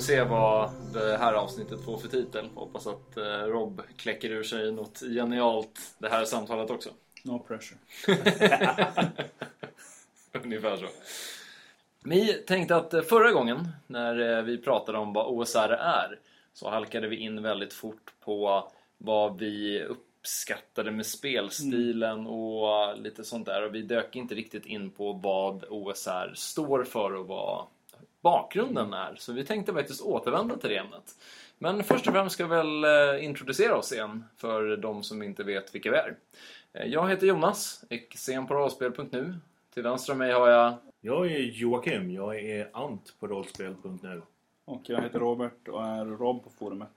Vi se vad det här avsnittet får för titel. Hoppas att eh, Rob kläcker ur sig något genialt det här samtalet också. No pressure. Ungefär så. Vi tänkte att eh, förra gången när eh, vi pratade om vad OSR är så halkade vi in väldigt fort på vad vi uppskattade med spelstilen och lite sånt där och vi dök inte riktigt in på vad OSR står för och vad bakgrunden är. Så vi tänkte faktiskt återvända till det ämnet. Men först och främst ska vi väl eh, introducera oss igen för de som inte vet vilka vi är. Eh, Jag heter Jonas, exen på rollspel.nu. Till vänster om mig har jag Jag är Joakim, jag är Ant på rollspel.nu. Och jag heter Robert och är Rob på forumet.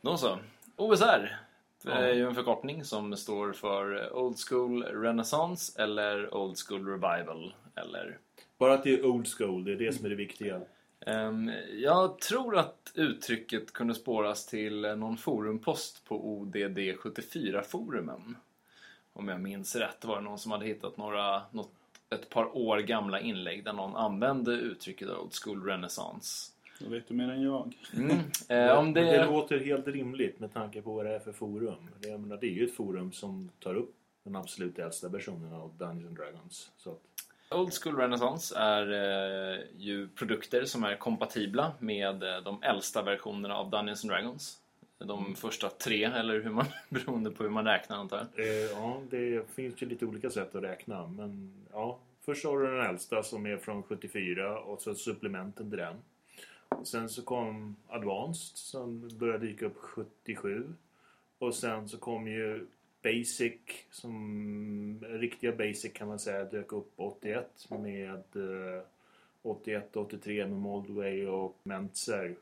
Då så. OSR. Det är ju en förkortning som står för Old School Renaissance eller Old School Revival. Eller, Bara att det är old school, det är det som är det viktiga. Ehm, jag tror att uttrycket kunde spåras till någon forumpost på ODD74-forumen. Om jag minns rätt var det någon som hade hittat några, något, ett par år gamla inlägg där någon använde uttrycket Old School Renaissance. Då vet du mer än jag. Mm. Eh, om det... det låter helt rimligt med tanke på vad det är för forum. Det- Jag menar, det är ju ett forum som tar upp den absolut äldsta versionen av Dungeons and Dragons. Så att, Old School Renaissance är eh, ju produkter som är kompatibla med eh, de äldsta versionerna av Dungeons and Dragons. De första tre, eller hur man, beroende på hur man räknar antar jag. eh, ja, det finns ju lite olika sätt att räkna. Men ja, först har du den äldsta som är från 74 och så supplementen till den. Sen så kom Advanced som började dyka upp 77. Och sen så kom ju Basic som riktiga Basic kan man säga dök upp 81 med eh, 81 83 med Moldway och Mentzer.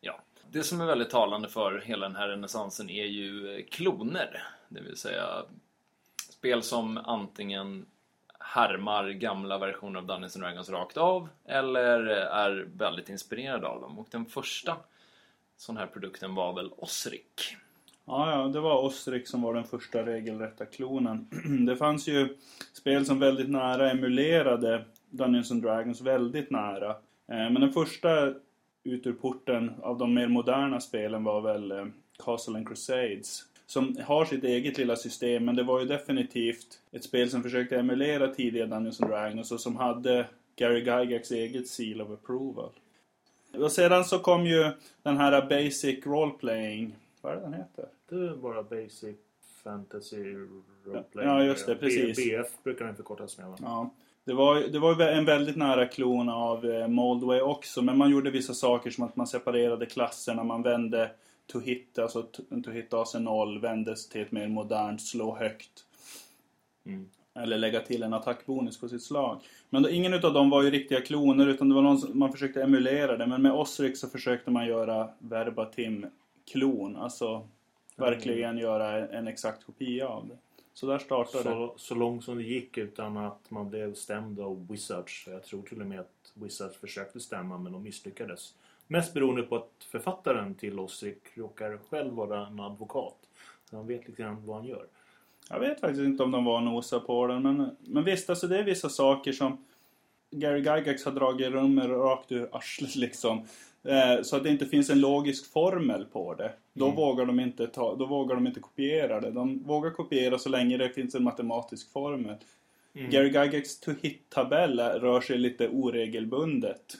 Ja. Det som är väldigt talande för hela den här renässansen är ju eh, kloner. Det vill säga spel som antingen härmar gamla versioner av Dungeons and Dragons rakt av eller eh, är väldigt inspirerade av dem. Och den första sån här produkten var väl Osric. Ja, ja, det var Osric som var den första regelrätta klonen. Det fanns ju spel som väldigt nära emulerade Dungeons and Dragons, väldigt nära. Eh, men den första ut ur porten av de mer moderna spelen var väl eh, Castle and Crusades. Som har sitt eget lilla system, men det var ju definitivt ett spel som försökte emulera tidiga Dungeons and Dragons och som hade Gary Gygax eget seal of approval. Och sedan så kom ju den här Basic Role Playing, vad är det den heter? Är bara Basic Fantasy Roleplay. Ja, just det, precis. BF brukar den förkortas med? Ja. Det var, det var en väldigt nära klon av eh, Moldway också, men man gjorde vissa saker som att man separerade klasserna, man vände to hit, alltså to hit AC0 vändes till ett mer modernt slå högt. Mm. Eller lägga till en attackbonus på sitt slag. Men då, ingen utav dem var ju riktiga kloner utan det var någon som, man försökte emulera det. Men med Osric så försökte man göra verbatim klon. Alltså verkligen göra en, en exakt kopia av det. Så där startade. Så, så långt som det gick utan att man blev stämd av Wizards. Jag tror till och med att Wizards försökte stämma men de misslyckades. Mest beroende på att författaren till Osric råkar själv vara en advokat. Så han vet lite grann vad han gör. Jag vet faktiskt inte om de var nosade på den. Men, men visst, alltså det är vissa saker som Gary Gygax har dragit rummet rakt ur arslet liksom. Eh, så att det inte finns en logisk formel på det. Då, Mm. vågar de inte ta, då vågar de inte kopiera det. De vågar kopiera så länge det finns en matematisk formel. Mm. Gary Gygax to-hit-tabell rör sig lite oregelbundet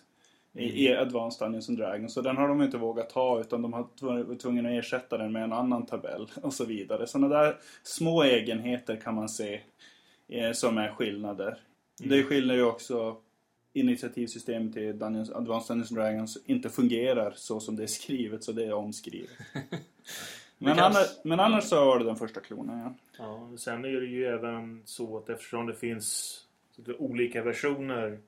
i, i Advanced Dungeons and Dragons. Så den har de inte vågat ta utan de har varit tvungna att ersätta den med en annan tabell och så vidare. Sådana där små egenheter kan man se eh, som är skillnader. Det skiljer ju också initiativsystemet i Dungeons, Advanced Dungeons Dragons inte fungerar så som det är skrivet så det är omskrivet. men, kanske- annars, men annars så var det den första klonen ja. Ja, sen är det ju även så att eftersom det finns olika versioner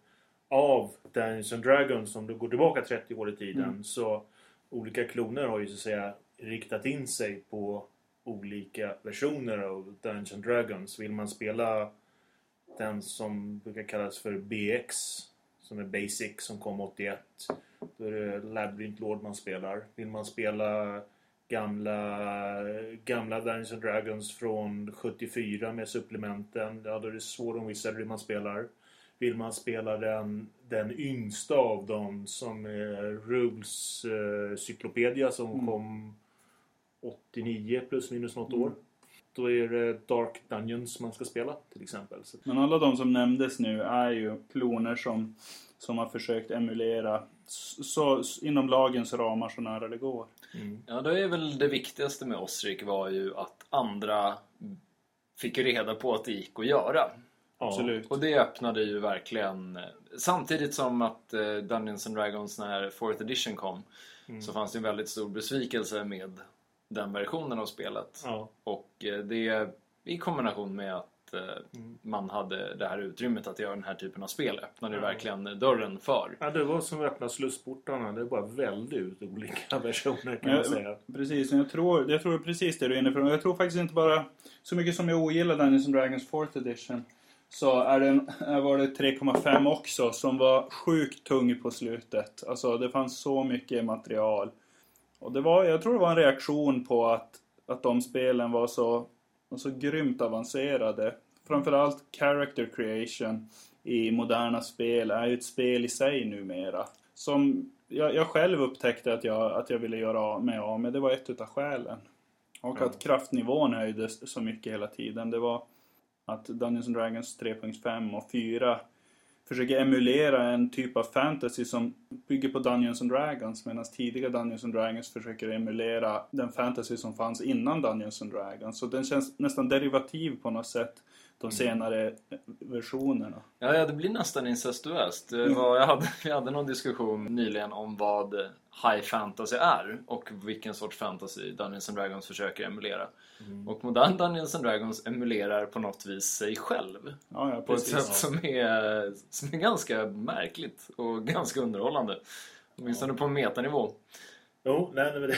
av Dungeons and Dragons om du går tillbaka 30 år i tiden Mm. så olika kloner har ju så att säga riktat in sig på olika versioner av Dungeons and Dragons. Vill man spela den som brukar kallas för BX som är Basic som kom 81 då är det Labyrinth Lord man spelar. Vill man spela gamla, gamla Dungeons and Dragons från 74 med supplementen. Ja, då är det Sword Wizardry man spelar. Vill man spela den, den yngsta av dem som är Rules eh, Cyclopedia som Mm. kom 89 plus minus något Mm. Då är det Dark Dungeons man ska spela till exempel. Så, Men alla de som nämndes nu är ju kloner som, som har försökt emulera så, så, inom lagens ramar så nära det går. mm. Ja, det är väl det viktigaste med Osrik var ju att andra fick reda på att det gick att göra. Ja. Absolut. Och det öppnade ju verkligen... Samtidigt som att eh, Dungeons and Dragons när 4th edition kom Mm. så fanns det en väldigt stor besvikelse med den versionen av spelet. Ja. Och eh, det i kombination med att eh, Mm. man hade det här utrymmet att göra den här typen av spel öppnade Ja. verkligen dörren för. ja, det var som att öppna slussportarna. Det bara välde ut olika versioner kan Ja, man säga. Precis, jag tror, jag tror precis det du är inne på. Jag tror faktiskt inte bara, så mycket som jag ogillar Dungeons and Dragons 4th edition, så är det, är var det 3,5 också som var sjukt tung på slutet. Alltså det fanns så mycket material. Och det var, jag tror det var en reaktion på att, att de spelen var så, var så grymt avancerade. Framförallt character creation i moderna spel är ju ett spel i sig numera. Som jag, jag själv upptäckte att jag, att jag ville göra mig av med. Det var ett utav skälen. Och Ja. att kraftnivån höjdes så mycket hela tiden. Det var att Dungeons Dragons 3.5 och 4 försöker emulera en typ av fantasy som bygger på Dungeons and Dragons medan tidiga Dungeons and Dragons försöker emulera den fantasy som fanns innan Dungeons and Dragons. Så den känns nästan derivativ på något sätt, de senare versionerna. Ja, ja, det blir nästan incestuöst. Det var, jag hade, vi hade någon diskussion nyligen om vad high fantasy är och vilken sorts fantasy Dungeons and Dragons försöker emulera. Mm. Och modern Dungeons and Dragons emulerar på något vis sig själv. Ja, ja På ett sätt som är, som är ganska märkligt och ganska underhållande. Åtminstone på en metanivå. Jo, nej, nej, men det,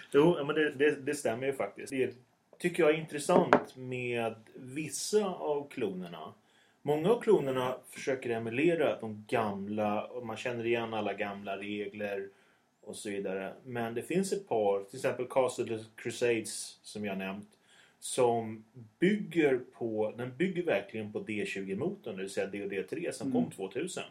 jo, men det, det, det stämmer ju faktiskt. Det tycker jag är intressant med vissa av klonerna. Många av klonerna försöker emulera de gamla, och man känner igen alla gamla regler och så vidare. Men det finns ett par, till exempel Castle Crusades som jag nämnt, som bygger på, den bygger verkligen på D20-motorn, det vill säga DD3 som Mm. kom 2000.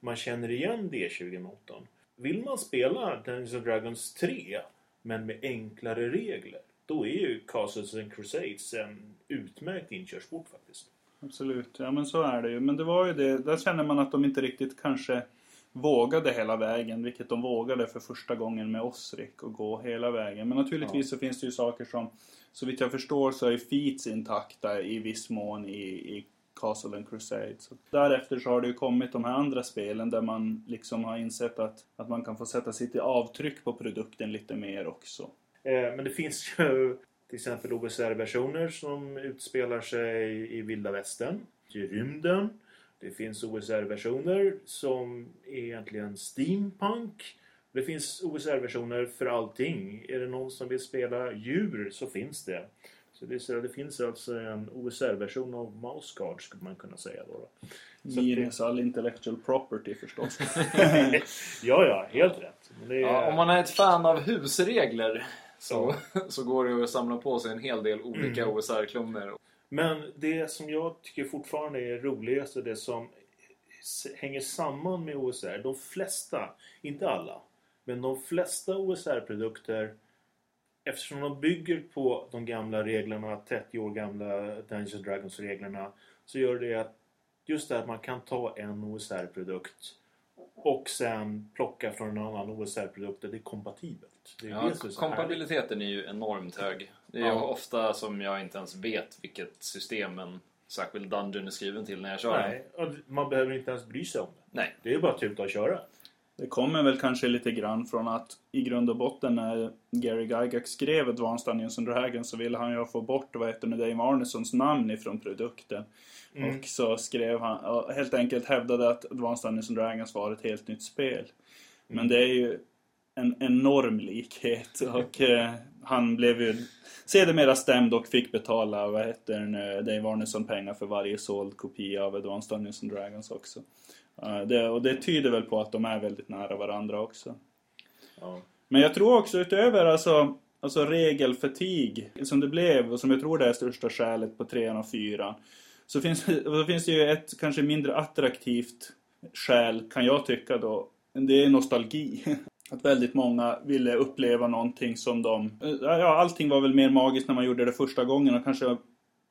Man känner igen D20-motorn. Vill man spela Dungeons Dragons 3 men med enklare regler då är ju Castles and Crusades en utmärkt inkörsport faktiskt. Absolut, ja men så är det ju. Men det var ju det, där känner man att de inte riktigt kanske vågade hela vägen, vilket de vågade för första gången med Osrik och gå hela vägen. Men naturligtvis så finns det ju saker som, så vitt jag förstår så är feats intakta i viss mån i, i Castle and Crusade. Så därefter så har det ju kommit de här andra spelen där man liksom har insett att, att man kan få sätta sitt avtryck på produkten lite mer också. Eh, men det finns ju till exempel OSR-versioner som utspelar sig i vilda västern, i rymden. Det finns OSR-versioner som är egentligen steampunk. Det finns OSR-versioner för allting. Är det någon som vill spela djur så finns det. Så det, så det finns alltså en OSR-version av Mouse Guard skulle man kunna säga då. då. Minus all intellectual property förstås. ja, ja, helt rätt. Är, Ja, om man är ett fan av husregler så, så går det att samla på sig en hel del olika Mm. OSR-kloner. Men det som jag tycker fortfarande är roligast och det som hänger samman med OSR, de flesta, inte alla, men de flesta OSR-produkter eftersom de bygger på de gamla reglerna, 30 år gamla Dungeons Dragons-reglerna, så gör det att just det att man kan ta en OSR-produkt och sen plocka från en annan OSR-produkt, det är kompatibelt. Det är Ja, det är kompatibiliteten är ju enormt hög. Det är Ja. ofta som jag inte ens vet vilket system en särskild dungeon är skriven till när jag kör den. Nej, och man behöver inte ens bry sig om det. Nej. Det är bara att tuta och köra. Det kommer väl kanske lite grann från att i grund och botten när Gary Gygax skrev Advanced Dungeons and Dragons så ville han ju få bort vad heter det, Dave Arnesons namn ifrån produkten. Mm. Och så skrev han, helt enkelt hävdade att Advanced Dungeons and Dragons var ett helt nytt spel. Men Mm. det är ju en enorm likhet och eh, han blev ju sedermera stämd och fick betala vad heter det, Dave Arneson pengar för varje såld kopia av Advanced Dungeons and Dragons också. Eh, det, och det tyder väl på att de är väldigt nära varandra också. Ja. Men jag tror också utöver alltså, alltså regelfatig som det blev och som jag tror det är största skälet på trean och fyran Så finns, då finns det ju ett kanske mindre attraktivt skäl, kan jag tycka då. Det är nostalgi. Att väldigt många ville uppleva någonting som de... Ja, allting var väl mer magiskt när man gjorde det första gången och kanske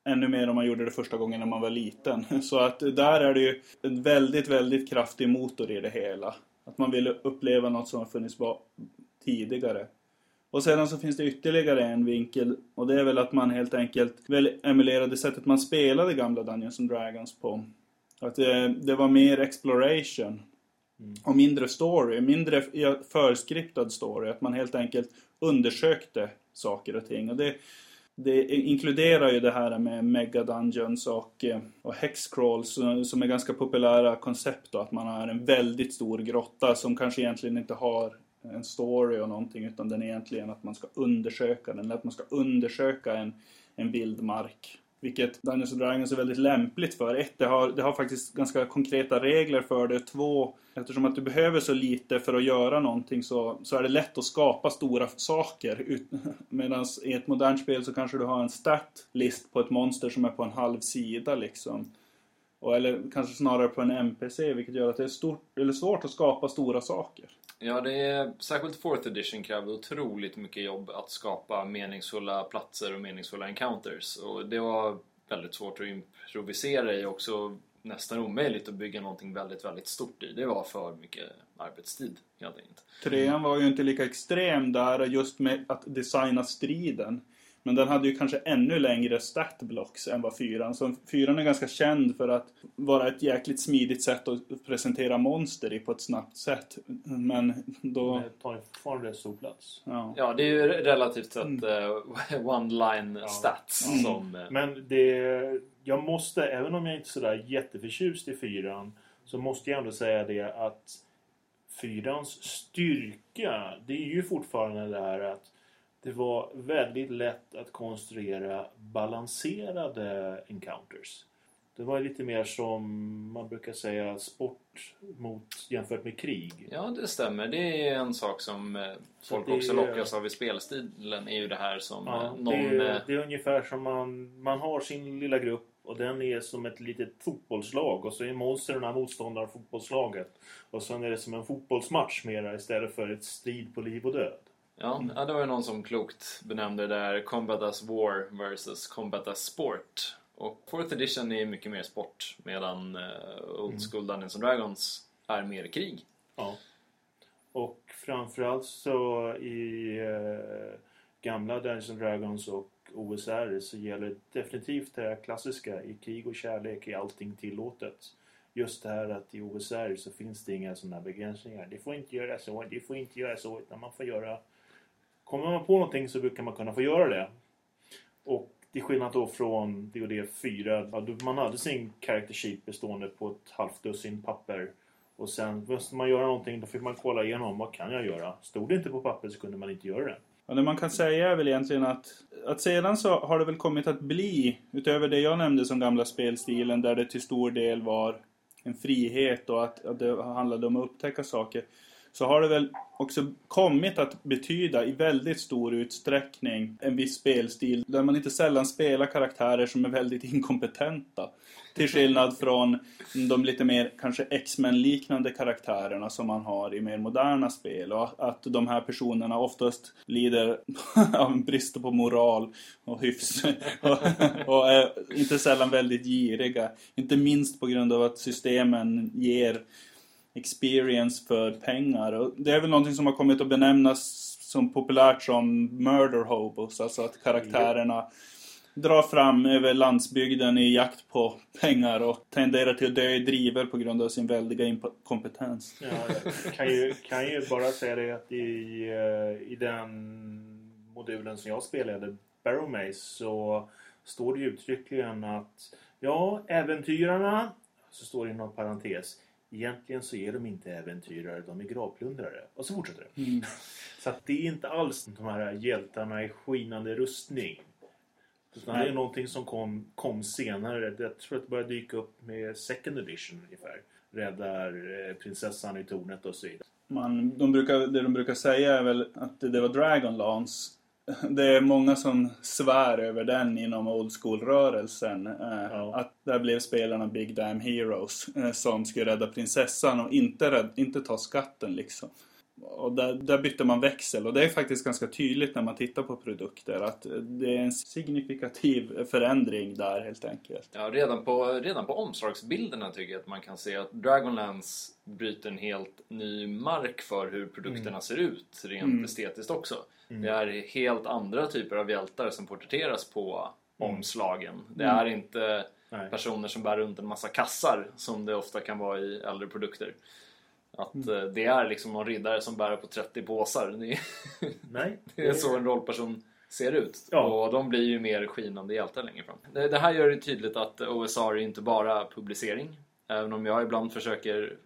ännu mer om man gjorde det första gången när man var liten. Så att där är det ju en väldigt, väldigt kraftig motor i det hela. Att man vill uppleva något som har funnits tidigare. Och sedan så finns det ytterligare en vinkel och det är väl att man helt enkelt väl emulerade sättet man spelade gamla Dungeons and Dragons på. Att det, det var mer exploration mm. och mindre story, mindre förskriptad story. Att man helt enkelt undersökte saker och ting. Och det, det inkluderar ju det här med Mega Dungeons och, eh, och Hexcrawls som är ganska populära koncept då, att man har en väldigt stor grotta som kanske egentligen inte har en story och någonting utan den är egentligen att man ska undersöka den, eller att man ska undersöka en, en vildmark. Vilket Dungeons and Dragons är väldigt lämpligt för. Ett, det har, det har faktiskt ganska konkreta regler för det. Två, eftersom att du behöver så lite för att göra någonting så, så är det lätt att skapa stora saker. Medan i ett modernt spel så kanske du har en stat-list på ett monster som är på en halv sida liksom. Och, eller kanske snarare på en NPC vilket gör att det är stort, eller svårt att skapa stora saker. Ja, det är, särskilt 4th edition krävde otroligt mycket jobb att skapa meningsfulla platser och meningsfulla encounters. Och det var väldigt svårt att improvisera i också nästan omöjligt att bygga någonting väldigt, väldigt stort i. Det var för mycket arbetstid helt enkelt. Trean var ju inte lika extrem där just med att designa striden. Men den hade ju kanske ännu längre statblocks än vad fyran. Så fyran är ganska känd för att vara ett jäkligt smidigt sätt att presentera monster i på ett snabbt sätt. Men då... Det tar fortfarande stor plats. Ja. ja, det är ju relativt sett mm. uh, one-line ja. stats. Mm. Som, uh... Men det... Jag måste, även om jag inte är sådär jätteförtjust i fyran, så måste jag ändå säga det att fyrans styrka, det är ju fortfarande det här att det var väldigt lätt att konstruera balanserade encounters. Det var lite mer som man brukar säga sport mot, jämfört med krig. Ja, det stämmer. Det är en sak som eh, folk det, också lockas av i spelstilen. är ju det här som ja, eh, någon... Det, är, det är ungefär som man, man har sin lilla grupp och den är som ett litet fotbollslag och så är monstren motståndare fotbollslaget. Och sen är det som en fotbollsmatch mera istället för ett strid på liv och död. Ja, ja, det var ju någon som klokt benämnde det där Combat as War versus Combat as Sport. Och 4th edition är mycket mer sport medan uh, Old mm. School Dungeons and Dragons är mer krig. Ja. Och framförallt så i uh, gamla Dungeons and Dragons och OSR så gäller definitivt det klassiska. I krig och kärlek är allting tillåtet. Just det här att i OSR så finns det inga sådana begränsningar. Det får inte göra så, det får inte göra så. Utan man får göra Kommer man på någonting så brukar man kunna få göra det. Och till skillnad då från DoD 4, man hade sin character sheet bestående på ett halvt dussin papper. Och sen måste man göra någonting, då fick man kolla igenom vad kan jag göra. Stod det inte på papper så kunde man inte göra det. Ja, det man kan säga är väl egentligen att, att sedan så har det väl kommit att bli, utöver det jag nämnde som gamla spelstilen där det till stor del var en frihet och att, att det handlade om att upptäcka saker så har det väl också kommit att betyda i väldigt stor utsträckning en viss spelstil där man inte sällan spelar karaktärer som är väldigt inkompetenta. Till skillnad från de lite mer kanske X-Men-liknande karaktärerna som man har i mer moderna spel. Och att de här personerna oftast lider av en brist på moral och hyfs. och, och är inte sällan väldigt giriga. Inte minst på grund av att systemen ger experience för pengar. Och det är väl någonting som har kommit att benämnas som populärt som murder hobos. Alltså att karaktärerna drar fram över landsbygden i jakt på pengar och tenderar till att dö i driver på grund av sin väldiga inkompetens. Ja, jag kan ju, kan ju bara säga det att i, eh, i den modulen som jag spelade, Barrow Maze, så står det ju uttryckligen att ja, äventyrarna, så står det inom parentes, Egentligen så är de inte äventyrare, de är gravplundrare. Och så fortsätter det. Mm. Så att det är inte alls de här hjältarna i skinande rustning. Utan det är någonting som kom, kom senare. Jag tror att det började dyka upp med second edition ungefär. Räddar eh, prinsessan i tornet och så vidare. Man, de brukar, det de brukar säga är väl att det var Dragonlance det är många som svär över den inom old school-rörelsen. Eh, Ja. Att där blev spelarna Big Damn Heroes eh, som skulle rädda prinsessan och inte, rädd, inte ta skatten liksom. Och där, där bytte man växel och det är faktiskt ganska tydligt när man tittar på produkter att det är en signifikativ förändring där helt enkelt. Ja, redan på, redan på omslagsbilderna tycker jag att man kan se att Dragonlance bryter en helt ny mark för hur produkterna ser ut rent Mm. estetiskt också. Det är helt andra typer av hjältar som porträtteras på omslagen. Det är inte Nej. personer som bär runt en massa kassar som det ofta kan vara i äldre produkter. Att Mm. eh, det är liksom någon riddare som bär på 30 påsar. Det är, Nej. det är så en rollperson ser ut. Ja. Och de blir ju mer skinande hjältar längre fram. Det, det här gör det tydligt att OSR är inte bara publicering. Även om jag ibland försöker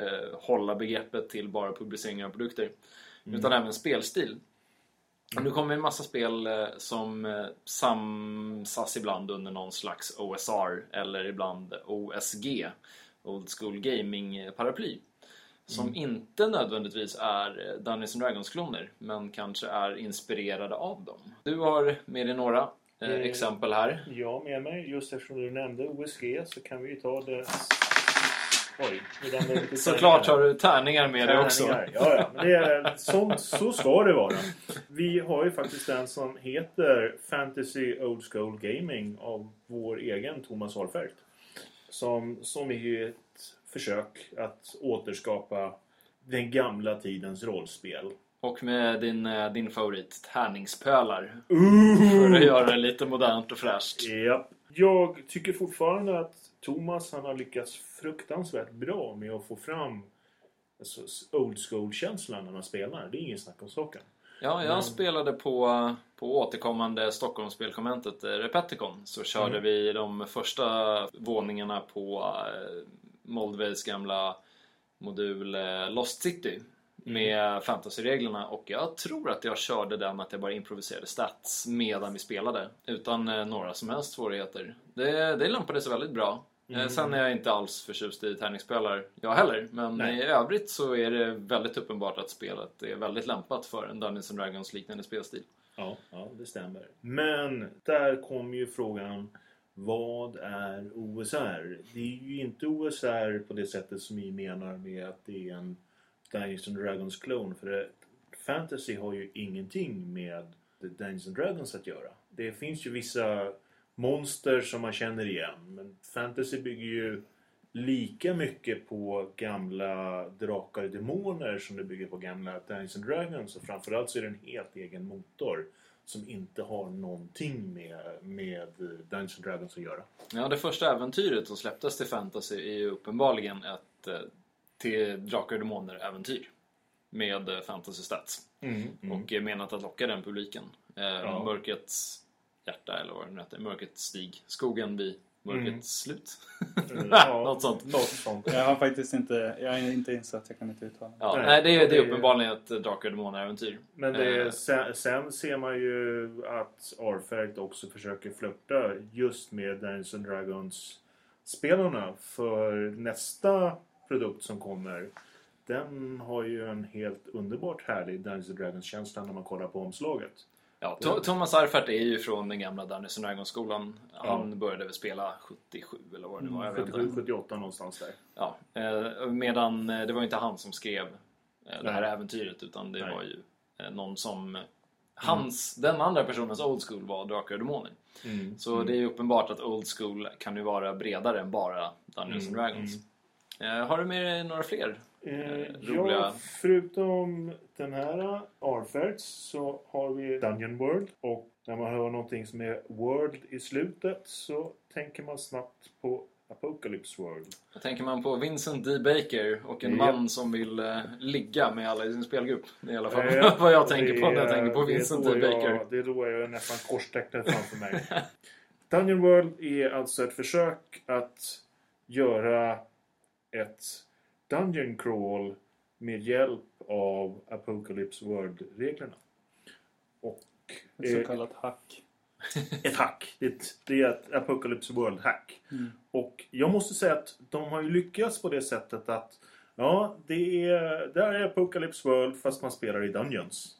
eh, hålla begreppet till bara publicering av produkter. Utan även spelstil. Och nu kommer en massa spel eh, som eh, samsas ibland under någon slags OSR eller ibland OSG, Old School Gaming-paraply. Som inte nödvändigtvis är eh, Dungeons Dragons-kloner, men kanske är inspirerade av dem. Du har med dig några eh, Eh, exempel här. Jag med mig, just eftersom du nämnde OSG så kan vi ju ta det... Såklart har du tärningar med dig också. Ja, ja. Men det är, sånt, så ska det vara. Vi har ju faktiskt en som heter Fantasy Old School Gaming av vår egen Thomas Ahlfeldt. Som, som är ju ett försök att återskapa den gamla tidens rollspel. Och med din, eh, din favorit, tärningspölar. För att göra det lite modernt och fräscht. Ja. Jag tycker fortfarande att Thomas han har lyckats fruktansvärt bra med att få fram alltså, old school-känslan när man spelar. Det är ingen snack om saken. Ja, jag spelade på, på återkommande Stockholmsspelkonventet eh, Repeticon. Så körde Mm. vi de första våningarna på eh, Moldways gamla modul eh, Lost City. Med fantasyreglerna och jag tror att jag körde den att jag bara improviserade stats medan vi spelade. Utan några som helst svårigheter. Det, det lämpade sig väldigt bra. Eh, Sen är jag inte alls förtjust i tärningsspelare, jag heller. Men Nej. i övrigt så är det väldigt uppenbart att spelet är väldigt lämpat för en Dungeons and Dragons liknande spelstil. Ja, ja, det stämmer. Men där kommer ju frågan vad är OSR? Det är ju inte OSR på det sättet som vi menar med att det är en Dungeons and Dragons klon. För det, fantasy har ju ingenting med Dungeons and Dragons att göra. Det finns ju vissa monster som man känner igen. Men fantasy bygger ju lika mycket på gamla drakar och demoner som det bygger på gamla Dungeons and Dragons. Och framförallt så är det en helt egen motor som inte har någonting med, med Dungeons and Dragons att göra. Ja, det första äventyret som släpptes till Fantasy är ju uppenbarligen ett eh, till Drakar och Demoner-äventyr. Med eh, fantasy stats. Och är menat att locka den publiken. Eh, Ja. Mörkrets hjärta, eller vad det nu heter. Mörkrets stig. Skogen vid mörkrets Mm. slut. Ja, Något sånt. Något sånt. Jag har faktiskt inte, jag är inte insatt, jag kan inte uttala mig. Ja, Nej, nej, det, är, det det är uppenbarligen ett Drakar och Demoner-äventyr. Men det är, Eh. sen, sen ser man ju att Arfelt också försöker flörta just med Dungeons and Dragons spelarna. För nästa produkt som kommer den har ju en helt underbart härlig Dungeons and Dragons-känsla när man kollar på omslaget. Ja, To- Thomas Arfert är ju från den gamla Dungeons and Dragons-skolan. Han började väl spela 77 eller vad det nu var. Jag vet inte. 77-78 någonstans där. Ja, eh, medan eh, det var inte han som skrev eh, det här Nej. äventyret utan det Nej. var ju någon som Hans, den andra personens old school var Drakar och Demoner. Mm. Så det är ju uppenbart att old school kan ju vara bredare än bara Dungeons and Mm, Dragons. Har du med dig några fler? Eh, roliga- Ja, förutom den här Arferts så har vi Dungeon World. Och när man hör någonting som är World i slutet så tänker man snabbt på Apocalypse World. Då tänker man på Vincent D. Baker och en Ja. man som vill eh, ligga med alla i sin spelgrupp. Det är i alla fall Eh, vad jag tänker det på när jag är- tänker på är Vincent D. Baker. Jag, det är då jag nästan korstecknet framför mig. Dungeon World är alltså ett försök att göra ett Dungeon Crawl med hjälp av Apocalypse World-reglerna. Och Ett så eh, kallat hack. ett hack. Det är ett, det är ett Apocalypse World-hack. Mm. Och jag måste säga att de har ju lyckats på det sättet att ja, det är, det här är Apocalypse World fast man spelar i Dungeons.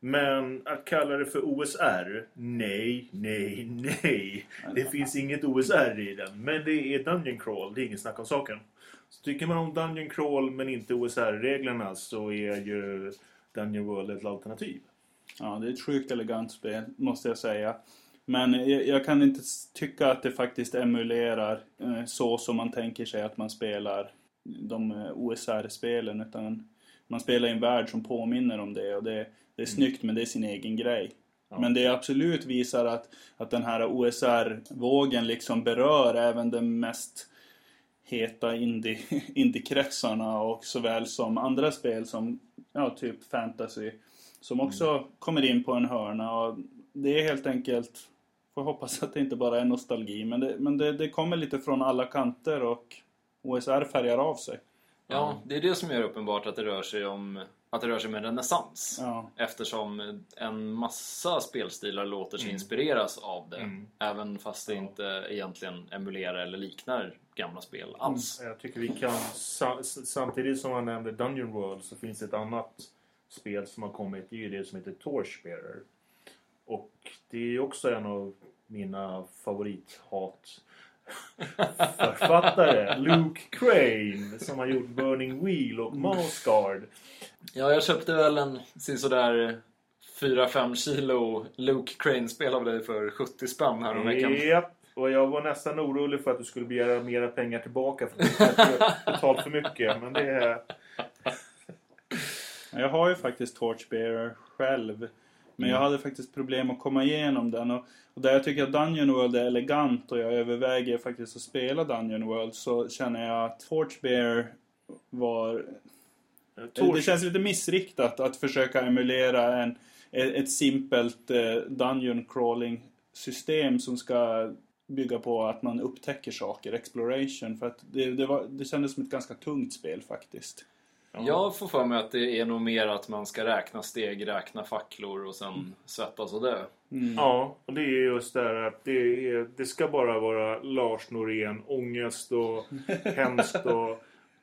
Men att kalla det för OSR? Nej, nej, nej. Det finns inget OSR i den. Men det är Dungeon Crawl, det är inget snack om saken. Så tycker man om Dungeon Crawl men inte OSR-reglerna så är ju Dungeon World ett alternativ. Ja, det är ett sjukt elegant spel, måste jag säga. Men jag, jag kan inte tycka att det faktiskt emulerar eh, så som man tänker sig att man spelar de eh, OSR-spelen. Utan man spelar i en värld som påminner om det. Och det, det är snyggt, men det är sin egen grej. Ja. Men det absolut visar att, att den här OSR-vågen liksom berör även den mest heta indie- indie-kretsarna och såväl som andra spel som ja, typ fantasy som också kommer in på en hörna och det är helt enkelt får hoppas att det inte bara är nostalgi men det, men det, det kommer lite från alla kanter och OSR färgar av sig. Ja, det är det som gör uppenbart att det rör sig om att det rör sig om en renässans. Ja. Eftersom en massa spelstilar låter sig Mm. inspireras av det. Mm. Även fast det inte egentligen emulerar eller liknar gamla spel alls. Jag tycker vi kan, sa- samtidigt som man nämnde Dungeon World så finns det ett annat spel som har kommit. Det är ju det som heter Torchbearer. Och det är också en av mina favorithat författare Luke Crane som har gjort Burning Wheel och Mouse Guard. Ja, jag köpte väl en sådär 4-5 kilo Luke Crane-spel av dig för 70 spänn häromveckan. Japp, och jag var nästan orolig för att du skulle begära mera pengar tillbaka för att du hade betalt för mycket. Men det är... Jag har ju faktiskt Torchbearer själv. Men jag hade faktiskt problem att komma igenom den. Och, och där jag tycker att Dungeon World är elegant och jag överväger faktiskt att spela Dungeon World så känner jag att Torchbearer var... Torch- Det känns lite missriktat att försöka emulera en, ett ett simpelt eh, Dungeon crawling system som ska bygga på att man upptäcker saker, exploration. För att det, det, var, det kändes som ett ganska tungt spel faktiskt. Jag får för mig att det är nog mer att man ska räkna steg, räkna facklor och sen svettas och dö. Mm. Ja, och det är just det här att det, är, det ska bara vara Lars Norén, ångest och hemskt och...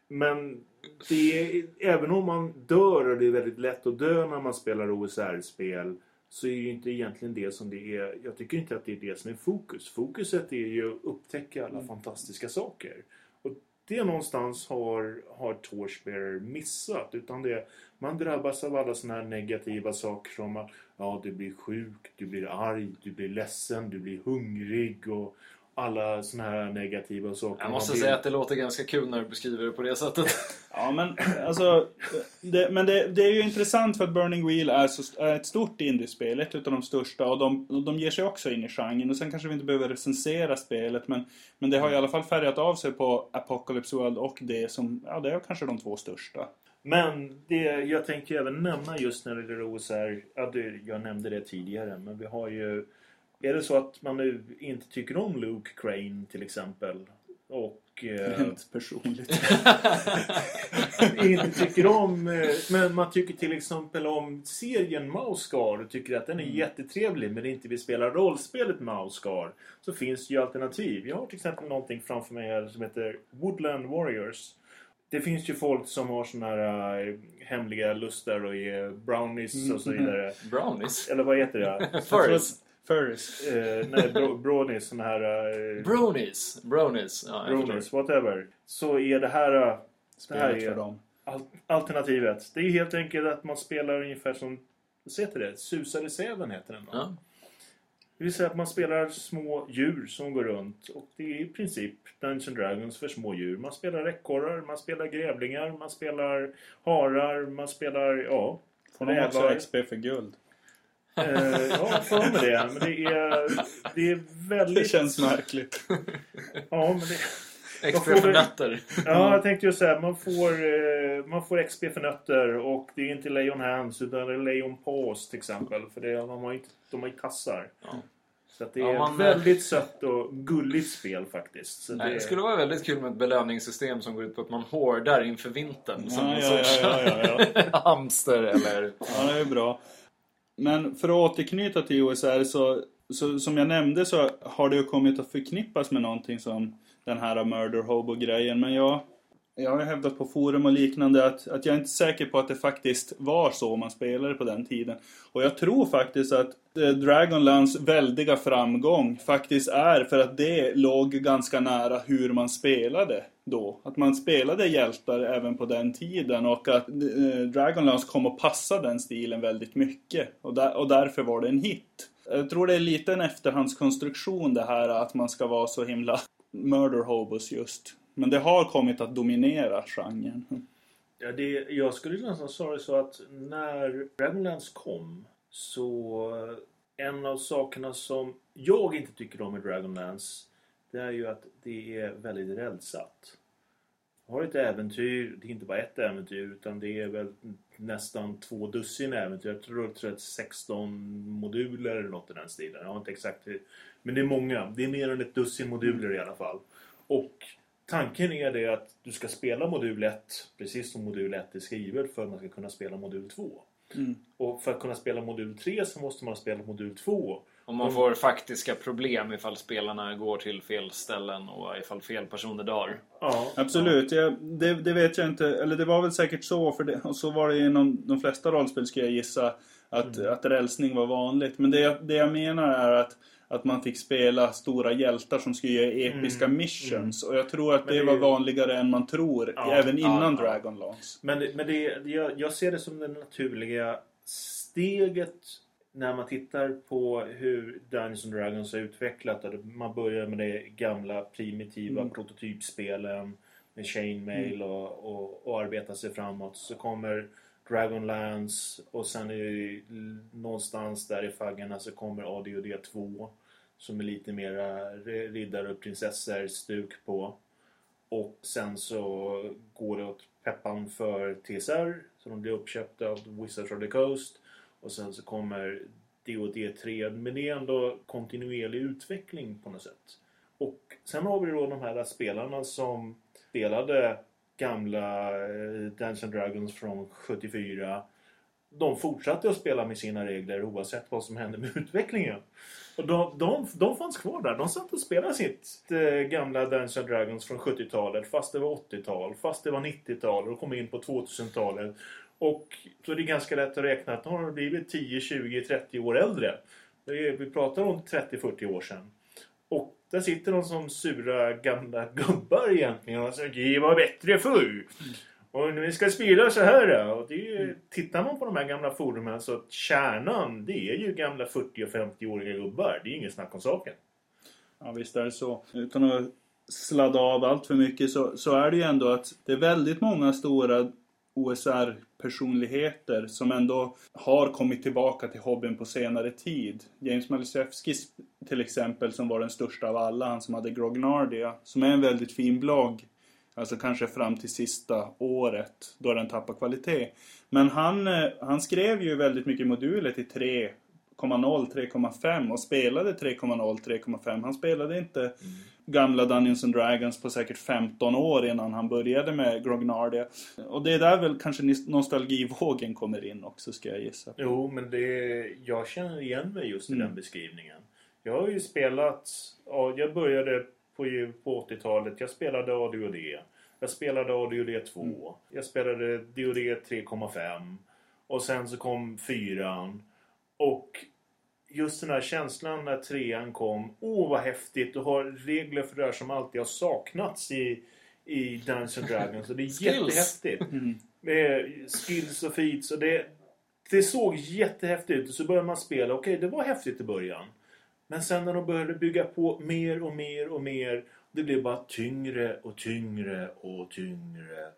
Men det är, även om man dör och det är väldigt lätt att dö när man spelar OSR-spel så är ju inte egentligen det som det är. Jag tycker inte att det är det som är fokus. Fokuset är ju att upptäcka alla fantastiska saker. Och det någonstans har, har Torchbearer missat. Utan det, man drabbas av alla såna här negativa saker som att ja, du blir sjuk, du blir arg, du blir ledsen, du blir hungrig och alla såna här negativa saker. Jag måste säga att det låter ganska kul när du beskriver det på det sättet. Ja, men alltså... Det, men det, det är ju intressant för att Burning Wheel är, så, är ett stort indiespel, ett utav de största. Och de, och de ger sig också in i genren. Och sen kanske vi inte behöver recensera spelet, men, men det har i alla fall färgat av sig på Apocalypse World och det som... Ja, det är kanske de två största. Men det, jag tänkte ju även nämna just när det gäller OSR, ja, jag nämnde det tidigare, men vi har ju... Är det så att man nu inte tycker om Luke Crane till exempel och eh, Rent personligt. inte tycker om, eh, men man tycker till exempel om serien Mouse Guard och tycker att den är jättetrevlig men inte vill spela rollspelet Mouse Guard så finns det ju alternativ. Jag har till exempel någonting framför mig här som heter Woodland Warriors. Det finns ju folk som har såna här eh, hemliga lustar och är brownies och så vidare. Brownies? Eller vad heter det? Furries? Furries. Eh, nej, bro, brownies, såna här... Eh, Bronies? Bronies? Ja, förstår. whatever. Så är det här... eh, Det här är för dem. al- alternativet. Det är helt enkelt att man spelar ungefär som... Vad heter det? Susar i säven heter den va? Ja. Det vill säga att man spelar små djur som går runt. Och det är i princip Dungeons Dragons för små djur. Man spelar ekorrar, man spelar grävlingar, man spelar harar, man spelar... Ja. Får de också. XP för guld? Eh, ja, för mig det. Men det är, det är väldigt... Det känns märkligt. Ja, men det... XP får för nötter. Ja, jag tänkte ju säga man får, eh, man får XP för nötter och det är inte Leon Hands utan det är Leon Paws till exempel. För det, de har ju de har ju tassar. Ja. Så att det Ja, är man- ett väldigt sött och gulligt spel faktiskt. Så Nej, det, det skulle vara väldigt kul med ett belöningssystem som går ut på att man hårdar inför vintern. Som Ja, en ja, sorts ja, ja, ja, hamster eller... Ja, det är bra. Men för att återknyta till OSR så, så som jag nämnde så har det ju kommit att förknippas med någonting som den här Murder Hobo-grejen. Men jag, jag har hävdat på forum och liknande att, att jag är inte säker på att det faktiskt var så man spelade på den tiden. Och jag tror faktiskt att eh, Dragonlands väldiga framgång faktiskt är för att det låg ganska nära hur man spelade då. Att man spelade hjältar även på den tiden och att eh, Dragonlands kom att passa den stilen väldigt mycket. Och, där, och därför var det en hit. Jag tror det är lite en efterhandskonstruktion det här att man ska vara så himla murder hobos just. Men det har kommit att dominera genren. Ja, det, jag skulle nästan säga det så att när Dragonlance kom så en av sakerna som jag inte tycker om i Dragonlance det är ju att det är väldigt rälsat. Jag har ett äventyr, det är inte bara ett äventyr utan det är väl nästan två dussin äventyr. Jag tror det är 16 moduler eller något i den stilen. Jag har inte exakt Men det är många. Det är mer än ett dussin moduler i alla fall. Och tanken är det att du ska spela modul 1 precis som modul 1 är skrivet för att man ska kunna spela modul 2. Mm. Och för att kunna spela modul 3 så måste man spela modul 2. Om man får faktiska problem ifall spelarna går till fel ställen och ifall fel personer dör. Ja, Absolut, jag, det, det vet jag inte. Eller det var väl säkert så, för det, och så var det inom de flesta rollspel skulle jag gissa. Att, Mm. att rälsning var vanligt. Men det, jag- det jag menar är att, att man fick spela stora hjältar som skulle göra episka Mm, missions. Och jag tror att Men det, det- var vanligare än man tror. Ja, även ja, innan ja. Dragonlance. Men, det- men det, jag, jag ser det som det naturliga steget när man tittar på hur Dungeons and Dragons har utvecklat. Att Man börjar med det gamla primitiva Mm. prototypspelen med chainmail och, och, och arbeta sig framåt. Så kommer Dragonlance och sen i, någonstans där i faggorna så kommer ADOD 2 som är lite mera riddare och prinsessor stuk på. Och sen så går det åt peppan för TSR. Så de blir uppköpta av Wizards of the Coast. Och sen så kommer DOD 3. Men det är ändå kontinuerlig utveckling på något sätt. Och sen har vi då de här spelarna som spelade gamla eh, Dungeons and Dragons från 74. De fortsatte att spela med sina regler oavsett vad som hände med utvecklingen. Och de, de, de fanns kvar där. De satt och spelade sitt eh, gamla Dungeons and Dragons från 70-talet fast det var 80-tal, fast det var 90-tal och kom in på 2000-talet. Och så är det ganska lätt att räkna att de har blivit 10, 20, 30 år äldre. Det är, vi pratar om 30-40 år sedan. Och där sitter de som sura gamla gubbar egentligen och säger det var bättre förr. Och nu ska spela så här. Och det är, tittar man på de här gamla forumen så att kärnan det är ju gamla 40 och 50-åriga gubbar. Det är inget snack om saken. Ja, visst är det så. Utan att sladda av allt för mycket så, så är det ju ändå att det är väldigt många stora OSR-personligheter som ändå har kommit tillbaka till hobbyn på senare tid. James Malisevski till exempel som var den största av alla, han som hade Grognardia, som är en väldigt fin blogg. Alltså kanske fram till sista året då den tappar kvalitet. Men han, eh, han skrev ju väldigt mycket moduler till 3,0, 3,5 och spelade 3,0, 3,5. Han spelade inte mm gamla Dungeons and Dragons på säkert 15 år innan han började med Grognardia. Och det är där väl kanske nostalgivågen kommer in också, ska jag gissa. Jo, men det, jag känner igen mig just i Mm. den beskrivningen. Jag har ju spelat, ja, jag började på, på 80-talet, jag spelade AD&D. Jag spelade AD&D 2. Mm. Jag spelade DoD 3,5. Och sen så kom 4. Och just den här känslan när trean kom. Åh, vad häftigt! Du har regler för det här som alltid har saknats i, i Dungeons and Dragons. Och det är Skills. jättehäftigt. Med skills och feats. Och det, det såg jättehäftigt ut. Och så började man spela. Okej, det var häftigt i början. Men sen när de började bygga på mer och mer och mer. Det blev bara tyngre och tyngre och tyngre.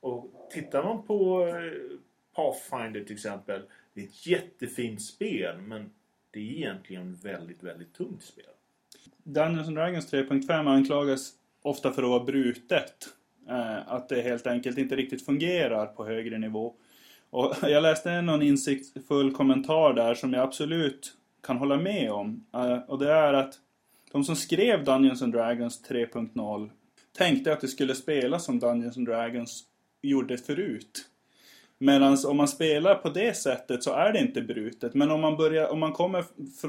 Och tittar man på eh, Pathfinder till exempel. Det är ett jättefint spel. Men det är egentligen väldigt, väldigt tungt spel. Dungeons and Dragons 3.5 anklagas ofta för att vara brutet. Eh, att det helt enkelt inte riktigt fungerar på högre nivå. Och jag läste någon insiktsfull kommentar där som jag absolut kan hålla med om. Eh, och det är att de som skrev Dungeons and Dragons 3.0 tänkte att det skulle spelas som Dungeons and Dragons gjorde förut. Medan om man spelar på det sättet så är det inte brutet. Men om man, börjar, om man kommer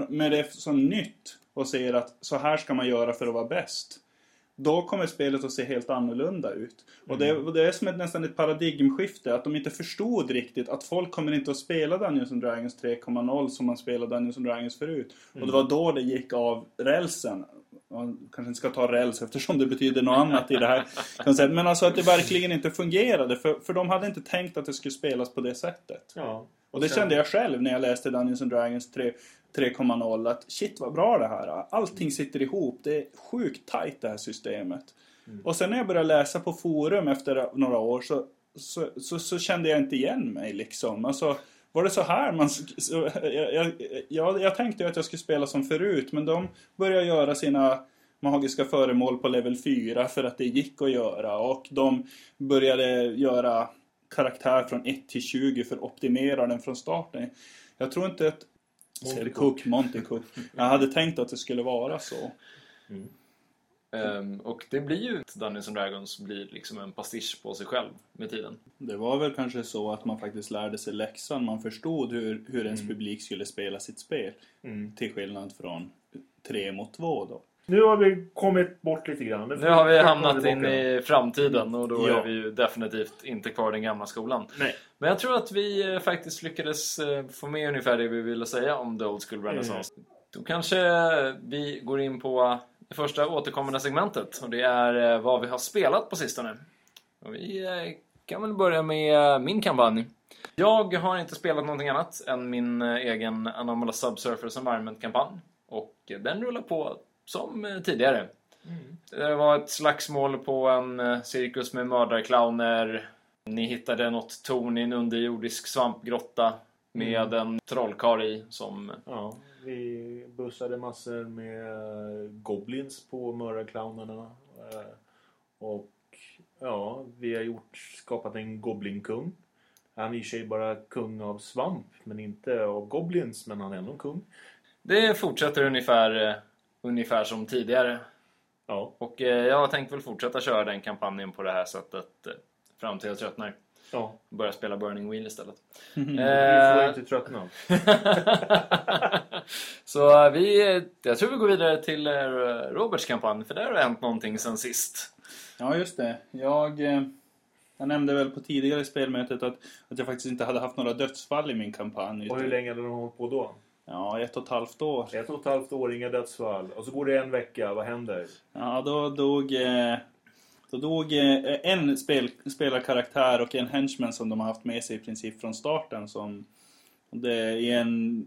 med det som nytt och säger att så här ska man göra för att vara bäst. då kommer spelet att se helt annorlunda ut. Och det, och det är som ett, nästan ett paradigmskifte, att de inte förstod riktigt att folk kommer inte att spela Dungeons and Dragons 3.0 som man spelade Dungeons and Dragons förut. Och det var då det gick av rälsen. Man kanske inte ska ta räls eftersom det betyder något annat i det här. Men alltså att det verkligen inte fungerade. För, för de hade inte tänkt att det skulle spelas på det sättet. Ja. Och det sen- kände jag själv när jag läste Dungeons and Dragons 3 3.0 att shit vad bra det här är. Allting sitter ihop. Det är sjukt tight det här systemet. Och sen när jag började läsa på forum efter några år så, så, så, så kände jag inte igen mig liksom. Alltså, var det så här man... jag, jag, jag, tänkte ju att jag skulle spela som förut men de började göra sina magiska föremål på level 4 för att det gick att göra. Och de började göra karaktär från 1 till 20 för att optimera den från starten. Jag tror inte att... Monty Cook, Monty Cook. Jag hade tänkt att det skulle vara så. Ehm, och det blir ju Dungeons and Dragons blir liksom en pastisch på sig själv med tiden. Det var väl kanske så att man faktiskt lärde sig läxan. Man förstod hur, hur ens publik skulle spela sitt spel. Mm. Till skillnad från 3 mot 2 då. Nu har vi kommit bort lite grann. Nu har vi hamnat in i framtiden och då Ja. är vi ju definitivt inte kvar i den gamla skolan. Nej. Men jag tror att vi eh, faktiskt lyckades eh, få med ungefär det vi ville säga om The Old School Renaissance. Då kanske vi går in på det första återkommande segmentet och det är eh, vad vi har spelat på sistone. Och vi eh, kan väl börja med eh, min kampanj. Jag har inte spelat någonting annat än min egen Anomalous Subsurface Environment-kampanj. Och den rullar på som tidigare. Det var ett slagsmål på en cirkus med mördarclowner. Ni hittade något torn i en underjordisk svampgrotta med en trollkarl i som... Ja, vi bussade massor med goblins på mördarclownerna. Eh, Och ja, vi har gjort, skapat en goblinkung. Han är i sig bara kung av svamp, men inte av goblins, men han är ändå kung. Det fortsätter ungefär, eh, ungefär som tidigare. Ja, Och eh, jag tänkte väl fortsätta köra den kampanjen på det här sättet fram till jag tröttnar. Ja. Börja spela Burning Wheel istället. Vi får Eh, inte tröttna. Så eh, vi, eh, jag tror vi går vidare till eh, Roberts kampanj, för där har det hänt någonting sen sist. Ja, just det. Jag, eh, jag nämnde väl på tidigare spelmötet att, att jag faktiskt inte hade haft några dödsfall i min kampanj. Och hur länge hade de hållit på då? Ja, ett och ett halvt år. Ett och ett halvt år, inga dödsfall. Och så går det en vecka, vad händer? Ja, då dog, eh, då dog en spel, spelarkaraktär och en henchman som de har haft med sig i princip från starten. Som det är en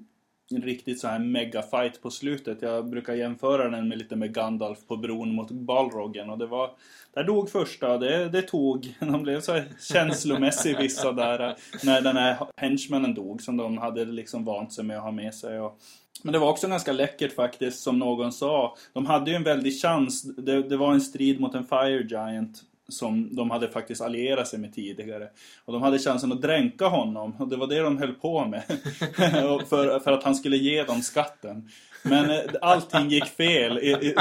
riktigt så här mega fight på slutet. Jag brukar jämföra den med lite med Gandalf på bron mot Balroggen. Och det var, där dog första, det, det tog. De blev så här känslomässiga vissa där. När den här henchmannen dog som de hade liksom vant sig med att ha med sig. Och, men det var också ganska läckert faktiskt, som någon sa. De hade ju en väldig chans. Det, det var en strid mot en Fire Giant som de hade faktiskt allierat sig med tidigare. Och de hade chansen att dränka honom. Och det var det de höll på med. För, för att han skulle ge dem skatten. Men eh, allting gick fel i, i,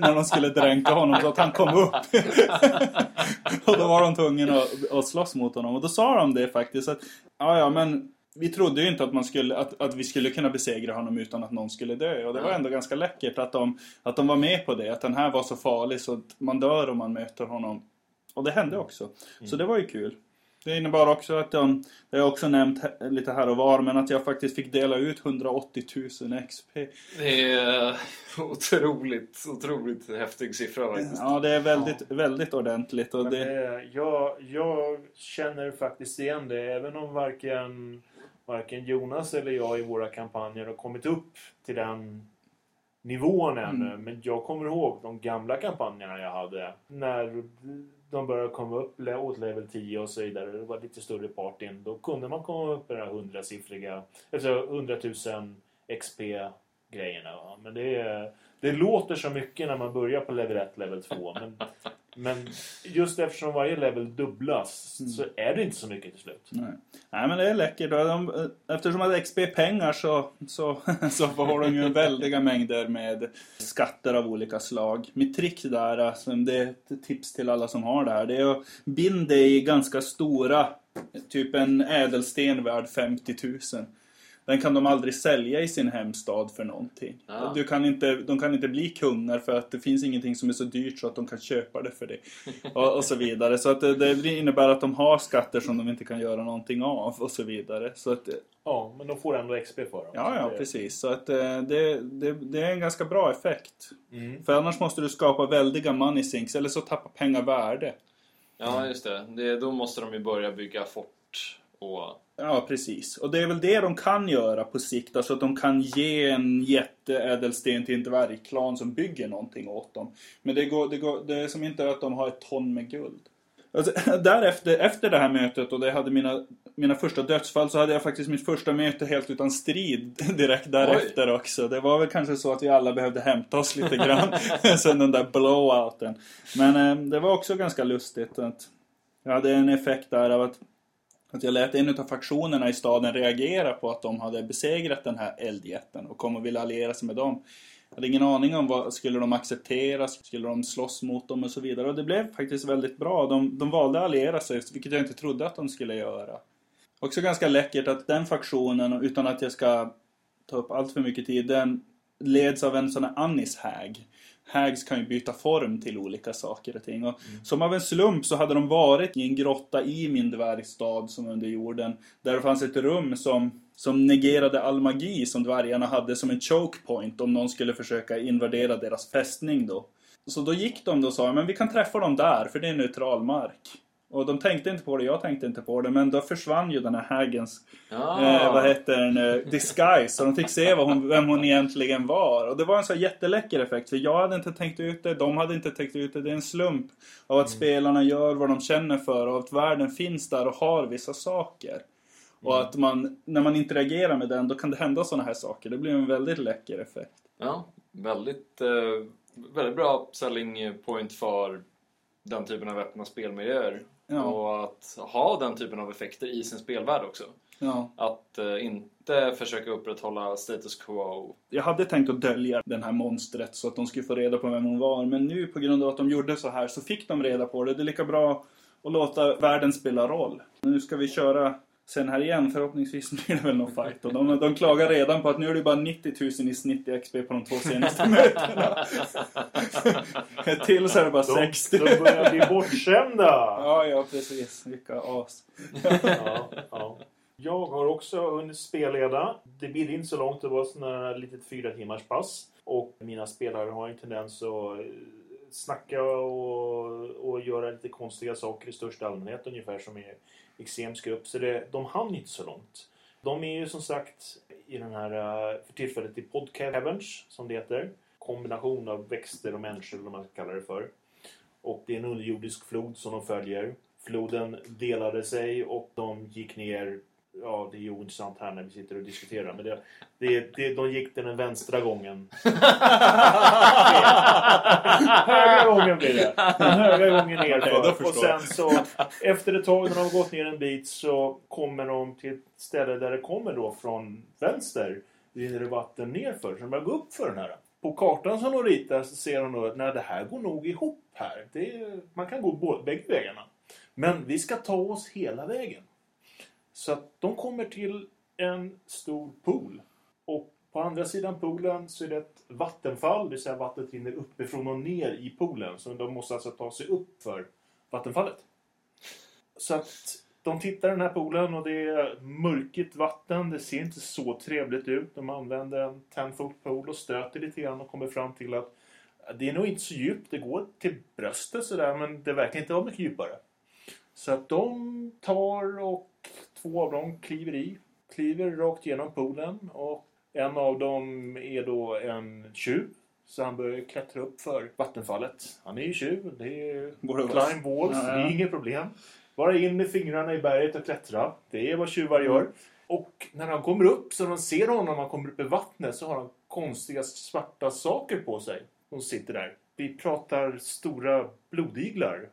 när de skulle dränka honom så att han kom upp. och då var de tvungna att, att slåss mot honom. Och då sa de det faktiskt att ja, ja, men vi trodde ju inte att, man skulle, att, att vi skulle kunna besegra honom utan att någon skulle dö. Och det var ändå ganska läckert att de, att de var med på det. Att den här var så farlig så att man dör om man möter honom. Och det hände också. Så det var ju kul. Det innebar också att de, det har jag också nämnt lite här och var, men att jag faktiskt fick dela ut 180 000 XP. Det är otroligt, otroligt häftig siffra faktiskt. Ja, det är väldigt, väldigt ordentligt. Och Men det, det, jag, jag känner faktiskt igen det, även om varken, varken Jonas eller jag i våra kampanjer har kommit upp till den nivån ännu. Mm. Men jag kommer ihåg de gamla kampanjerna jag hade. När de började komma upp åt level 10 och så vidare. Det var lite större partyn. Då kunde man komma upp i de här hundrasiffriga, alltså 100 000 XP-grejerna. Men det, det låter så mycket när man börjar på level 1, level 2. Men, men just eftersom varje level dubblas så är det inte så mycket till slut. nej. nej, men det är läckert. De, eftersom att XP är pengar så, så, så får de ju väldiga mängder med skatter av olika slag. Mitt trick där, alltså, det är ett tips till alla som har det här, det är att binda i ganska stora, typ en ädelsten värd 50 000. Den kan de aldrig sälja i sin hemstad för någonting. Ja. Du kan inte, de kan inte bli kungar för att det finns ingenting som är så dyrt så att de kan köpa det för det. Och, och så vidare. Så att det, det innebär att de har skatter som de inte kan göra någonting av och så vidare. Så att, Ja, men de får ändå XP för dem. ja, ja, Det- precis. Så att eh, det, det, det är en ganska bra effekt. Mm. För annars måste du skapa väldiga money sinks eller så tappar pengar värde. Ja, just det. det. Då måste de ju börja bygga fort och... Ja, precis. Och det är väl det de kan göra på sikt. Alltså att de kan ge en jätteädelsten till en dvärgklan som bygger någonting åt dem. Men det, går, det, går, det är som inte att de har ett ton med guld. Alltså, därefter, efter det här mötet och det hade mina, mina första dödsfall så hade jag faktiskt mitt första möte helt utan strid direkt därefter också. Det var väl kanske så att vi alla behövde hämta oss lite grann sen den där blowouten. Men eh, det var också ganska lustigt att jag hade en effekt där av att att jag lät en av faktionerna i staden reagera på att de hade besegrat den här eldjätten och kom och ville alliera sig med dem. Jag hade ingen aning om vad skulle de acceptera, skulle de slåss mot dem och så vidare. Och det blev faktiskt väldigt bra. De, de valde att alliera sig, vilket jag inte trodde att de skulle göra. Också ganska läckert att den faktionen, utan att jag ska ta upp allt för mycket tid, den leds av en sån här Annis-hag. Hags kan ju byta form till olika saker och ting. Och Som av en slump så hade de varit i en grotta i min dvärgstad som under jorden. Där det fanns ett rum som, som negerade all magi som dvärgarna hade som en choke point om någon skulle försöka invadera deras fästning då. Så då gick de då och sa men vi kan träffa dem där för det är neutral mark. Och de tänkte inte på det, jag tänkte inte på det, men då försvann ju den här Hagens Ja, eh, vad heter den, eh, disguise. Så de fick se vad hon, vem hon egentligen var. Och det var en så jätteläcker effekt. För jag hade inte tänkt ut det, de hade inte tänkt ut det. Det är en slump av att spelarna gör vad de känner för och att världen finns där och har vissa saker. Och att man, när man interagerar med den, då kan det hända sådana här saker. Det blir en väldigt läcker effekt. ja väldigt, eh, väldigt bra selling point för den typen av öppna spelmiljöer. Ja. Och att ha den typen av effekter i sin spelvärld också. Ja. Att eh, inte försöka upprätthålla status quo. Jag hade tänkt att dölja den här monstret så att de skulle få reda på vem hon var. Men nu på grund av att de gjorde så här så fick de reda på det. Det är lika bra att låta världen spela roll. Nu ska vi köra sen här igen. Förhoppningsvis blir det väl någon fight. Och de, de klagar redan på att nu är det bara 90 000 i snitt i XP på de två senaste mötena. Ett till så är det bara De, 60. de börjar bli bortskämda! Ja, ja precis. Vilka as. ja, ja. Jag har också hunnit spelleda. Det blir inte så långt. Det var här litet fyra timmars pass. Och mina spelare har en tendens att eh, snacka och, och göra lite konstiga saker i största allmänhet. Ungefär som i Exems grupp. Så det, de hann inte så långt. De är ju som sagt i den här, eh, för tillfället i Podcaverns som det heter. Kombination av växter och människor, eller vad man ska kalla det för. Och det är en underjordisk flod som de följer. Floden delade sig och de gick ner Ja, det är ju ointressant här när vi sitter och diskuterar. Men det, det, det, de gick den vänstra gången. högra gången blir det. Den högra gången nerför. förstår och sen så efter ett tag när de har gått ner en bit så kommer de till ett ställe där det kommer då från vänster rinner det vatten nerför. Så de börjar gå upp för den här. På kartan som de ritar så ser de då att nej, det här går nog ihop här. Det man kan gå bägge vägarna. Men vi ska ta oss hela vägen. Så att de kommer till en stor pool. Och på andra sidan poolen så är det ett vattenfall, det vill säga vattnet rinner uppifrån och ner i poolen. Så de måste alltså ta sig upp för vattenfallet. Så att de tittar i den här poolen och det är mörkigt vatten. Det ser inte så trevligt ut. De använder en 10-foot pool och stöter lite grann och kommer fram till att det är nog inte så djupt. Det går till bröstet sådär men det verkar inte vara mycket djupare. Så att de tar och två av dem kliver i. Kliver rakt genom poolen och en av dem är då en tjuv. Så han börjar klättra upp för vattenfallet. Han är ju tjuv. Det är climb walls. Ja, ja. Det är inget problem. Bara in med fingrarna i berget och klättra. Det är vad tjuvar gör. Och när han kommer upp, så de ser honom när han kommer upp i vattnet, så har han konstiga svarta saker på sig. De sitter där. Vi pratar stora blodiglar.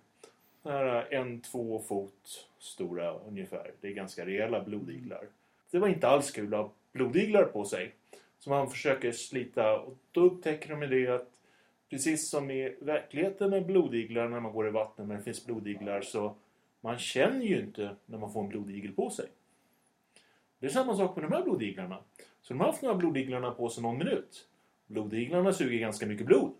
Nära en, två fot stora ungefär. Det är ganska rejäla blodiglar. Det var inte alls kul att ha blodiglar på sig. Som han försöker slita. Och då upptäcker de det att precis som i verkligheten med blodiglar när man går i vattnet men det finns blodiglar så man känner ju inte när man får en blodigel på sig. Det är samma sak med de här blodiglarna. Så de har haft några blodiglarna på sig någon minut. Blodiglarna suger ganska mycket blod.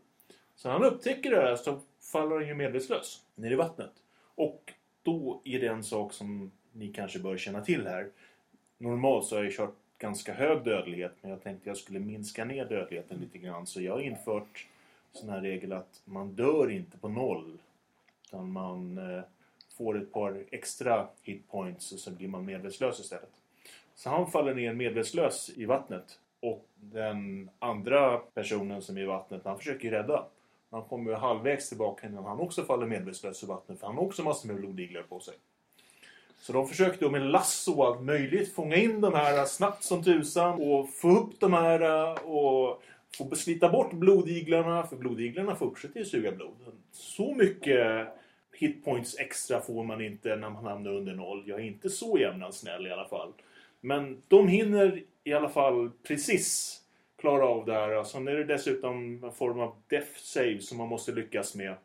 Så han upptäcker det här så faller han ju medvetslös ner i vattnet. Och då är det en sak som ni kanske bör känna till här. Normalt så har jag kört ganska hög dödlighet men jag tänkte jag skulle minska ner dödligheten lite grann. Så jag har infört sån här regel att man dör inte på noll. Utan man eh, får ett par extra hitpoints och så blir man medvetslös istället. Så han faller ner medvetslös i vattnet. Och den andra personen som är i vattnet, han försöker ju rädda. Han kommer halvvägs tillbaka innan han också faller medvetslös i vattnet. För han har också massor med blodiglar på sig. Så de försökte med lasso och allt möjligt fånga in de här snabbt som tusan och få upp de här eh, och få slita bort blodiglarna. För blodiglarna fortsätter ju suga blod. Så mycket hitpoints extra får man inte när man hamnar under noll. Jag är inte så jämna snäll i alla fall. Men de hinner i alla fall precis klara av det här. Sen är det dessutom en form av death save som man måste lyckas med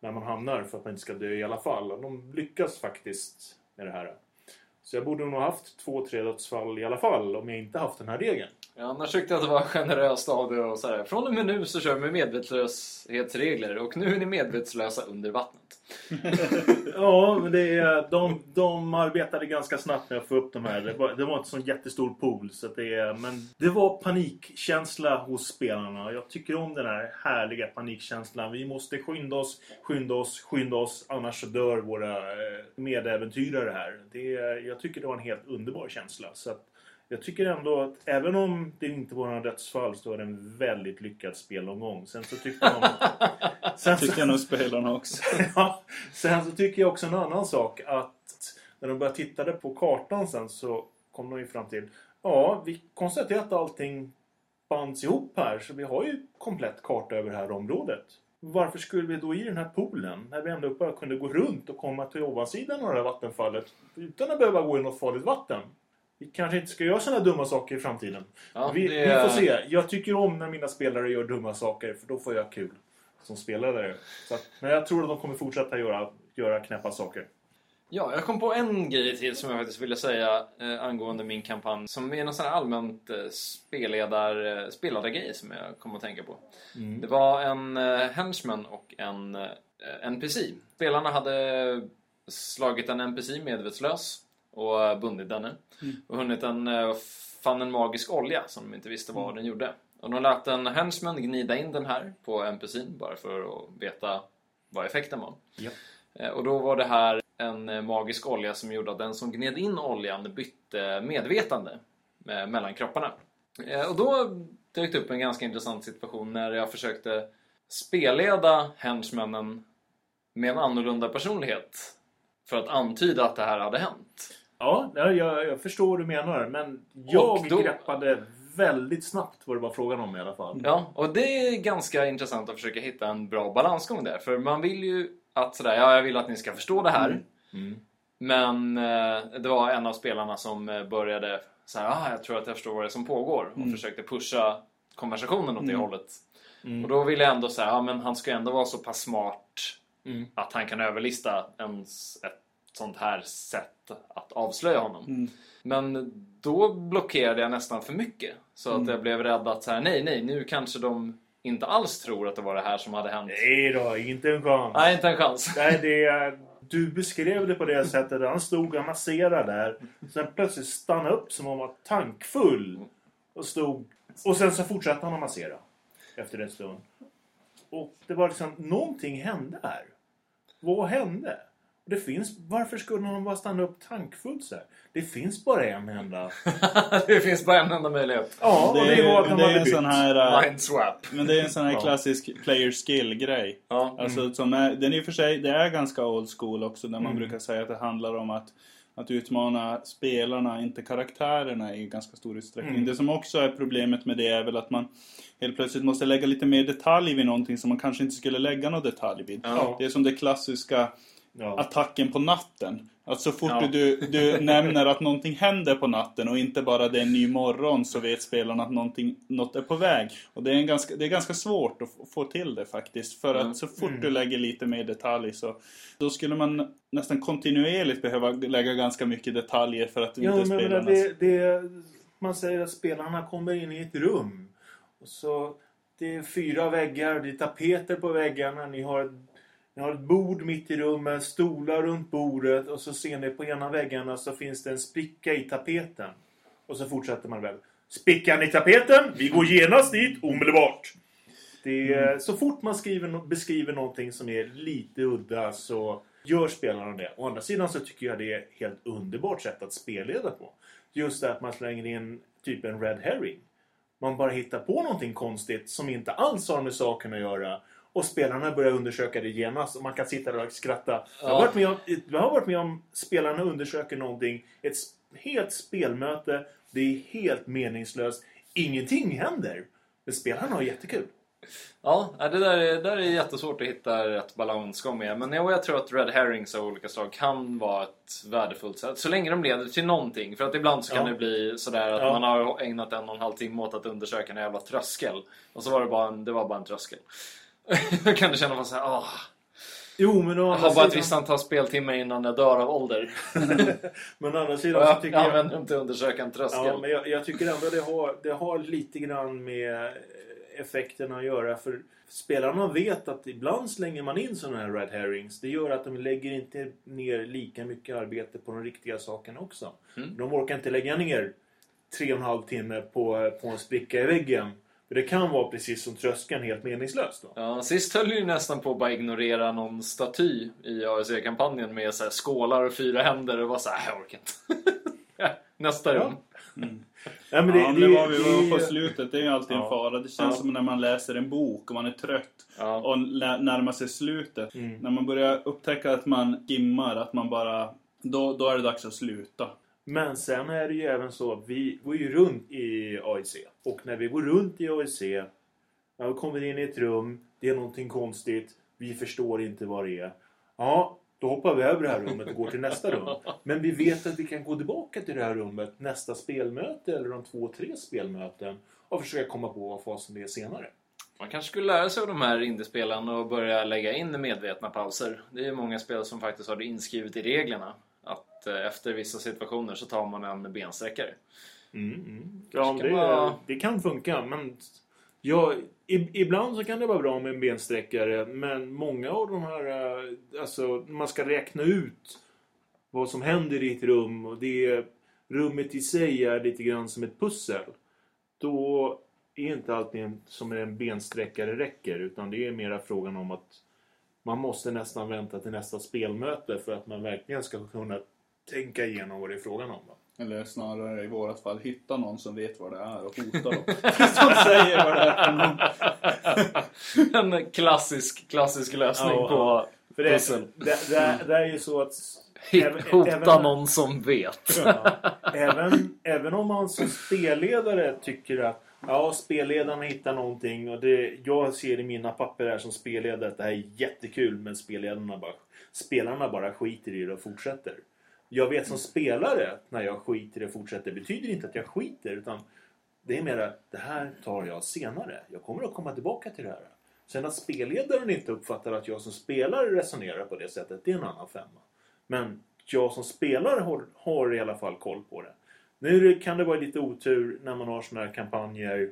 när man hamnar för att man inte ska dö i alla fall. Och de lyckas faktiskt med det här. Så jag borde nog haft två, tre dödsfall i alla fall om jag inte haft den här regeln. Ja, annars tyckte jag att det var generöst av dig och så här. Från och med nu så kör vi medvetslöshetsregler och nu är ni medvetslösa under vattnet. ja, men det är, de, de arbetade ganska snabbt med att få upp de här. Det var, det var inte sån jättestor pool. Så det är, men det var panikkänsla hos spelarna. Jag tycker om den här härliga panikkänslan. Vi måste skynda oss, skynda oss, skynda oss. Annars så dör våra eh, medäventyrare här. Det, jag tycker det var en helt underbar känsla. Så att, jag tycker ändå att även om det inte var några dödsfall så var det en väldigt lyckad spelomgång. Sen så tyckte de... sen tycker jag nog spelarna också. ja, sen så tycker jag också en annan sak att när de började titta på kartan sen så kom de ju fram till Ja, vi konstaterar att allting bands ihop här så vi har ju komplett karta över det här området. Varför skulle vi då i den här poolen, när vi ändå bara kunde gå runt och komma till ovansidan av det här vattenfallet utan att behöva gå i något farligt vatten? Vi kanske inte ska göra sådana dumma saker i framtiden. Ja, vi, det- vi får se. Jag tycker om när mina spelare gör dumma saker för då får jag kul som spelare. Så att, men jag tror att de kommer fortsätta göra, göra knäppa saker. Ja, jag kom på en grej till som jag faktiskt ville säga eh, angående min kampanj. Som är någon sån här allmänt eh, spelledar, eh, spelargrej som jag kom att tänka på. Det var en eh, henchman och en eh, NPC. Spelarna hade slagit en NPC medvetslös och eh, bundit denne. Och hunnit en, eh, fann en magisk olja som de inte visste vad den gjorde. Och de lät en henchman gnida in den här på NPCn bara för att veta vad effekten var. Ja. Eh, Och då var det här en magisk olja som gjorde att den som gned in oljan bytte medvetande mellan kropparna. Och då dök det upp en ganska intressant situation när jag försökte spelleda henchmannen med en annorlunda personlighet. För att antyda att det här hade hänt. Ja, jag, jag förstår vad du menar. Men jag då- greppade väldigt snabbt vad det var frågan om i alla fall. Ja, och det är ganska intressant att försöka hitta en bra balansgång där. För man vill ju att sådär, ja jag vill att ni ska förstå det här. Mm. Men eh, det var en av spelarna som eh, började så här, ah, jag tror att jag förstår vad det är som pågår. Och försökte pusha konversationen åt det hållet. Och då ville jag ändå säga, ja men han ska ju ändå vara så pass smart Mm. att han kan överlista ens ett sånt här sätt att avslöja honom. Mm. Men då blockerade jag nästan för mycket. Så att jag blev rädd att så här, nej, nej, nu kanske de inte alls tror att det var det här som hade hänt. Nej då, inte en chans. Nej, inte en chans. Nej, det är, du beskrev det på det sättet. Han stod och masserade där. Sen plötsligt stannade upp som om han var tankfull. Och stod... Och sen så fortsatte han att massera. Efter en stund. Och det var liksom... Någonting hände här. Vad hände? Och Det finns... Varför skulle han bara stanna upp tankfull så här? Det finns bara en enda... det finns bara en enda möjlighet. Ja, och Det det var är, att det är hade en bytt. sån här... äh, Mind swap. Men det är en sån här klassisk player skill-grej. Ja. Alltså, som är, den är i och för sig, det är ganska old school också. Där man Mm. brukar säga att det handlar om att, att utmana spelarna, inte karaktärerna i ganska stor utsträckning. Mm. Det som också är problemet med det är väl att man helt plötsligt måste lägga lite mer detalj vid någonting som man kanske inte skulle lägga någon detalj vid. Ja. Det är som det klassiska Ja. attacken på natten. Att så fort Ja. du, du nämner att någonting händer på natten och inte bara det är en ny morgon så vet spelarna att någonting, något är på väg. Och det är, en ganska, det är ganska svårt att få till det faktiskt. För Mm. att så fort du lägger lite mer detalj så då skulle man nästan kontinuerligt behöva lägga ganska mycket detaljer för att Ja, inte men spelarna... det, det, man säger att spelarna kommer in i ett rum. Och så, det är fyra väggar, det är tapeter på väggarna, ni har, ni har ett bord mitt i rummet, stolar runt bordet och så ser ni på ena väggarna så finns det en spricka i tapeten. Och så fortsätter man väl. Sprickan i tapeten, vi går genast dit omedelbart. Det är, Så fort man skriver, beskriver någonting som är lite udda så gör spelarna det. Å andra sidan så tycker jag det är ett helt underbart sätt att spelleda på. Just det att man slänger in typ en red herring. Man bara hittar på någonting konstigt som inte alls har med saken att göra. Och spelarna börjar undersöka det genast och man kan sitta där och skratta. Jag, har Ja. varit med om, jag har varit med om spelarna undersöker någonting. Ett helt spelmöte. Det är helt meningslöst. Ingenting händer. Men spelarna har jättekul. Ja, det där är, där är jättesvårt att hitta rätt balansgång med. Men jag tror att Red Herrings av olika slag kan vara ett värdefullt sätt. Så länge de leder till någonting. För att ibland så kan Ja. det bli sådär att Ja. man har ägnat en och en halv timme åt att undersöka en jävla tröskel. Och så var det bara en, det var bara en tröskel. Då kan du känna bara såhär, åh. Jo, men å Jag har bara ett sidan, visst antal speltimmar innan jag dör av ålder. men å andra sidan Och så jag tycker jag... använder dem till att undersöka en tröskel. Ja, men jag, jag tycker ändå det har, det har lite grann med effekterna att göra. För spelarna vet att ibland slänger man in sådana här red herrings. Det gör att de lägger inte ner lika mycket arbete på de riktiga sakerna också. Mm. De orkar inte lägga ner tre och en halv timme på, på en spricka i väggen. För det kan vara precis som tröskeln helt meningslöst. Då. Ja, sist höll ju nästan på att bara ignorera någon staty i ASE-kampanjen med så här skålar och fyra händer och var så här, jag orkar inte. Nästa rum. Ja, men ja, men det, var vi det- var på slutet. Det är ju alltid en Ja. fara. Det känns Ja. som när man läser en bok och man är trött Ja. och närmar sig slutet. Mm. När man börjar upptäcka att man gimmar, att man bara... Då, då är det dags att sluta. Men sen är det ju även så att vi går ju runt i AIC. Och när vi går runt i AIC, när vi kommer in i ett rum, det är någonting konstigt, vi förstår inte vad det är. Ja, då hoppar vi över det här rummet och går till nästa rum. Men vi vet att vi kan gå tillbaka till det här rummet nästa spelmöte eller de två, tre spelmöten och försöka komma på vad fasen det är senare. Man kanske skulle lära sig av de här Indiespelarna och börja lägga in medvetna pauser. Det är ju många spel som faktiskt har det inskrivet i reglerna. Att eh, efter vissa situationer så tar man en bensträckare. Mm, mm. Ja, det, kan vara- det kan funka. Men ja, i, ibland så kan det vara bra med en bensträckare. Men många av de här... eh, Alltså, man ska räkna ut vad som händer i ett rum. Och det rummet i sig är lite grann som ett pussel. Då är inte alltid en, som en bensträckare räcker. Utan det är mera frågan om att man måste nästan vänta till nästa spelmöte för att man verkligen ska kunna tänka igenom vad det är frågan om. Eller snarare i vårat fall hitta någon som vet vad det är och hota dem. som säger vad det är för någon. en klassisk, klassisk lösning Ja, på ja. För det, pussel. det, det, det är ju så att... Även- hota även- någon som vet. Ja, även, även om man som spelledare tycker att ja, spelledarna hittar någonting och det, jag ser i mina papper här som spelledare att det här är jättekul men spelledarna bara, spelarna bara skiter i det och fortsätter. Jag vet som spelare när jag skiter i det och fortsätter betyder inte att jag skiter utan det är mer det här tar jag senare. Jag kommer att komma tillbaka till det här. Sen att spelledaren inte uppfattar att jag som spelare resonerar på det sättet, det är en annan femma. Men jag som spelare har, har i alla fall koll på det. Nu kan det vara lite otur när man har sådana här kampanjer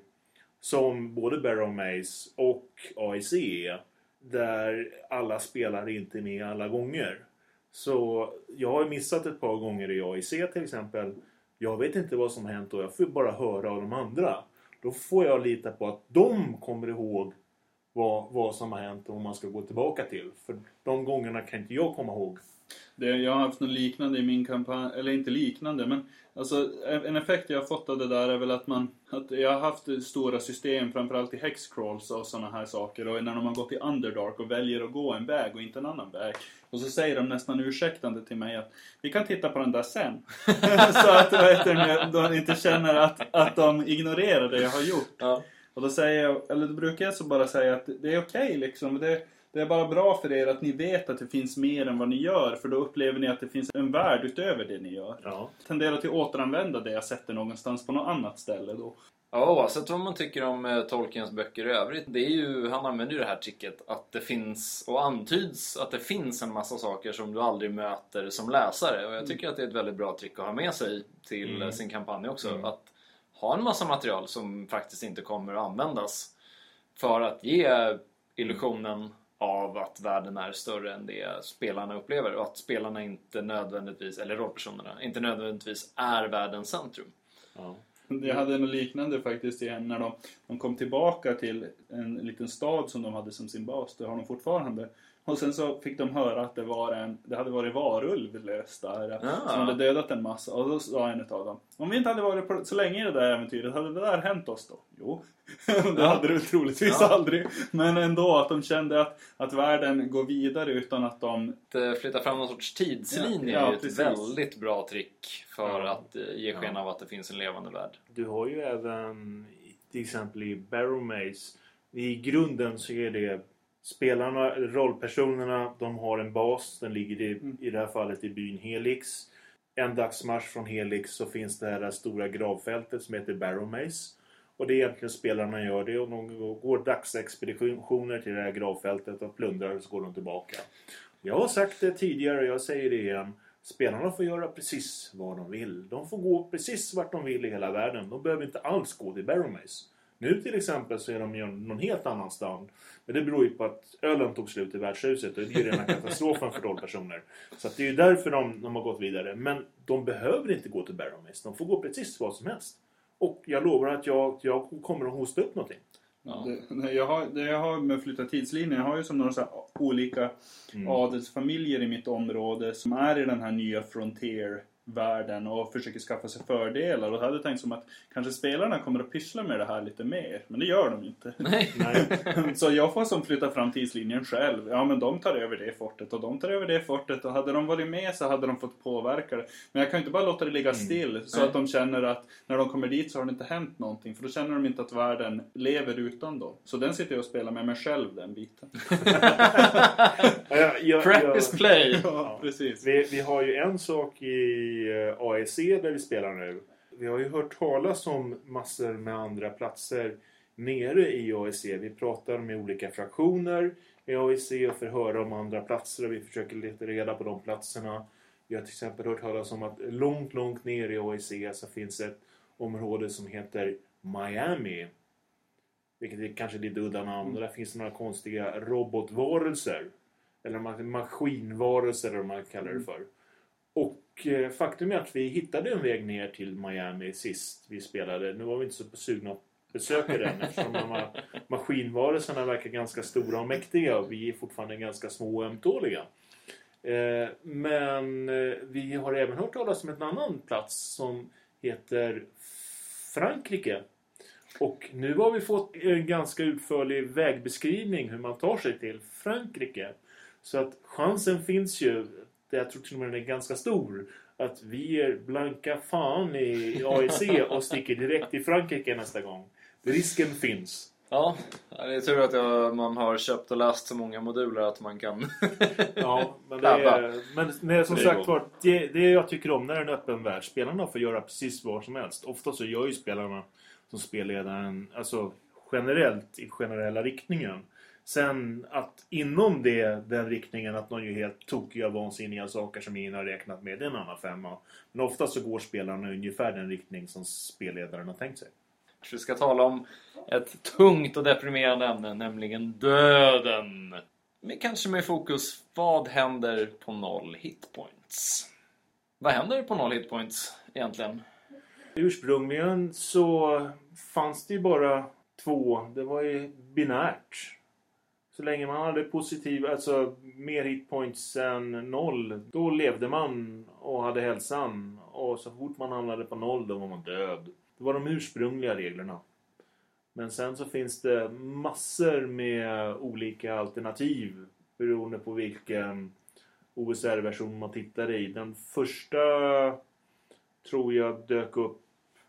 som både Barrow Maze och AIC är, där alla spelare inte är med alla gånger. Så jag har missat ett par gånger i AIC till exempel. Jag vet inte vad som hänt och jag får bara höra av de andra. Då får jag lita på att de kommer ihåg vad, vad som har hänt och vad man ska gå tillbaka till. För de gångerna kan inte jag komma ihåg. Det, jag har haft något liknande i min kampanj, eller inte liknande men alltså en effekt jag har fått av det där är väl att man, att jag har haft stora system framförallt i hexcrawls och sådana här saker och när man går till Underdark och väljer att gå en väg och inte en annan väg och så säger de nästan ursäktande till mig att vi kan titta på den där sen. så att vet du, de inte känner att, att de ignorerar det jag har gjort. Ja. Och då säger jag, eller då brukar jag så bara säga att det är okej liksom. Det, det är bara bra för er att ni vet att det finns mer än vad ni gör. För då upplever ni att det finns en värld utöver det ni gör. Ja. Tenderar till att återanvända det jag sätter någonstans på något annat ställe då. Ja, oavsett vad man tycker om eh, Tolkiens böcker i övrigt. Det är ju, han använder ju det här tricket att det finns, och antyds att det finns en massa saker som du aldrig möter som läsare. Och jag tycker att det är ett väldigt bra trick att ha med sig till Mm. eh, sin kampanj också. Mm. Att ha en massa material som faktiskt inte kommer att användas. För att ge illusionen av att världen är större än det spelarna upplever. Och att spelarna inte nödvändigtvis, eller rollpersonerna, inte nödvändigtvis är världens centrum. Ja. Jag hade något liknande faktiskt igen när de, de kom tillbaka till en liten stad som de hade som sin bas. Det har de fortfarande. Och sen så fick de höra att det, var en, det hade varit varulv lös där. Ah. Som hade dödat en massa. Och då sa en av dem. Om vi inte hade varit på, så länge i det där äventyret, hade det där hänt oss då? Jo. det Ja. hade det troligtvis Ja. aldrig. Men ändå att de kände att, att världen går vidare utan att de... Att eh, flytta fram någon sorts tidslinje Ja, ja, är ju ett precis. väldigt bra trick för Ja. att eh, ge sken av att det finns en levande värld. Du har ju även till exempel i Barrow Maze. I grunden så är det spelarna, rollpersonerna, de har en bas. Den ligger i, Mm. i det här fallet i byn Helix. En dagsmarsch från Helix så finns det här stora gravfältet som heter Barrow Maze. Och det är egentligen spelarna gör det och de går dagsexpeditioner till det här gravfältet och plundrar och så går de tillbaka. Jag har sagt det tidigare och jag säger det igen. Spelarna får göra precis vad de vill. De får gå precis vart de vill i hela världen. De behöver inte alls gå till Barrow Maze. Nu till exempel så är de ju någon helt annanstans. Men det beror ju på att ölen tog slut i värdshuset och det är ju rena katastrofen för rollpersoner. Så att det är ju därför de, de har gått vidare. Men de behöver inte gå till Barrow Maze. De får gå precis vad som helst. Och jag lovar att jag, jag kommer att hosta upp någonting. Ja. Det, jag har, det jag har med flytta tidslinjen, jag har ju som några så här olika Mm. adelsfamiljer i mitt område som är i den här nya frontier-världen och försöker skaffa sig fördelar. Och jag hade tänkt som att kanske spelarna kommer att pyssla med det här lite mer. Men det gör de inte. Nej. Nej. Så jag får som flytta fram tidslinjen själv. Ja men de tar över det fortet och de tar över det fortet. Och hade de varit med så hade de fått påverka det. Men jag kan inte bara låta det ligga still så Nej. att de känner att när de kommer dit så har det inte hänt någonting. För då känner de inte att världen lever utan dem. Så den sitter jag och spelar med mig själv den biten. Ja, jag- jag- Practice play! Ja, precis. Vi, vi har ju en sak i eh, AEC där vi spelar nu. Vi har ju hört talas om massor med andra platser nere i AEC. Vi pratar med olika fraktioner i AEC och får höra om andra platser och vi försöker leta reda på de platserna. Vi har till exempel hört talas om att långt, långt ner i AEC så finns ett område som heter Miami. Vilket är kanske lite udda namn. Och där finns det några konstiga robotvarelser. Eller ma- maskinvarelser eller vad man kallar det för. Och Eh, faktum är att vi hittade en väg ner till Miami sist vi spelade. Nu var vi inte så sugna att besöka den eftersom de här maskinvarelserna verkar ganska stora och mäktiga och vi är fortfarande ganska små och ömtåliga. Eh, men eh, vi har även hört talas om en annan plats som heter Frankrike. Och nu har vi fått en ganska utförlig vägbeskrivning hur man tar sig till Frankrike. Så att chansen finns ju, jag tror till och med den är ganska stor, att vi ger blanka fan i AEC och sticker direkt till Frankrike nästa gång. Risken finns. Ja, det är tur att jag, man har köpt och läst så många moduler att man kan... Ja, men det är, men det är som är sagt var, det, det jag tycker om när det är en öppen värld. Spelarna får göra precis vad som helst. Ofta så gör ju spelarna som spelledaren, alltså generellt i generella riktningen. Sen att inom det, den riktningen att någon gör helt tokiga, vansinniga saker som ingen har räknat med, det är en annan femma. Men ofta så går spelarna ungefär den riktning som spelledaren har tänkt sig. Vi ska tala om ett tungt och deprimerande ämne, nämligen döden. Men kanske med fokus, vad händer på noll hitpoints? Vad händer på noll hitpoints egentligen? Ursprungligen så fanns det ju bara två. Det var ju binärt. Så länge man hade positiv, alltså mer hitpoints än noll, då levde man och hade hälsan. Och så fort man hamnade på noll, då var man död. Det var de ursprungliga reglerna. Men sen så finns det massor med olika alternativ beroende på vilken OSR-version man tittar i. Den första tror jag dök upp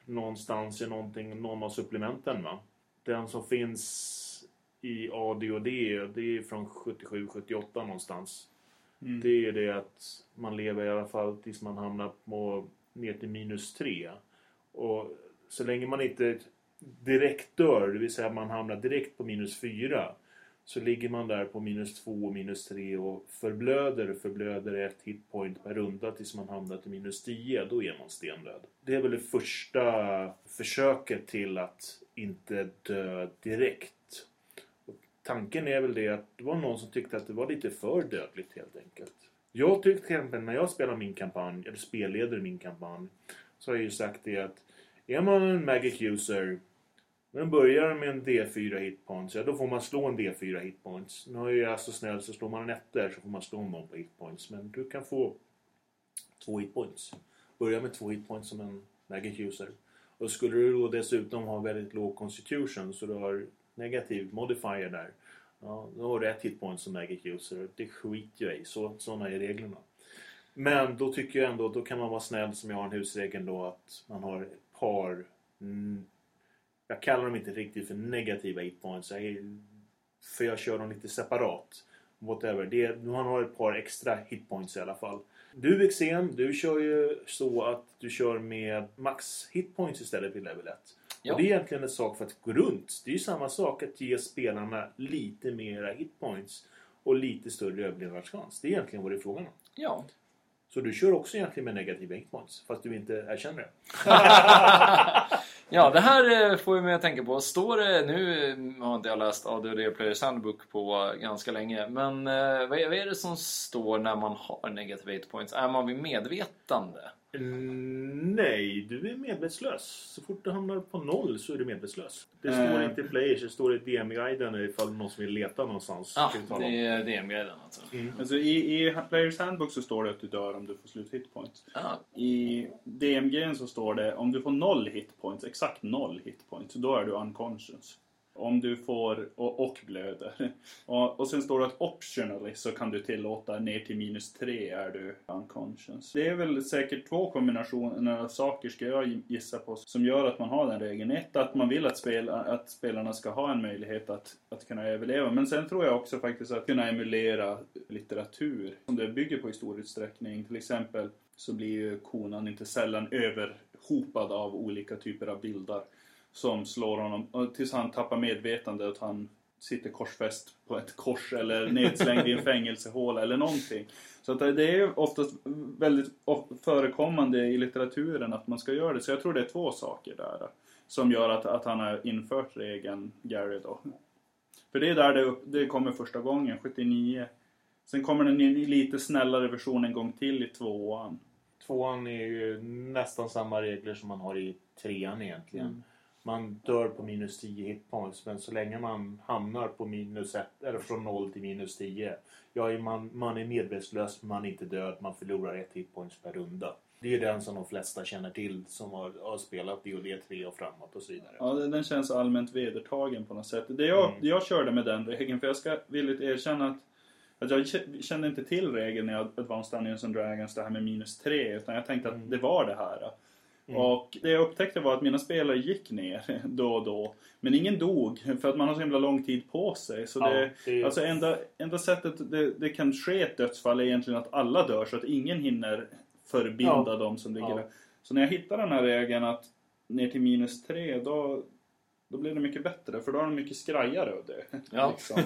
någonstans i någonting, någon av supplementen. Va? Den som finns i ADHD, det är från 77-78 någonstans. Mm. Det är det att man lever i alla fall tills man hamnar på ner till minus 3. Och så länge man inte direkt dör, det vill säga man hamnar direkt på minus 4 så ligger man där på minus 2 och minus 3 och förblöder förblöder ett hitpoint per runda tills man hamnar till minus 10. Då är man stendöd. Det är väl det första försöket till att inte dö direkt. Tanken är väl det att det var någon som tyckte att det var lite för dödligt helt enkelt. Jag tyckte till exempel när jag spelar min kampanj, eller spelleder min kampanj, så har jag ju sagt det att är man en Magic user när den börjar med en D4 hitpoints, ja då får man slå en D4 hitpoints. Nu är jag så snäll så slår man en etta så får man slå någon på hitpoints. Men du kan få två hitpoints. Börja med två hitpoints som en Magic user. Och skulle du då dessutom ha väldigt låg constitution så du har negativ modifier där. Ja, då har du ett hitpoint som Magic user. Det skiter jag i. Så, sådana är reglerna. Men då tycker jag ändå, då kan man vara snäll som jag har en husregel då att man har ett par mm, jag kallar dem inte riktigt för negativa hitpoints. Jag är, för jag kör dem lite separat. Whatever. Det, man har ett par extra hitpoints i alla fall. Du Vexen, du kör ju så att du kör med max hitpoints istället vid level 1. Ja. Och det är egentligen en sak för att gå runt. Det är ju samma sak att ge spelarna lite mera hitpoints och lite större överlevnadschans. Det är egentligen vad det är frågan om. Ja. Så du kör också egentligen med negativa hitpoints, fast du inte erkänner det. ja, det här eh, får ju mig att tänka på. Står det, nu eh, har inte jag läst ADHD Players Handbook på ganska länge, men eh, vad är, vad är det som står när man har negative hit points? Är man vid medvetande? Mm, nej, du är medvetslös. Så fort du hamnar på noll så är du medvetslös. Det Eh. står inte i Players, det står i DM-guiden ifall någon som vill leta någonstans. Ja, tala det är DM-guiden alltså. Mm. Alltså i, i Players Handbook så står det att du dör om du får slut hitpoints. Ja, I DMG så står det om du får noll hitpoints, exakt noll hitpoints, då är du unconscious. Om du får, och, och blöder. Och, och sen står det att optionally så kan du tillåta ner till minus tre är du unconscious. Det är väl säkert två kombinationer av saker ska jag gissa på som gör att man har den regeln. Ett, att man vill att, spel, att spelarna ska ha en möjlighet att, att kunna överleva. Men sen tror jag också faktiskt att kunna emulera litteratur som det bygger på i stor utsträckning. Till exempel så blir ju konan inte sällan överhopad av olika typer av bilder som slår honom tills han tappar medvetande och han sitter korsfäst på ett kors eller nedslängd i en fängelsehåla eller någonting. Så att det är oftast väldigt förekommande i litteraturen att man ska göra det. Så jag tror det är två saker där som gör att, att han har infört regeln, Gary då. För det är där det, upp, det kommer första gången, 79. Sen kommer den i lite snällare version en gång till i tvåan. Tvåan är ju nästan samma regler som man har i trean egentligen. Mm. Man dör på minus 10 hitpoints men så länge man hamnar på minus 1, eller från 0 till minus 10. Ja, man, man är medvetslös, man är inte död, man förlorar ett hitpoints per runda. Det är den som de flesta känner till som har, har spelat DOD 3 och framåt och så vidare. Ja, den känns allmänt vedertagen på något sätt. Det jag, Mm. jag körde med den regeln, för jag ska villigt erkänna att, att jag kände inte till regeln i Advanced Dungeons and Dragons, det här med minus 3, utan jag tänkte att Mm. det var det här. Mm. Och det jag upptäckte var att mina spelare gick ner då och då. Men ingen dog, för att man har så himla lång tid på sig. Så Ja, det, det Alltså enda, enda sättet det, det kan ske ett dödsfall är egentligen att alla dör, så att ingen hinner förbinda Ja. dem som ligger Ja. där. Så när jag hittade den här regeln att ner till minus 3, då, då blev det mycket bättre. För då har de mycket skrajare att dö. Ja. liksom.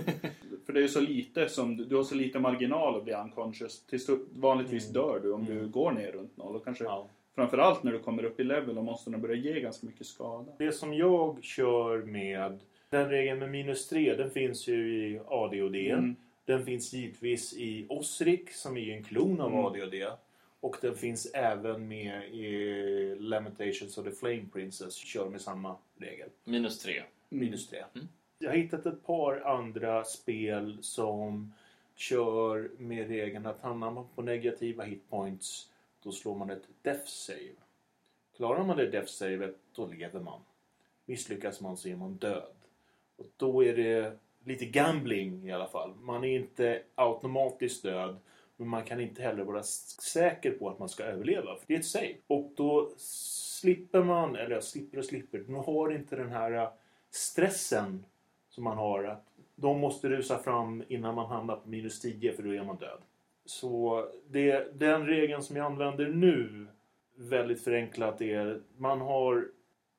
För det är ju så lite som, du har så lite marginal att bli unconscious. Till stor, vanligtvis Mm. dör du om du Mm. går ner runt noll. Och kanske Ja. Framförallt när du kommer upp i level och monstren börjar ge ganska mycket skada. Det som jag kör med den regeln med minus 3, den finns ju i ADOD. Mm. Den finns givetvis i Osrik som är en klon av Mm. ADOD. Och den finns även med i Lamentations of the Flame Princess. Kör med samma regel. minus tre. Minus 3. Mm. Jag har hittat ett par andra spel som kör med regeln att hamnar man på negativa hitpoints då slår man ett death save. Klarar man det death savet då lever man. Misslyckas man så är man död. Och då är det lite gambling i alla fall. Man är inte automatiskt död men man kan inte heller vara säker på att man ska överleva. För det är ett save. Och då slipper man, eller jag slipper och slipper, man har inte den här äh, stressen som man har att de måste rusa fram innan man hamnar på minus 10 för då är man död. Så det, den regeln som jag använder nu, väldigt förenklat, är man har...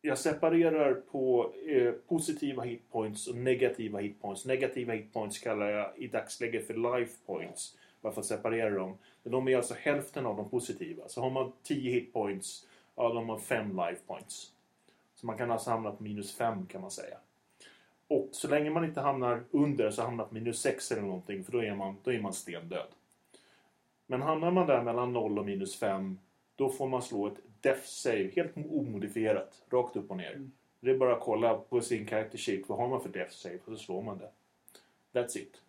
Jag separerar på eh, positiva hitpoints och negativa hitpoints. Negativa hitpoints kallar jag i dagsläget för life points. Bara för att separera dem. Men de är alltså hälften av de positiva. Så har man 10 hitpoints, ja, de har 5 life points. Så man kan alltså hamna på minus 5 kan man säga. Och så länge man inte hamnar under så hamnar på minus 6 eller någonting för då är man, då är man stendöd. Men hamnar man där mellan 0 och minus 5 då får man slå ett death save helt omodifierat. Rakt upp och ner. Mm. Det är bara att kolla på sin character sheet. Vad har man för death save? Och så slår man det. That's it.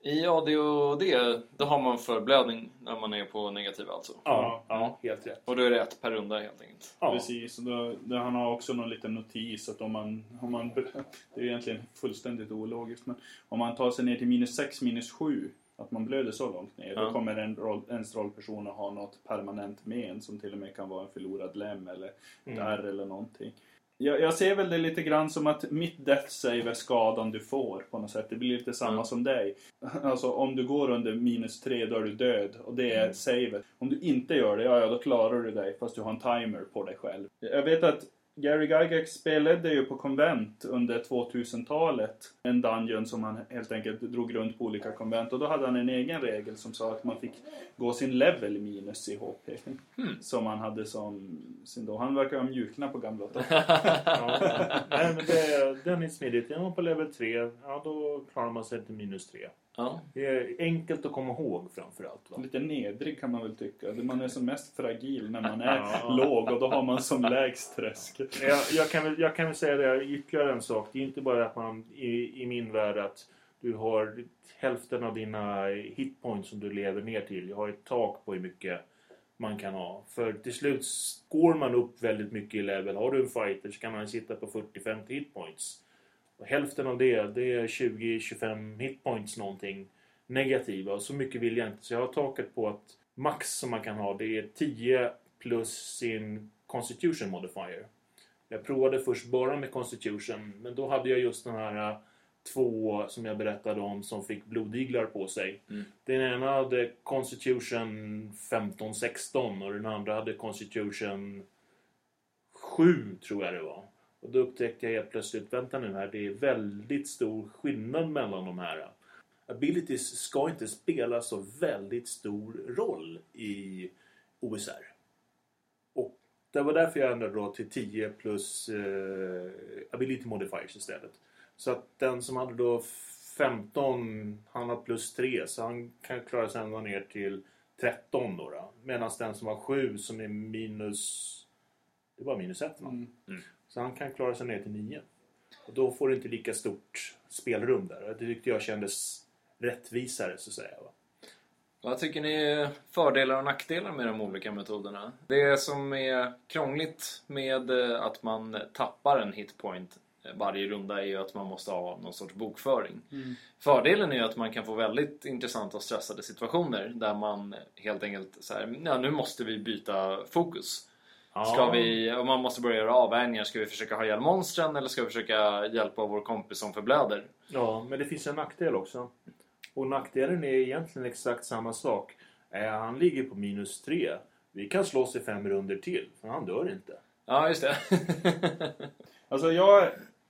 I ADHD, då har man förblödning när man är på negativ alltså. Ja, Ja. ja helt rätt. Och då är det ett per runda helt enkelt. Ja. Precis, och då, då, han har också någon liten notis att om man, om man... Det är egentligen fullständigt ologiskt, men om man tar sig ner till minus 6, minus 7, att man blöder så långt ner, Ja. då kommer en roll, ens rollperson att ha något permanent men som till och med kan vara en förlorad lem eller Mm. ärr eller någonting. Jag, jag ser väl det lite grann som att mitt death save är skadan du får på något sätt. Det blir lite samma Ja. som dig. Alltså om du går under minus 3 då är du död och det är Mm. savet. Om du inte gör det, ja, ja då klarar du dig fast du har en timer på dig själv. Jag vet att Gary Gygax spelade ju på konvent under 2000-talet. En dungeon som han helt enkelt drog runt på olika konvent. Och då hade han en egen regel som sa att man fick gå sin level minus i HP. Hmm. Som han hade som sin då. Han verkar ha mjuknat på gamla dagar. Ja, nej, men det, den är smidigt. Är man på level 3, ja då klarar man sig till minus 3. Ja. Det är enkelt att komma ihåg framförallt. Va? Lite nedrig kan man väl tycka. Man är som mest fragil när man är låg och då har man som lägst träsk. Jag, jag, kan väl, jag kan väl säga det ytterligare en sak. Det är inte bara att man i, i min värld att du har hälften av dina hitpoints som du lever ner till. Jag har ett tak på hur mycket man kan ha. För till slut går man upp väldigt mycket i level. Har du en fighter så kan man sitta på 40-50 hitpoints. Och hälften av det, det är 20-25 hitpoints någonting negativa. Och så mycket vill jag inte. Så jag har taket på att max som man kan ha det är 10 plus sin Constitution modifier. Jag provade först bara med Constitution, men då hade jag just den här äh, två som jag berättade om som fick blodiglar på sig. Mm. Den ena hade Constitution 15-16 och den andra hade Constitution 7 tror jag det var. Och då upptäckte jag helt plötsligt, vänta nu här, det är väldigt stor skillnad mellan de här. Abilities ska inte spela så väldigt stor roll i OSR. Och det var därför jag ändrade då till 10 plus eh, ability modifiers istället. Så att den som hade då 15, han har plus 3 så han kan klara sig ända ner till 13 då. då. Medan den som har 7 som är minus... Det var minus 1 va? Mm. Så han kan klara sig ner till 9. Och då får du inte lika stort spelrum där. Det tyckte jag kändes rättvisare så att säga. Va? Vad tycker ni är fördelar och nackdelar med de olika metoderna? Det som är krångligt med eh, att man tappar en hitpoint eh, varje runda är ju att man måste ha någon sorts bokföring. Mm. Fördelen är ju att man kan få väldigt intressanta och stressade situationer där man helt enkelt så här, ja, nu måste vi byta fokus. Ska vi, och man måste börja göra avvägningar. Ska vi försöka ha ihjäl monstren eller ska vi försöka hjälpa vår kompis som förblöder? Ja, men det finns en nackdel också. Och nackdelen är egentligen exakt samma sak. Eh, han ligger på minus 3. Vi kan slåss i fem runder till, för han dör inte. Ja, just det. Alltså jag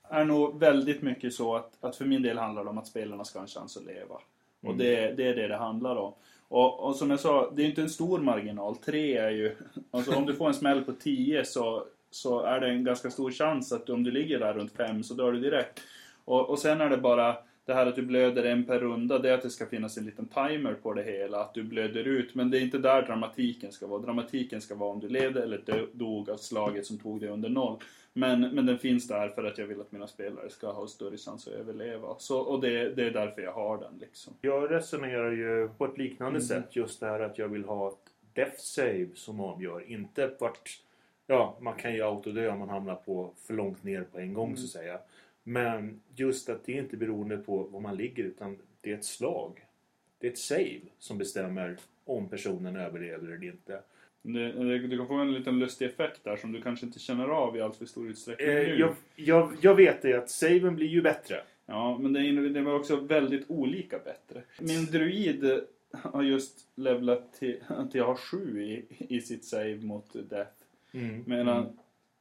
är nog väldigt mycket så att, att för min del handlar det om att spelarna ska ha en chans att leva. Och Mm. det, det är det det handlar om. Och, och som jag sa, det är inte en stor marginal. Tre är ju... Alltså om du får en smäll på 10 så, så är det en ganska stor chans att om du ligger där runt 5 så dör du direkt. Och, och sen är det bara det här att du blöder en per runda, det är att det ska finnas en liten timer på det hela. Att du blöder ut. Men det är inte där dramatiken ska vara. Dramatiken ska vara om du levde eller dog av slaget som tog dig under noll. Men, men den finns där för att jag vill att mina spelare ska ha större chans att överleva. Så, och det, det är därför jag har den liksom. Jag resonerar ju på ett liknande Mm. sätt. Just det här att jag vill ha ett death save som avgör. Inte vart... Ja, man kan ju autodö om man hamnar på för långt ner på en gång Mm. så att säga. Men just att det är inte beroende på var man ligger utan det är ett slag. Det är ett save som bestämmer om personen överlever eller inte. Det, det, du kan få en liten lustig effekt där som du kanske inte känner av i allt för stor utsträckning Eh, nu. jag, jag, jag vet det att saven blir ju bättre. Ja, men det, det var också väldigt olika bättre. Min druid har just levlat till att jag har sju i, i sitt save mot death. Mm. Medan mm.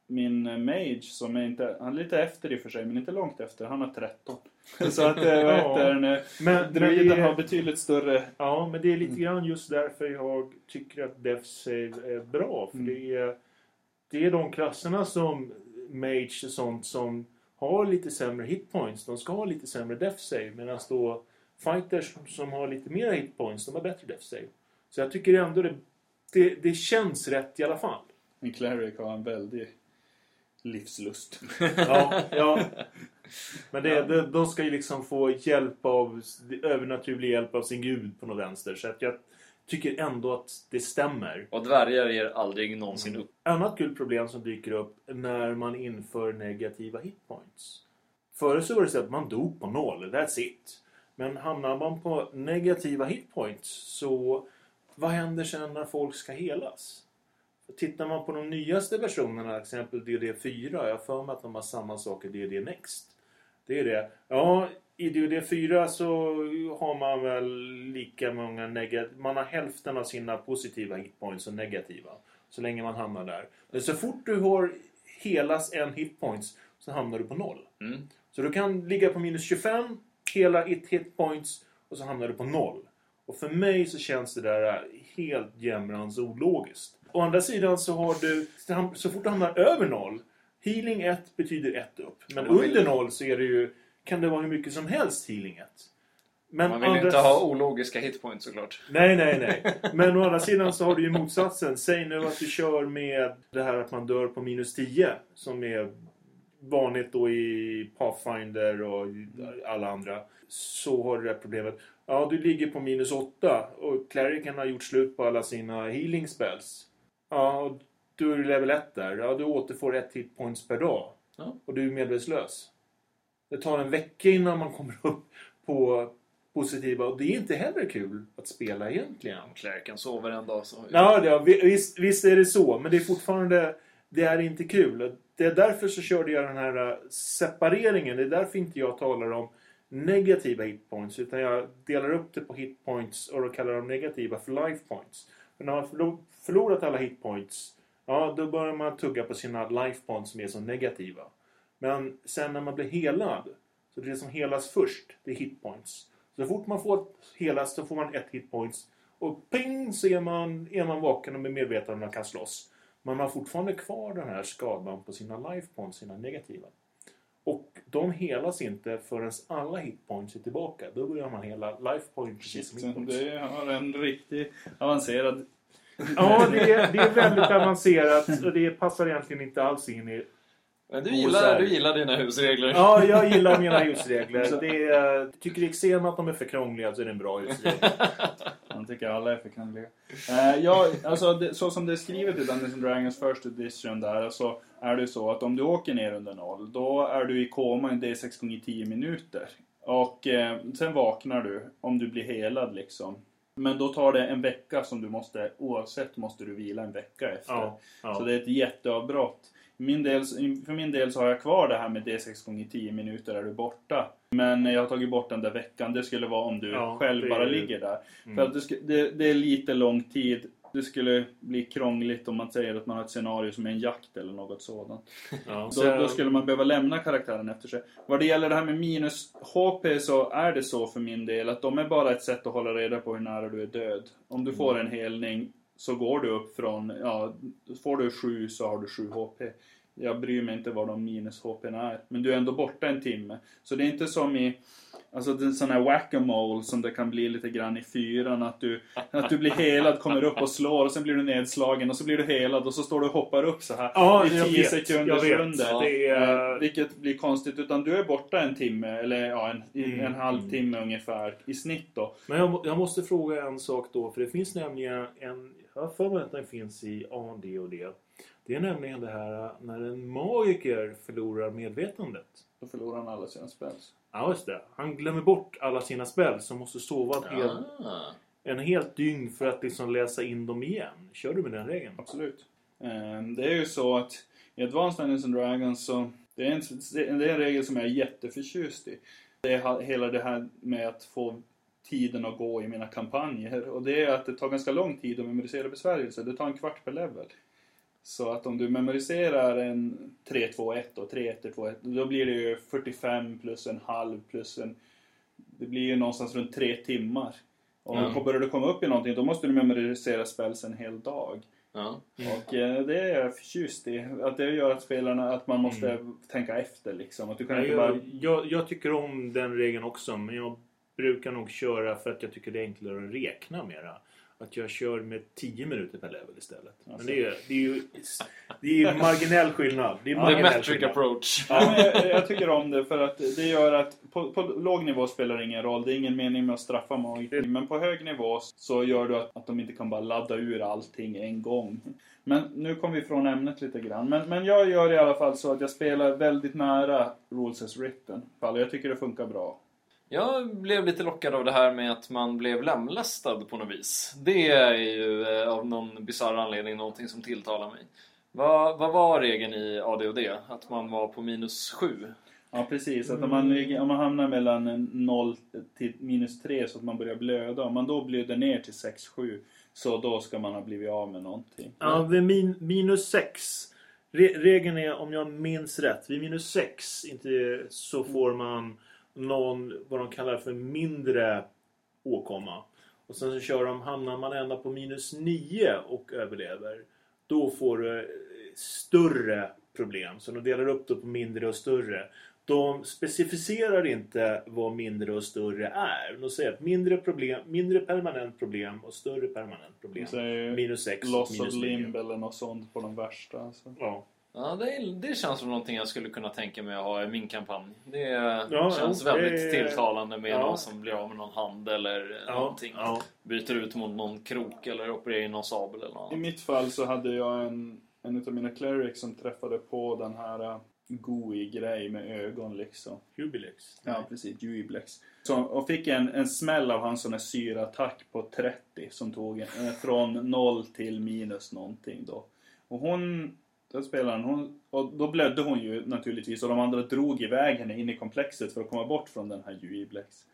min mage som är inte, han är lite efter i och för sig, men inte långt efter, han har 13. Så att, eh, vad heter ja. Men druiden men har betydligt större... Ja, men det är lite grann just därför jag tycker att death save är bra. För mm. det, är, det är de klasserna som mage och sånt som har lite sämre hitpoints. De ska ha lite sämre death save. Medan då fighters som har lite mer hitpoints, de har bättre death save. Så jag tycker ändå det, det, det känns rätt i alla fall. En cleric har en väldig livslust. ja, ja. Men det, det, de ska ju liksom få hjälp av övernaturlig hjälp av sin gud på något vänster. Så att jag tycker ändå att det stämmer. Och dvärgar ger aldrig någonsin upp. Annat kul problem som dyker upp när man inför negativa hitpoints. Förut så var det så att man dog på noll, that's it. Men hamnar man på negativa hitpoints så vad händer sen när folk ska helas? Tittar man på de nyaste versionerna, till exempel DD4, jag har för mig att de har samma sak i DD Next. Det är det. Ja, i DD4 så har man väl lika många negativa... Man har hälften av sina positiva hitpoints och negativa. Så länge man hamnar där. Men så fort du har helas en hitpoints så hamnar du på noll. Mm. Så du kan ligga på minus 25 hela ett hitpoints och så hamnar du på noll. Och för mig så känns det där helt jämrans ologiskt. Å andra sidan så har du, så fort du hamnar över noll, healing 1 betyder 1 upp. Men under vill... noll så är det ju, kan det vara hur mycket som helst healing 1. Men Man vill andra... inte ha ologiska hitpoints såklart. Nej, nej, nej. Men å andra sidan så har du ju motsatsen. Säg nu att du kör med det här att man dör på minus 10. Som är vanligt då i Pathfinder och alla andra. Så har du det här problemet. Ja, du ligger på minus 8 och Clericen har gjort slut på alla sina healing spells. Ja, och du är level 1 där. Ja, du återfår ett hitpoints per dag. Ja. Och du är medvetslös. Det tar en vecka innan man kommer upp på positiva. Och det är inte heller kul att spela egentligen. Clericen sover en dag så... Ja, ja visst, visst är det så. Men det är fortfarande... Det är inte kul det är därför så körde jag den här äh, separeringen. Det är därför inte jag talar om negativa hitpoints. Utan jag delar upp det på hitpoints och då kallar de negativa för life points. För när man förlorat alla hitpoints, ja då börjar man tugga på sina life points som är så negativa. Men sen när man blir helad, så det som helas först, det är hitpoints. Så fort man får helas så får man ett hitpoints. Och ping så är man, är man vaken och med medvetande och kan slåss. Man har fortfarande kvar den här skadan på sina life points, sina negativa. Och de helas inte förrän alla hitpoints är tillbaka. Då börjar man hela life points precis som hitpoints. Det har en riktigt avancerad... ja, det är, det är väldigt avancerat och det passar egentligen inte alls in i men du gillar, du gillar dina husregler. Ja, jag gillar mina husregler. Det är, tycker Xen att de är för krångliga så är det en bra husregel. Man tycker alla är för krångliga. Eh, ja, alltså, det, så som det är skrivet i Dungeons Dragons First Edition där så är det så att om du åker ner under noll då är du i koma en D6 gånger 10 minuter. Och eh, sen vaknar du om du blir helad liksom. Men då tar det en vecka som du måste, oavsett måste du vila en vecka efter. Ja, ja. Så det är ett jätteavbrott min del, för min del så har jag kvar det här med D6 gånger 10 minuter är du borta. Men jag har tagit bort den där veckan. Det skulle vara om du ja, själv bara ligger där. Mm. För att det, det, det, är lite lång tid. Det skulle bli krångligt om man säger att man har ett scenario som är en jakt eller något sådant. Ja, så... då, då, skulle man behöva lämna karaktären efter sig. Vad det gäller det här med minus HP så är det så för min del att de är bara ett sätt att hålla reda på hur nära du är död. Om du får mm. en helning så går du upp från, ja, får du 7 så har du 7 HP. Jag bryr mig inte vad de minus HP är. Men du är ändå borta en timme. Så det är inte som i Alltså en sån här whack-a-mole som det kan bli lite grann i fyran. Att du, att du blir helad, kommer upp och slår och sen blir du nedslagen och så blir du helad och så står du och hoppar upp så här ja, i 10 sekunders runder. Är... Vilket blir konstigt. Utan du är borta en timme, eller ja, en, mm. en halvtimme ungefär i snitt då. Men jag, jag måste fråga en sak då. För det finns nämligen en jag har för mig att den finns i AD och det. Det är nämligen det här när en magiker förlorar medvetandet. Då förlorar han alla sina spells. Ja, just det. Han glömmer bort alla sina spells och måste sova ett helt, en helt dygn för att liksom läsa in dem igen. Kör du med den regeln? Absolut. Ehm, det är ju så att i Advanced Dungeons and Dragons så det är, en, det är en regel som jag är jätteförtjust i. Det är hela det här med att få tiden att gå i mina kampanjer. Och det är att det tar ganska lång tid att memorisera besvärjelser. Det tar en kvart per level. Så att om du memoriserar en 3-2-1 och 3-1-2-1 då blir det ju 45 plus en halv plus en... Det blir ju någonstans runt tre timmar. Och Ja. börjar du komma upp i någonting då måste du memorisera spells en hel dag. Ja. Och eh, det är jag förtjust i. Att det gör att spelarna, att man måste Mm. tänka efter liksom. Att du kan Jag, inte bara... jag, jag, jag tycker om den regeln också, men jag brukar nog köra för att jag tycker det är enklare att räkna mera. Att jag kör med 10 minuter per level istället. Men Alltså. det är, det är ju det är ju marginell skillnad. Det är The marginell metric skillnad. approach. Ja, men jag, jag tycker om det för att det gör att på, på låg nivå spelar det ingen roll. Det är ingen mening med att straffa magiker. Men på hög nivå så gör du att, att de inte kan bara ladda ur allting en gång. Men nu kom vi från ämnet lite grann. Men, men jag gör i alla fall så att jag spelar väldigt nära Rules as written. Jag tycker det funkar bra. Jag blev lite lockad av det här med att man blev lemlästad på något vis. Det är ju eh, av någon bisarr anledning någonting som tilltalar mig. Vad, vad var regeln i ADHD? Att man var på minus 7? Ja precis, att om man, ligger- om man hamnar mellan en 0 till minus 3 så att man börjar blöda. Om man då blöder ner till 6-7 så då ska man ha blivit av med någonting. Ja, vid min, minus 6. Re, regeln är, om jag minns rätt, vid minus 6 inte, så får man någon, vad de kallar för mindre åkomma. Och sen så kör de, hamnar man ända på minus 9 och överlever, då får du eh, större problem. Så de delar upp det på mindre och större. De specificerar inte vad mindre och större är. De säger att mindre, problem, mindre permanent problem och större permanent problem. Är ju Minus 6 Loss of minus 9. limb eller något sånt på de värsta. Alltså. Ja. Ja, det, är, det känns som någonting jag skulle kunna tänka mig att ha i min kampanj. Det Ja, känns jo, väldigt det tilltalande med ja. någon som blir av med någon hand eller Ja, någonting. ja. Byter ut mot någon krok eller opererar in någon sabel eller något I mitt fall så hade jag en, en av mina clerics som träffade på den här uh, GUI-grej med ögon liksom. Jubilex. Ja, precis. Juiblex. Så, och fick en, en smäll av hans sån här syraattack på 30 som tog eh, från 0 till minus någonting då. Och hon, den spelaren, hon, och då blödde hon ju naturligtvis och de andra drog iväg henne in i komplexet för att komma bort från den här Juiblex.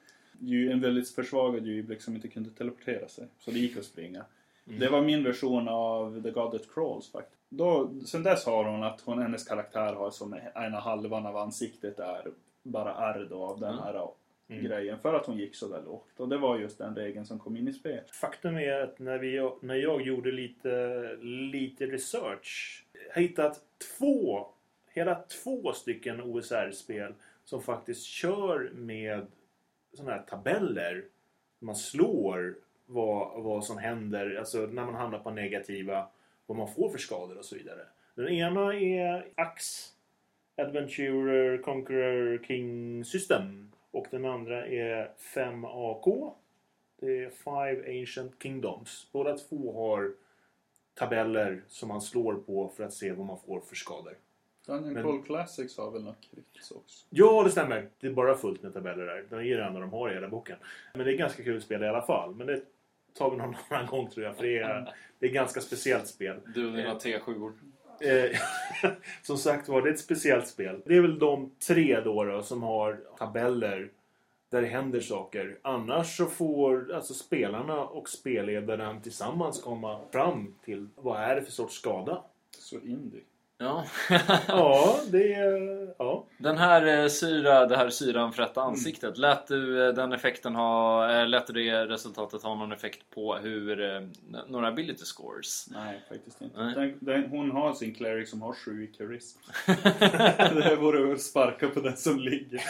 Ju, en väldigt försvagad Juiblex som inte kunde teleportera sig. Så det gick att springa. Det var min version av The God That Crawls faktiskt. Då, sen dess har hon att hon, hennes karaktär har som ena halvan av ansiktet är bara ärr då av den Mm. här Mm. grejen. För att hon gick så där lågt. Och det var just den regeln som kom in i spel. Faktum är att när, vi, när jag gjorde lite, lite research har hittat två, hela två stycken OSR-spel som faktiskt kör med sådana här tabeller. Man slår vad, vad som händer, alltså när man hamnar på negativa, vad man får för skador och så vidare. Den ena är Ax Adventurer Conqueror King System och den andra är 5AK det är Five Ancient Kingdoms. Båda två har tabeller som man slår på för att se vad man får för skador. Dungeon Men- Crawl Classics har väl något krits också? Ja, det stämmer. Det är bara fullt med tabeller där. Det är det enda de har i hela boken. Men det är ganska kul spel i alla fall. Men det tar vi någon annan gång tror jag. För det är, det är ett ganska speciellt spel. Du och dina T7-or. Eh, som sagt var, det är ett speciellt spel. Det är väl de tre då, då som har tabeller där det händer saker. Annars så får alltså spelarna och spelledaren tillsammans komma fram till vad är det för sorts skada. Så indie. Ja. Ja, det är... Ja. Den här eh, syra, det här syranfrätta ansiktet, lät du eh, den effekten ha, eh, lät du det resultatet ha någon effekt på hur, några ability scores? Nej, faktiskt inte. Nej. Den, den, hon har sin cleric som har sju i charisma. det vore att sparka på den som ligger.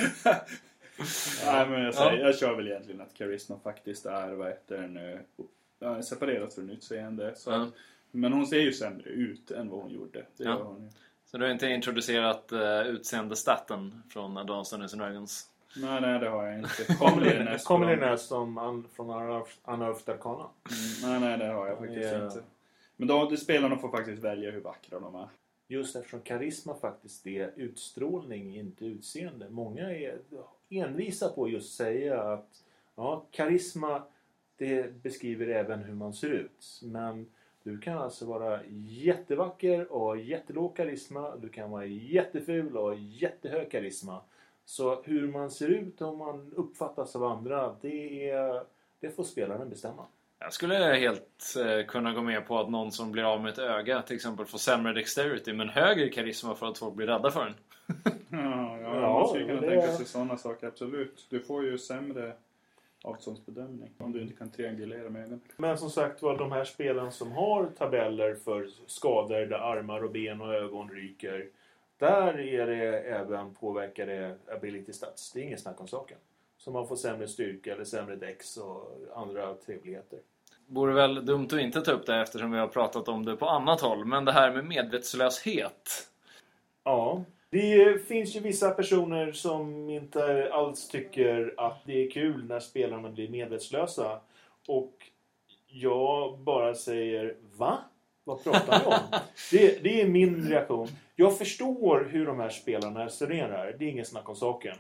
Nej, men jag, säger, Ja. jag kör väl egentligen att karisma faktiskt är, vad heter det nu, separerat från utseende. Så Ja. att, men hon ser ju sämre ut än vad hon gjorde. Det Ja. hon ju. Så du har inte introducerat uh, utseendestaten från Advanced Dungeons and Dragons? Nej, nej, det har jag inte. Kommer det näst som an, från Unearth- Unearthed Arcana? Mm, nej, nej, det har jag faktiskt Ja. inte. Men då, de spelarna får faktiskt välja hur vackra de är. Just eftersom karisma faktiskt är utstrålning, inte utseende. Många är envisa på att just säga att ja, karisma det beskriver även hur man ser ut. Men du kan alltså vara jättevacker och ha jättelåg karisma. Du kan vara jätteful och ha jättehög karisma. Så hur man ser ut och man uppfattas av andra, det, är, det får spelaren bestämma. Jag skulle helt eh, kunna gå med på att någon som blir av med ett öga till exempel får sämre dexterity men högre karisma för att folk blir rädda för. Ja, ja, Ja, man skulle kunna det- tänka sig sådana saker, absolut. Du får ju sämre avståndsbedömning om du inte kan triangulera med ögonen. Men som sagt var, de här spelarna som har tabeller för skador där armar och ben och ögon ryker. Där är det även påverkade ability stats. Det är inget snack om saken. Så man får sämre styrka eller sämre dex och andra trevligheter. Vore väl dumt att inte ta upp det eftersom vi har pratat om det på annat håll. Men det här med medvetslöshet. Ja, det finns ju vissa personer som inte alls tycker att det är kul när spelarna blir medvetslösa. Och jag bara säger Va? Vad pratar ni om? Det, det är min reaktion. Jag förstår hur de här spelarna resonerar. Det är ingen snack om saken.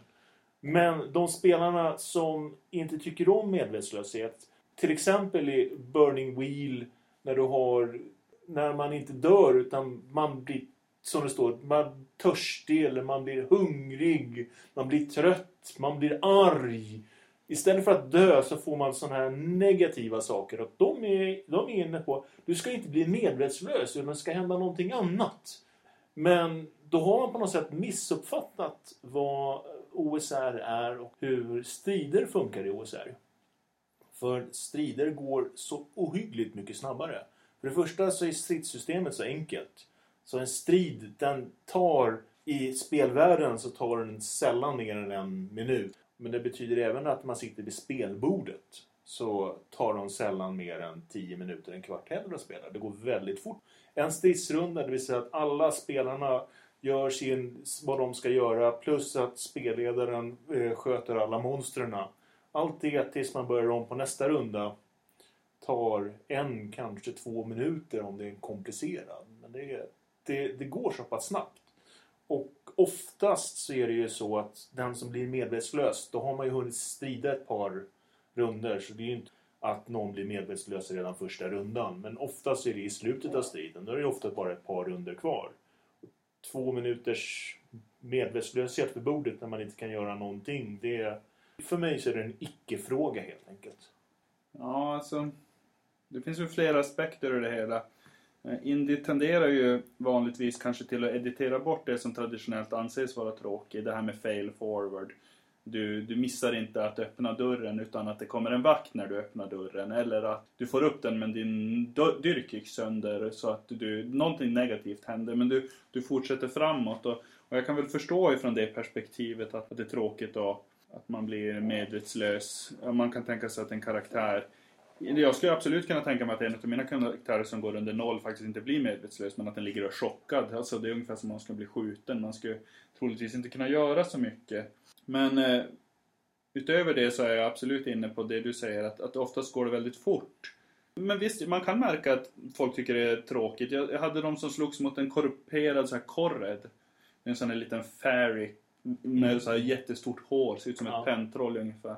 Men de spelarna som inte tycker om medvetslöshet. Till exempel i Burning Wheel. När du har... När man inte dör utan man blir som det står, man törstig eller man blir hungrig, man blir trött, man blir arg. Istället för att dö så får man sådana här negativa saker. Och de är, de är inne på, du ska inte bli medvetslös utan det ska hända någonting annat. Men då har man på något sätt missuppfattat vad OSR är och hur strider funkar i OSR. För strider går så ohyggligt mycket snabbare. För det första så är stridssystemet så enkelt. Så en strid, den tar i spelvärlden så tar den sällan mer än en minut. Men det betyder även att man sitter vid spelbordet så tar de sällan mer än 10 minuter, en kvart heller att spela. Det går väldigt fort. En stridsrunda, det vill säga att alla spelarna gör sin, vad de ska göra plus att spelledaren eh, sköter alla monstren. Allt det tills man börjar om på nästa runda tar en, kanske två minuter om det är komplicerad. Men det, det, det går så pass snabbt. Och oftast så är det ju så att den som blir medvetslös, då har man ju hunnit strida ett par runder. Så det är ju inte att någon blir medvetslös redan första rundan. Men oftast är det i slutet av striden. Då är det ofta bara ett par runder kvar. Två minuters medvetslöshet vid bordet när man inte kan göra någonting. Det, för mig så är det en icke-fråga helt enkelt. Ja, alltså. Det finns ju flera aspekter i det hela. Eh, indie tenderar ju vanligtvis kanske till att editera bort det som traditionellt anses vara tråkigt. Det här med fail forward. Du, du missar inte att öppna dörren utan att det kommer en vakt när du öppnar dörren. Eller att du får upp den men din dyrk gick sönder så att du, någonting negativt händer. Men du, du fortsätter framåt. Och, och jag kan väl förstå ifrån det perspektivet att, det är tråkigt då, att man blir medvetslös. Man kan tänka sig att en karaktär jag skulle absolut kunna tänka mig att en av mina karaktärer som går under noll faktiskt inte blir medvetslös men att den ligger och är chockad. Alltså det är ungefär som om man ska bli skjuten. Man skulle troligtvis inte kunna göra så mycket. Men eh, utöver det så är jag absolut inne på det du säger att, att oftast går det väldigt fort. Men visst, man kan märka att folk tycker det är tråkigt. Jag, jag hade de som slogs mot en korrumperad så här korred. En sån här liten fairy med så här jättestort hår, ser ut som Ja. ett pentroll ungefär.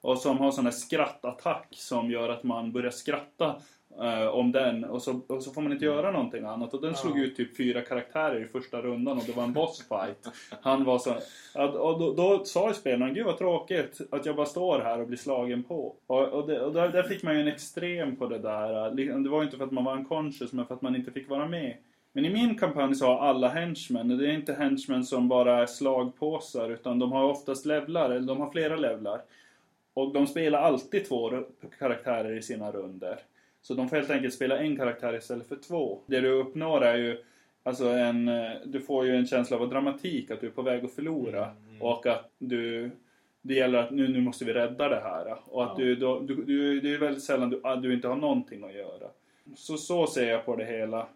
Och som har sån här skrattattack som gör att man börjar skratta eh, om den och så, och så får man inte göra någonting annat. Och den slog ut typ fyra karaktärer i första rundan och det var en bossfight. Han var så... att- Och då, då sa ju spelaren, gud vad tråkigt att jag bara står här och blir slagen på. Och, och, det, och där, där fick man ju en extrem på det där. Liksom, Det var ju inte för att man var unconscious men för att man inte fick vara med. Men i min kampanj så har alla henchmen, och det är inte henchmen som bara är slagpåsar utan de har oftast levlar, eller de har flera levlar. Och de spelar alltid två karaktärer i sina runder. Så de får helt enkelt spela en karaktär istället för två. Det du uppnår är ju alltså en... eh, Du får ju en känsla av dramatik, att du är på väg att förlora. Och att du... Det gäller att nu, nu måste vi rädda det här. Och att Ja. du, då, du, du... Det är väldigt sällan du, att du inte har någonting att göra. Så så ser jag på det hela.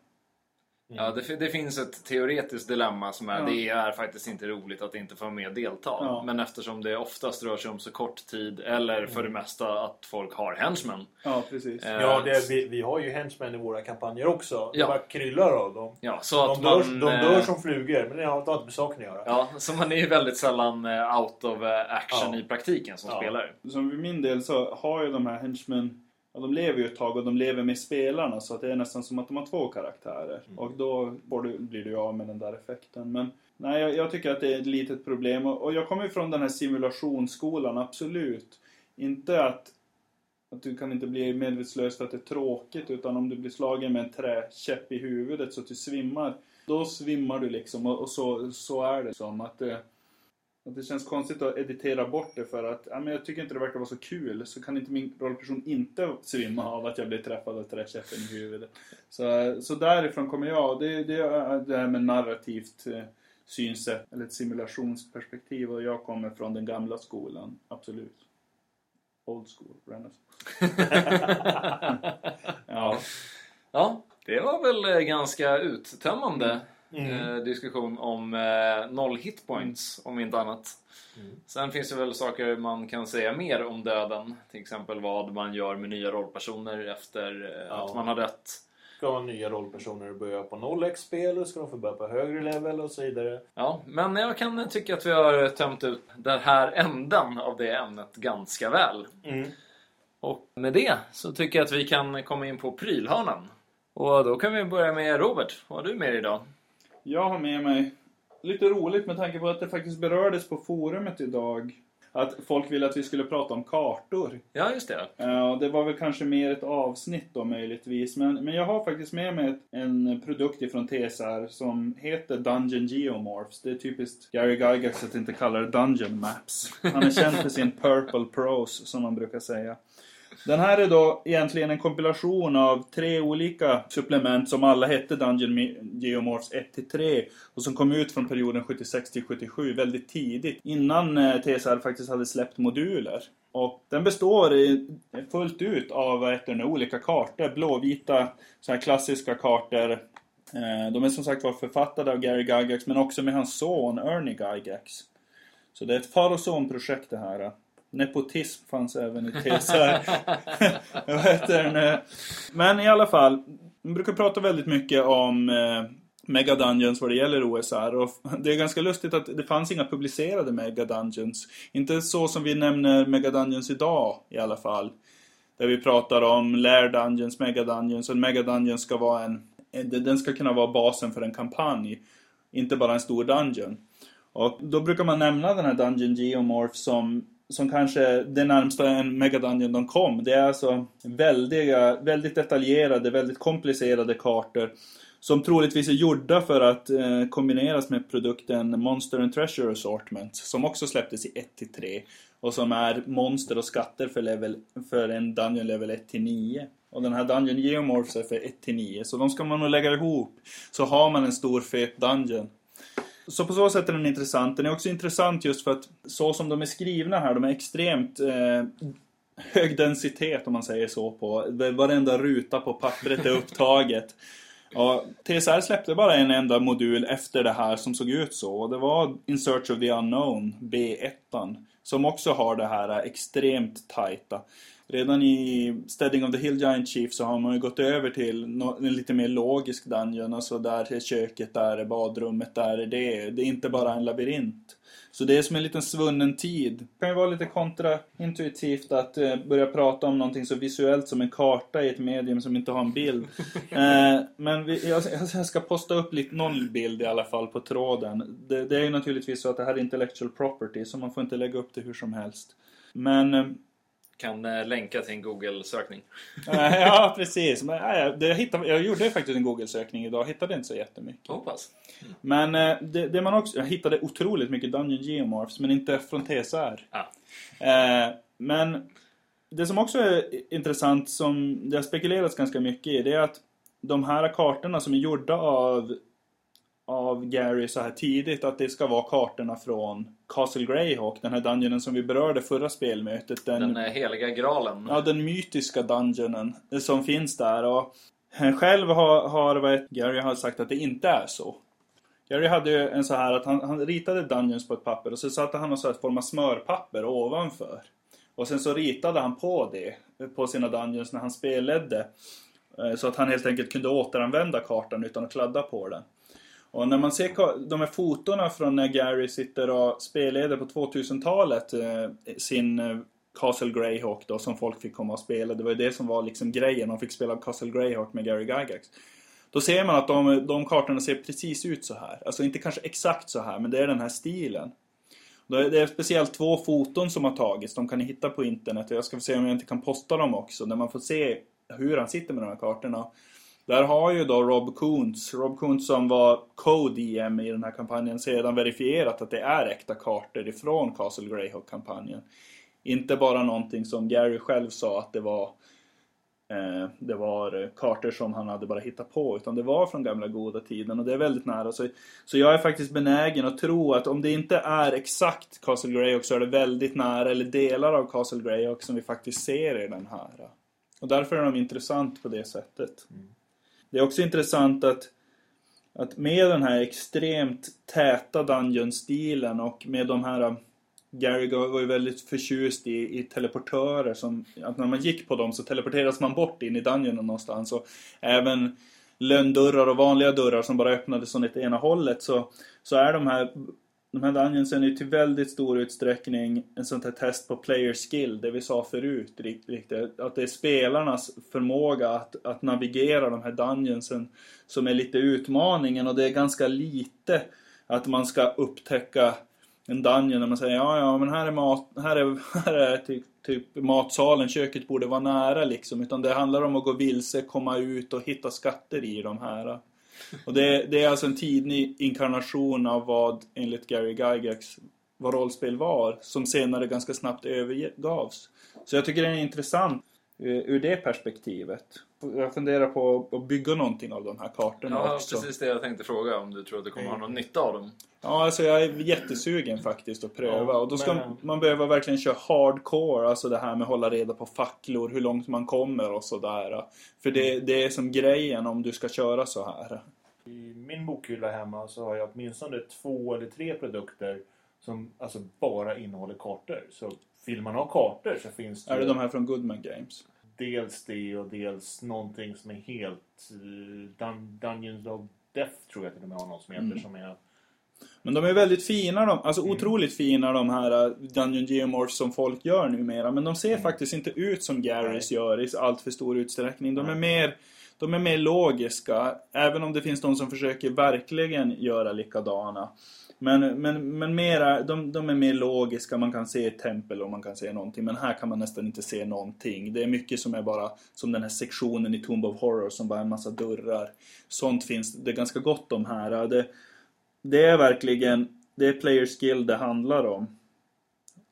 Ja, det, det finns ett teoretiskt dilemma som är Ja. det är faktiskt inte roligt att inte få vara med delta. Ja. Men eftersom det oftast rör sig om så kort tid eller för det mesta att folk har henchmen. Ja, precis. Eh, Ja, det, vi, vi har ju henchmen i våra kampanjer också. Det Ja. bara kryllar av dem. Ja, så att De dör, man... de dör eh, som flugor, men det har det inte med saken att göra. Ja, så man är ju väldigt sällan eh, out of action Ja. i praktiken som Ja. spelare. Som för min del så har ju de här henchmen Ja, de lever ju ett tag och de lever med spelarna så att det är nästan som att de har två karaktärer. Och då du, blir du av med den där effekten. Men nej, jag, jag tycker att det är ett litet problem. Och, och jag kommer ju från den här simulationsskolan, absolut. Inte att, att du kan inte bli medvetslös för att det är tråkigt utan om du blir slagen med en träkäpp i huvudet så att du svimmar. Då svimmar du liksom och, och så, så är det som att det, att det känns konstigt att editera bort det för att ja, men jag tycker inte det verkar vara så kul. Så kan inte min rollperson inte svimma av att jag blir träffad av träkäppen i huvudet. Så, så därifrån kommer jag. Det, det är det här med narrativt eh, synsätt eller ett simulationsperspektiv och jag kommer från den gamla skolan, absolut. Old school, renaissance. ja. Ja, det var väl eh, ganska uttömmande Mm. eh, diskussion om eh, noll hitpoints, om inte annat. Mm. Sen finns det väl saker man kan säga mer om döden. Till exempel vad man gör med nya rollpersoner efter eh, Ja. att man har dött. Ska nya rollpersoner börja på 0 XP eller ska de få börja på högre level och så vidare? Ja, men jag kan tycka att vi har tömt ut den här änden av det ämnet ganska väl. Mm. Och med det så tycker jag att vi kan komma in på prylhörnan. Och då kan vi börja med Robert. Vad har du med dig idag? Jag har med mig lite roligt med tanke på att det faktiskt berördes på forumet idag. Att folk ville att vi skulle prata om kartor. Ja, just det. Ja, det var väl kanske mer ett avsnitt då möjligtvis. Men, men jag har faktiskt med mig ett, en produkt ifrån TSR som heter Dungeon Geomorphs. Det är typiskt Gary Gygax att inte kalla det Dungeon Maps. Han är känd för sin Purple Prose som man brukar säga. Den här är då egentligen en kompilation av tre olika supplement som alla hette Dungeon Geomorphs 1-3 och som kom ut från perioden 76 till 77 väldigt tidigt innan eh, TSR faktiskt hade släppt moduler. Och den består fullt ut av heter det, olika kartor, blåvita så här klassiska kartor. Eh, de är som sagt var författade av Gary Gygax men också med hans son Ernie Gygax. Så det är ett far och son-projekt det här. Nepotism fanns även i TSR. Vad heter den? Eh? Men i alla fall, man brukar prata väldigt mycket om eh, Mega Dungeons vad det gäller OSR. Och det är ganska lustigt att det fanns inga publicerade Mega Dungeons. Inte så som vi nämner Mega Dungeons idag i alla fall. Där vi pratar om Lair Dungeons, Mega Dungeons. Och Mega Dungeons ska vara en- Den ska kunna vara basen för en kampanj. Inte bara en stor dungeon. Och då brukar man nämna den här Dungeon Geomorph som, som kanske det närmsta en Mega Dungeon de kom. Det är alltså väldiga, väldigt detaljerade, väldigt komplicerade kartor. Som troligtvis är gjorda för att eh, kombineras med produkten Monster and Treasure Assortment. Som också släpptes i 1-3. Och som är monster och skatter för, level, för en Dungeon level 1-9. Och den här Dungeon Geomorphs är för 1-9. Så de ska man nog lägga ihop. Så har man en stor fet Dungeon. Så på så sätt är den intressant. Den är också intressant just för att så som de är skrivna här, de är extremt eh, hög densitet om man säger så på. Varenda ruta på pappret är upptaget. Ja, TSR släppte bara en enda modul efter det här som såg ut så. Och det var In Search of the Unknown, B1. Som också har det här extremt tajta. Redan i Steading of the Hill Giant Chief så har man ju gått över till en lite mer logisk dungeon. Alltså där är köket, där är badrummet, där är det. Det är inte bara en labyrint. Så det är som en liten svunnen tid. Det kan ju vara lite kontraintuitivt att eh, börja prata om någonting så visuellt som en karta i ett medium som inte har en bild. eh, men vi, jag, jag ska posta upp lite, någon bild i alla fall på tråden. Det, det är ju naturligtvis så att det här är intellectual property så man får inte lägga upp det hur som helst. Men eh, Kan eh, länka till en Google-sökning. Eh, ja, precis. Men, nej, det jag, hittade, jag gjorde faktiskt en Google-sökning idag. Hittade inte så jättemycket. Hoppas. Men eh, det, det man också... Jag hittade otroligt mycket Dungeon Geomorphs, men inte från TSR. Ja. Eh, men det som också är intressant, som det har spekulerats ganska mycket i, det är att de här kartorna som är gjorda av, av Gary så här tidigt, att det ska vara kartorna från Castle Greyhawk, den här dungeonen som vi berörde förra spelmötet. Den eh, heliga graalen. Ja, den mytiska dungeonen som finns där. Och själv har, har heter- Gary har sagt att det inte är så. Gary hade ju en så här att han, han ritade dungeons på ett papper och så satte han och så här form av smörpapper ovanför. Och sen så ritade han på det på sina dungeons när han spelledde. Eh, Så att han helt enkelt kunde återanvända kartan utan att kladda på den. Och när man ser de här fotona från när Gary sitter och spelleder på 2000-talet eh, sin, eh, Castle Greyhawk då som folk fick komma och spela. Det var ju det som var liksom grejen. De fick spela Castle Greyhawk med Gary Gygax. Då ser man att de, de kartorna ser precis ut så här. Alltså inte kanske exakt så här, men det är den här stilen. Det är speciellt två foton som har tagits. De kan ni hitta på internet. Jag ska se om jag inte kan posta dem också. Där man får se hur han sitter med de här kartorna. Där har ju då Rob Koontz, Rob Koontz som var co-DM i den här kampanjen, sedan verifierat att det är äkta kartor ifrån Castle Greyhawk-kampanjen. Inte bara någonting som Gary själv sa att det var eh, det var eh, kartor som han hade bara hittat på utan det var från gamla goda tiden och det är väldigt nära. Så, så jag är faktiskt benägen att tro att om det inte är exakt Castle Greyhawk så är det väldigt nära eller delar av Castle Greyhawk som vi faktiskt ser i den här. Och därför är de intressant på det sättet. Mm. Det är också intressant att, att med den här extremt täta Dungeon-stilen och med de här äh, Gary var ju väldigt förtjust i, i teleportörer som, att när man gick på dem så teleporterades man bort in i dungeonen någonstans. Och även lönndörrar och vanliga dörrar som bara öppnades från det ena hållet så, så är de här de här dungeonsen är ju till väldigt stor utsträckning en sånt här test på player skill, det vi sa förut riktigt. Att det är spelarnas förmåga att, att navigera de här dungeonsen som är lite utmaningen och det är ganska lite att man ska upptäcka en dungeon där man säger ja, ja, men här är, mat, här är, här är typ, typ matsalen, köket borde vara nära liksom. Utan det handlar om att gå vilse, komma ut och hitta skatter i de här. Och det, det är alltså en tidig inkarnation av vad enligt Gary Gygax vad rollspel var, som senare ganska snabbt övergavs. Så jag tycker den är intressant ur det perspektivet. Jag funderar på att bygga någonting av de här kartorna ja, också. Ja, precis det jag tänkte fråga. Om du tror att du kommer ha någon nytta av dem. Ja, alltså jag är jättesugen faktiskt att pröva. Ja, och då ska men... man behöva verkligen köra hardcore. Alltså det här med att hålla reda på facklor, hur långt man kommer och sådär. För det, det är som grejen om du ska köra så här. I min bokhylla hemma så har jag åtminstone två eller tre produkter som alltså bara innehåller kartor. Så vill man ha kartor så finns det... Är det de här från Goodman Games? Dels det och dels någonting som är helt... Uh, Dun Dungeons of Death tror jag till och med har någon som heter mm. som är... Men de är väldigt fina, de, alltså mm. otroligt fina de här uh, Dungeon Geomorphs som folk gör numera. Men de ser mm. faktiskt inte ut som Garys Nej. gör i allt för stor utsträckning. De är mer de är mer logiska, även om det finns de som försöker verkligen göra likadana. Men, men, men mera, de, de är mer logiska, man kan se ett tempel och man kan se någonting. Men här kan man nästan inte se någonting. Det är mycket som är bara som den här sektionen i Tomb of Horror som bara är en massa dörrar. Sånt finns det ganska gott om här. Det, det är verkligen, det är player skill det handlar om.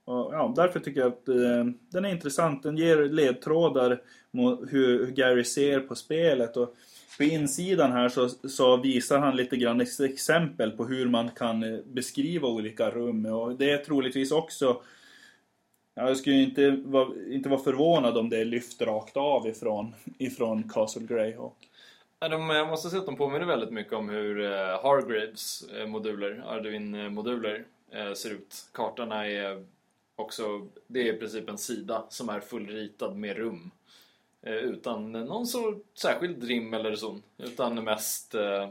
Och, ja, därför tycker jag att eh, den är intressant. Den ger ledtrådar mot hur, hur Gary ser på spelet. Och på insidan här så, så, visar han lite grann ett exempel på hur man kan eh, beskriva olika rum. Och det är troligtvis också... Jag skulle inte vara, inte vara förvånad om det är lyft rakt av ifrån, ifrån Castle Greyhawk. jag måste säga att de påminner väldigt mycket om hur eh, Hargraves eh, moduler, Arduin-moduler, ser ut. Kartorna är också, det är i princip en sida som är fullritad med rum. Eh, utan någon så särskild rim eller så. Utan mest, eh,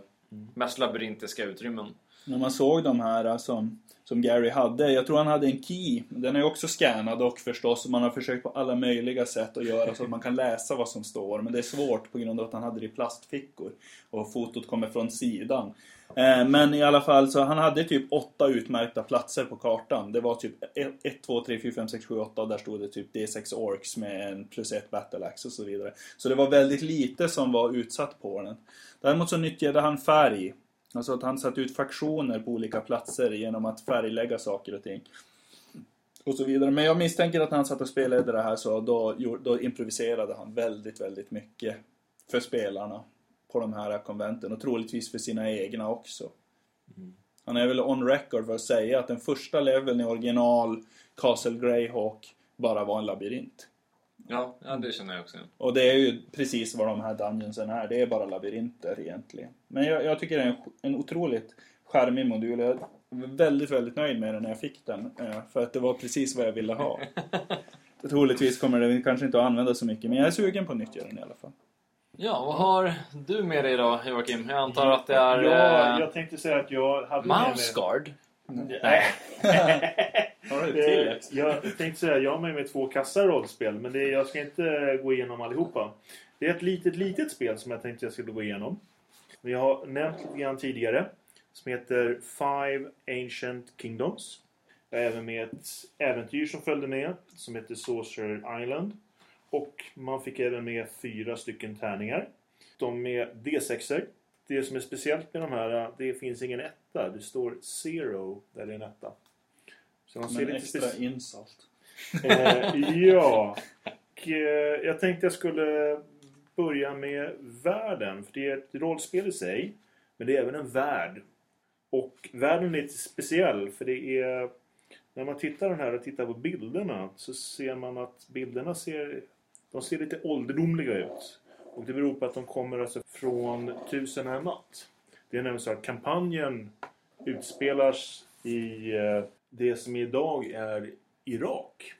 mest labyrintiska utrymmen. När man såg de här eh, som, som Gary hade, jag tror han hade en key. Den är också scannad och förstås man har försökt på alla möjliga sätt att göra så att man kan läsa vad som står. Men det är svårt på grund av att han hade det i plastfickor. Och fotot kommer från sidan. Eh, men i alla fall så han hade typ åtta utmärkta platser på kartan. Det var typ 1, 2, 3, 4, 5, 6, 7, 8 och där stod det typ D6 Orks med en plus 1 Battle Axe och så vidare. Så det var väldigt lite som var utsatt på den. Däremot så nyttjade han färg. Alltså att han satte ut fraktioner på olika platser genom att färglägga saker och ting. Och så vidare. Men jag misstänker att när han satt och spelade det här så då, då improviserade han väldigt, väldigt mycket för spelarna på de här konventen och troligtvis för sina egna också. Mm. Han är väl on record för att säga att den första leveln i original Castle Greyhawk bara var en labyrint. Ja, ja det känner jag också. Och det är ju precis vad de här dungeonsen är. Det är bara labyrinter egentligen. Men jag, jag tycker det är en, en otroligt charmig modul. Jag var väldigt, väldigt nöjd med den när jag fick den. Eh, för att det var precis vad jag ville ha. Troligtvis kommer den kanske inte att användas så mycket. Men jag är sugen på att nyttja den i alla fall. Ja, vad har du med dig idag Joakim? Jag antar att det är... Ja, eh, jag tänkte säga att jag hade Mouse Guard? Nej. Har du till Jag tänkte säga, jag har med mig två kassar rollspel, men det, jag ska inte gå igenom allihopa. Det är ett litet, litet spel som jag tänkte jag skulle gå igenom. Vi har nämnt lite grann tidigare. Som heter Five Ancient Kingdoms. Jag har även med ett äventyr som följde med. Som heter Sorcerer Island. Och man fick även med fyra stycken tärningar. De är D6. Det som är speciellt med de här, det finns ingen etta. Det står zero där det är en etta. Så de Som en extra insult. Eh, ja. Och, eh, jag tänkte jag skulle börja med världen. För det är ett rollspel i sig. Men det är även en värld. Och världen är lite speciell. För det är... När man tittar den här och tittar på bilderna så ser man att bilderna ser... De ser lite ålderdomliga ut. Och det beror på att de kommer alltså från Tusen och en natt. Det är nämligen så att kampanjen utspelas i eh, det som idag är Irak.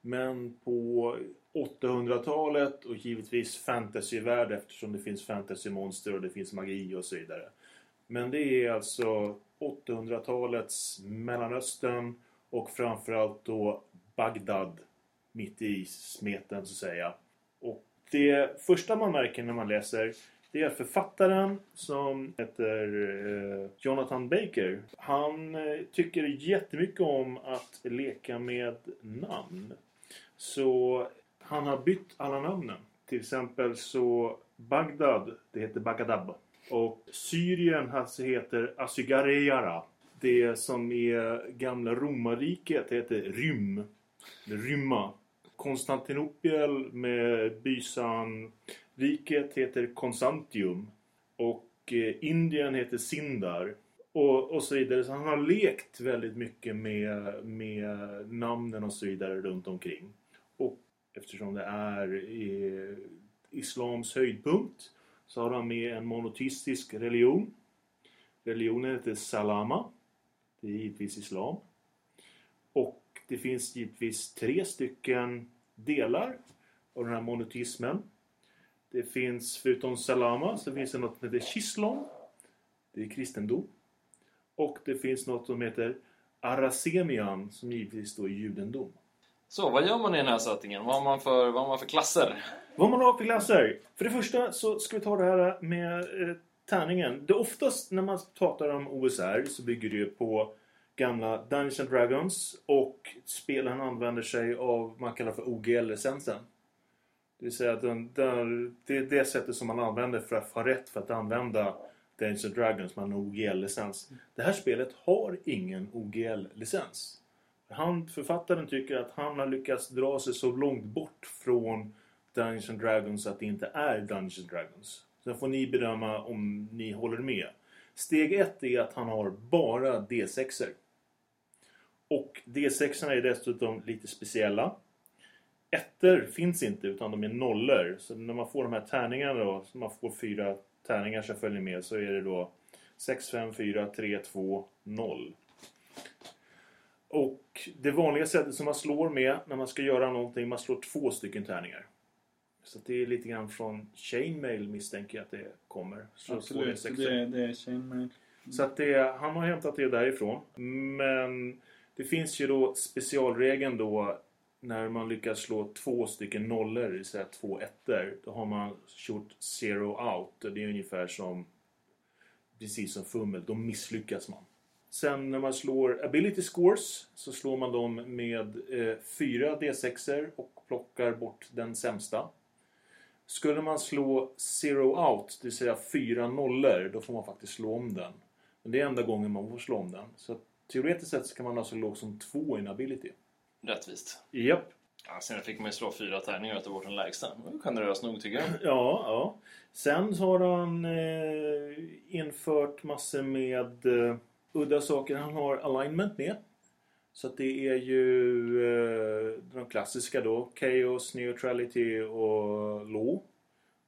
Men på 800-talet och givetvis fantasyvärld eftersom det finns fantasymonster och det finns magi och så vidare. Men det är alltså 800-talets Mellanöstern och framförallt då Bagdad mitt i smeten så att säga. Och det första man märker när man läser det är författaren som heter eh, Jonathan Baker. Han eh, tycker jättemycket om att leka med namn. Så han har bytt alla namnen. Till exempel så Bagdad, det heter Bagadab Och Syrien alltså heter Asygarejara. Det som är gamla romarriket heter Rym. Rymma. Konstantinopel med bysan riket heter Konstantium Och eh, Indien heter Sindar. Och, och så vidare. Så han har lekt väldigt mycket med, med namnen och så vidare runt omkring. Och eftersom det är i Islams höjdpunkt så har han med en monoteistisk religion. Religionen heter Salama. Det är givetvis Islam. Och det finns givetvis tre stycken delar av den här monoteismen. Det finns förutom Salama så finns det något som heter Shislom. Det är kristendom. Och det finns något som heter Arasemian som givetvis då är judendom. Så, vad gör man i den här settingen? Vad har man för, vad har man för klasser? Vad man har för klasser? För det första så ska vi ta det här med eh, tärningen. Det oftast när man pratar om OSR så bygger det ju på gamla Dungeons and Dragons och spelen använder sig av vad man kallar för OGL-licensen. Det vill säga att den, den, det är det sättet som man använder för att få rätt för att använda Dungeons and Dragons. Man har OGL-licens. Det här spelet har ingen OGL-licens. Han, författaren tycker att han har lyckats dra sig så långt bort från Dungeons and Dragons att det inte är Dungeons and Dragons. Sen får ni bedöma om ni håller med. Steg ett är att han har bara D6er. Och D6erna är dessutom lite speciella. Ettor finns inte utan de är nollor. Så när man får de här tärningarna då, så man får fyra tärningar som följer med så är det då 6, 5, 4, 3, 2, 0. Och det vanliga sättet som man slår med när man ska göra någonting, man slår två stycken tärningar. Så det är lite grann från Chainmail misstänker jag att det kommer. Så Absolut, det, det är chainmail. så att det, han har hämtat det därifrån. Men det finns ju då specialregeln då när man lyckas slå två stycken nollor, det vill säga två ettor. Då har man kört zero out. Och det är ungefär som precis som fummel. Då misslyckas man. Sen när man slår ability scores så slår man dem med eh, fyra D6 och plockar bort den sämsta. Skulle man slå zero out, det vill säga fyra nollor, då får man faktiskt slå om den. Men det är enda gången man får slå om den. Så teoretiskt sett så kan man alltså låg som två i en ability. Rättvist. Japp. Ja, sen fick man ju slå fyra tärningar och ta bort den lägsta. Generöst nog tycker jag. Ja, ja. Sen så har han eh, infört massor med eh, udda saker. Han har alignment med. Så att det är ju eh, de klassiska då. Chaos, neutrality och law.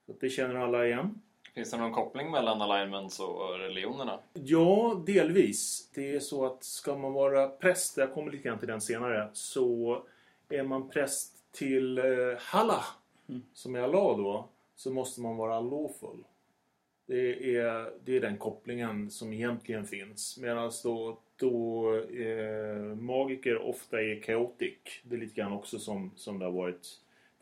Så att det känner alla igen. Finns det någon koppling mellan alignments och religionerna? Ja, delvis. Det är så att ska man vara präst, jag kommer lite grann till den senare, så är man präst till eh, Halla, som är Allah då, så måste man vara lawful. Det är, det är den kopplingen som egentligen finns. Medan då, då eh, magiker ofta är chaotic. Det är lite grann också som, som det har varit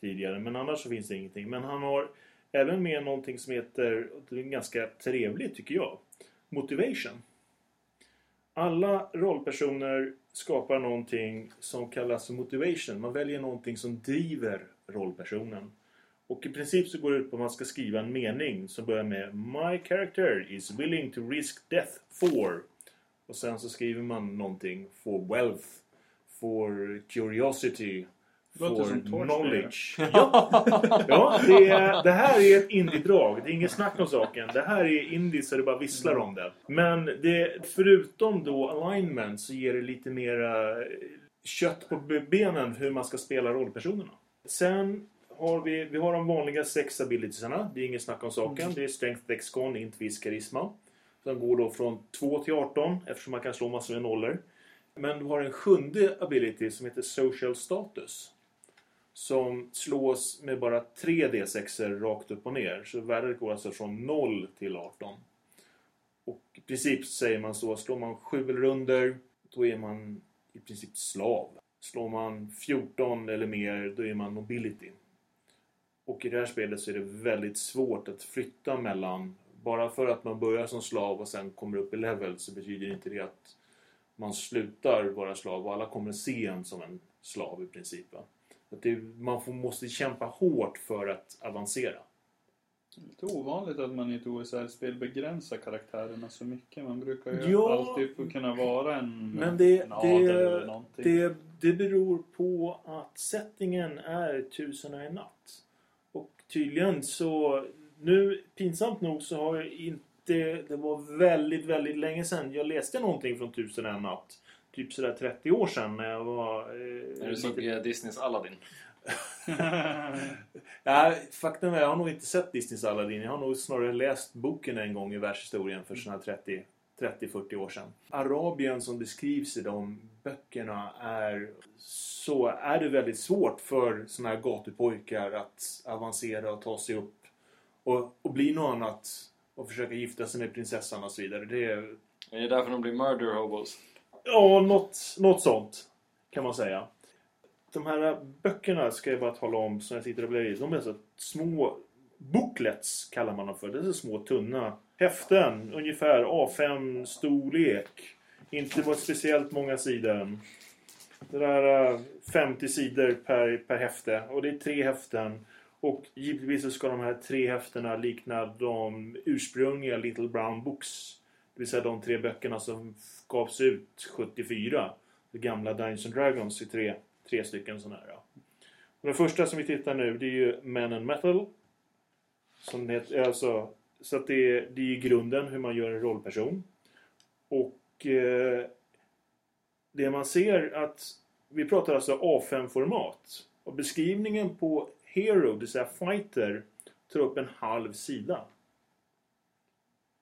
tidigare. Men annars så finns det ingenting. Men han har även med någonting som heter, det är ganska trevligt tycker jag, motivation. Alla rollpersoner skapar någonting som kallas för motivation. Man väljer någonting som driver rollpersonen. Och i princip så går det ut på att man ska skriva en mening som börjar med My character is willing to risk death for. Och sen så skriver man någonting for wealth, for curiosity, for knowledge. Ja, ja det, är, det här är ett indie-drag. Det är inget snack om saken. Det här är indie så det bara visslar om det. Men det, förutom då alignment så ger det lite mera kött på benen hur man ska spela rollpersonerna. Sen har vi, vi har de vanliga sex abilitiesarna. Det är inget snack om saken. Det är Strength, Dex, Con, Int, Vis, Charisma. Som går då från 2 till 18 eftersom man kan slå massor med nollor. Men du har en sjunde ability som heter Social Status. Som slås med bara 3 D6 rakt upp och ner. Så värdet går alltså från 0 till 18. Och i princip säger man så, slår man 7 eller under, då är man i princip slav. Slår man 14 eller mer, då är man nobility. Och i det här spelet så är det väldigt svårt att flytta mellan... Bara för att man börjar som slav och sen kommer upp i level så betyder inte det att man slutar vara slav och alla kommer se en som en slav i princip. va. Att det, man får, måste kämpa hårt för att avancera. Lite ovanligt att man i ett OSR-spel begränsar karaktärerna så mycket. Man brukar ju Ja. alltid få kunna vara en, Men det, en adel eller det, någonting. det, det beror på att settingen är tusen och en natt. Och tydligen så... Nu, pinsamt nog, så har jag inte... Det var väldigt, väldigt länge sedan jag läste någonting från tusen och en natt. Typ sådär 30 år sedan när jag var... Eh, När du såg eh, Disneys Aladdin. Ja, faktum är jag har nog inte sett Disneys Aladdin. Jag har nog snarare läst boken en gång i världshistorien för sådana 30 30-40 år sedan. Arabien som beskrivs i de böckerna är så är det väldigt svårt för sådana här gatupojkar att avancera och ta sig upp och, och bli något annat och försöka gifta sig med prinsessan och så vidare. Det är Är det därför de blir murder hobos? Ja, något, något sånt kan man säga. De här böckerna ska jag bara tala om som jag sitter och bläddrar i. De är så små booklets kallar man dem för. Det är så små tunna häften. Ungefär A5 storlek. Inte på speciellt många sidor. Det där eh, 50 sidor per, per häfte. Och det är tre häften. Och givetvis så ska de här tre häftena likna de ursprungliga Little Brown Books. Det vill säga de tre böckerna som gavs ut 74. Det gamla Dungeons and Dragons i tre, tre stycken sådana här. ja. Och Den första som vi tittar nu det är ju Men and Metal. Som det heter, alltså, så att det är, det är grunden hur man gör en rollperson. Och eh, det man ser att vi pratar alltså A5-format. Och beskrivningen på Hero, det vill säga Fighter, tar upp en halv sida.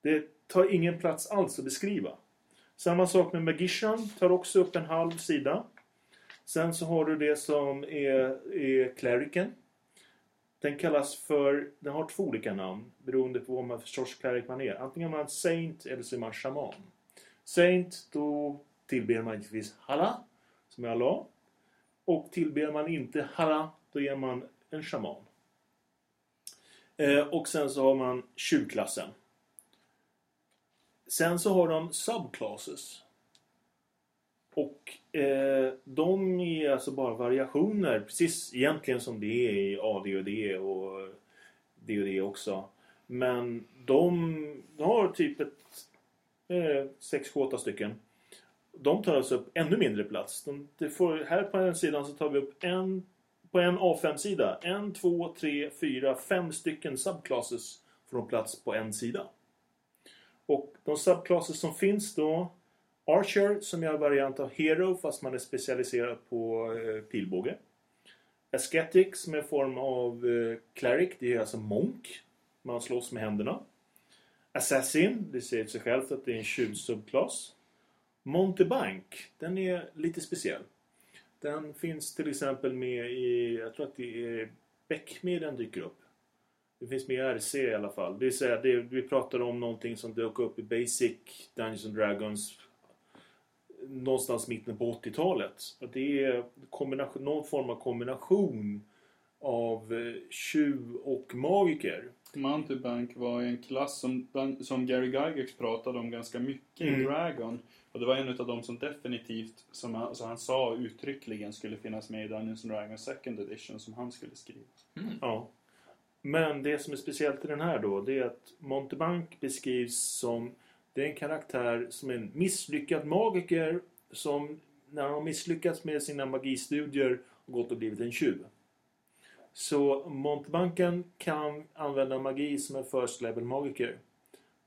Det tar ingen plats alls att beskriva. Samma sak med Magician, tar också upp en halv sida. Sen så har du det som är, är Clericen. Den kallas för, den har två olika namn beroende på vad man för sorts cleric man är. Antingen är man Saint eller så är man Shaman. Saint, då tillber man givetvis Hala, som är Allah. Och tillber man inte Hala, då är man en Shaman. Eh, och sen så har man tjuvklassen. Sen så har de subclasses. Och eh, de är alltså bara variationer, precis egentligen som det är i AD&D och D&D också. Men de, har typ ett eh, 6-8 stycken. De tar alltså upp ännu mindre plats. De, det får, här på den sidan så tar vi upp en på en A5-sida. En, två, tre, fyra, fem stycken subclasses får de plats på en sida. Och de subclasser som finns då Archer som är en variant av Hero fast man är specialiserad på eh, pilbåge. Ascetic som är en form av eh, Cleric, det är alltså Monk. Man slåss med händerna. Assassin, det säger sig självt att det är en tjuvsubklass. Montebank, den är lite speciell. Den finns till exempel med i, jag tror att det är Beckme den dyker upp. Det finns med i RC i alla fall. Det så här, det, vi pratar om någonting som dök upp i Basic Dungeons and Dragons någonstans mitten på 80-talet. Att Det är någon form av kombination av eh, tjuv och magiker. Mountebank var en klass som, som Gary Gygax pratade om ganska mycket Mm. i Dragon. Och det var en av dem som definitivt, som han, så han sa uttryckligen, skulle finnas med i Dungeons and Dragons second edition som han skulle skriva. Ja. Men det som är speciellt i den här då, det är att Montebank beskrivs som det är en karaktär som är en misslyckad magiker som när han har misslyckats med sina magistudier har gått och blivit en tjuv. Så Montebanken kan använda magi som en first level magiker.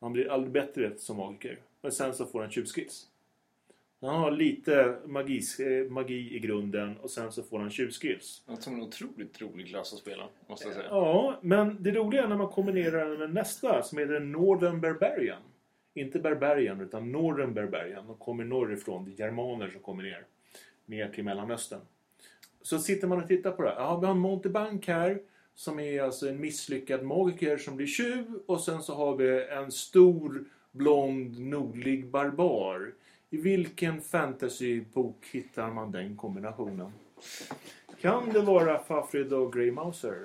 Han blir aldrig bättre som magiker. Men sen så får han tjuvskills. Han har lite magi, eh, magi i grunden och sen så får han tjuvskills. Det är en otroligt rolig klass att spela, måste jag säga. Ja, men det roliga är när man kombinerar den med nästa som heter Northern Barbarian. Inte Barbarian utan Northern Barbarian. De kommer norrifrån. Det är germaner som kommer ner. Ner till Mellanöstern. Så sitter man och tittar på det här. Ja, vi har Montebank här. Som är alltså en misslyckad magiker som blir tjuv. Och sen så har vi en stor blond nordlig barbar. I vilken fantasybok hittar man den kombinationen? Kan det vara Fafrid och Grey Mouser?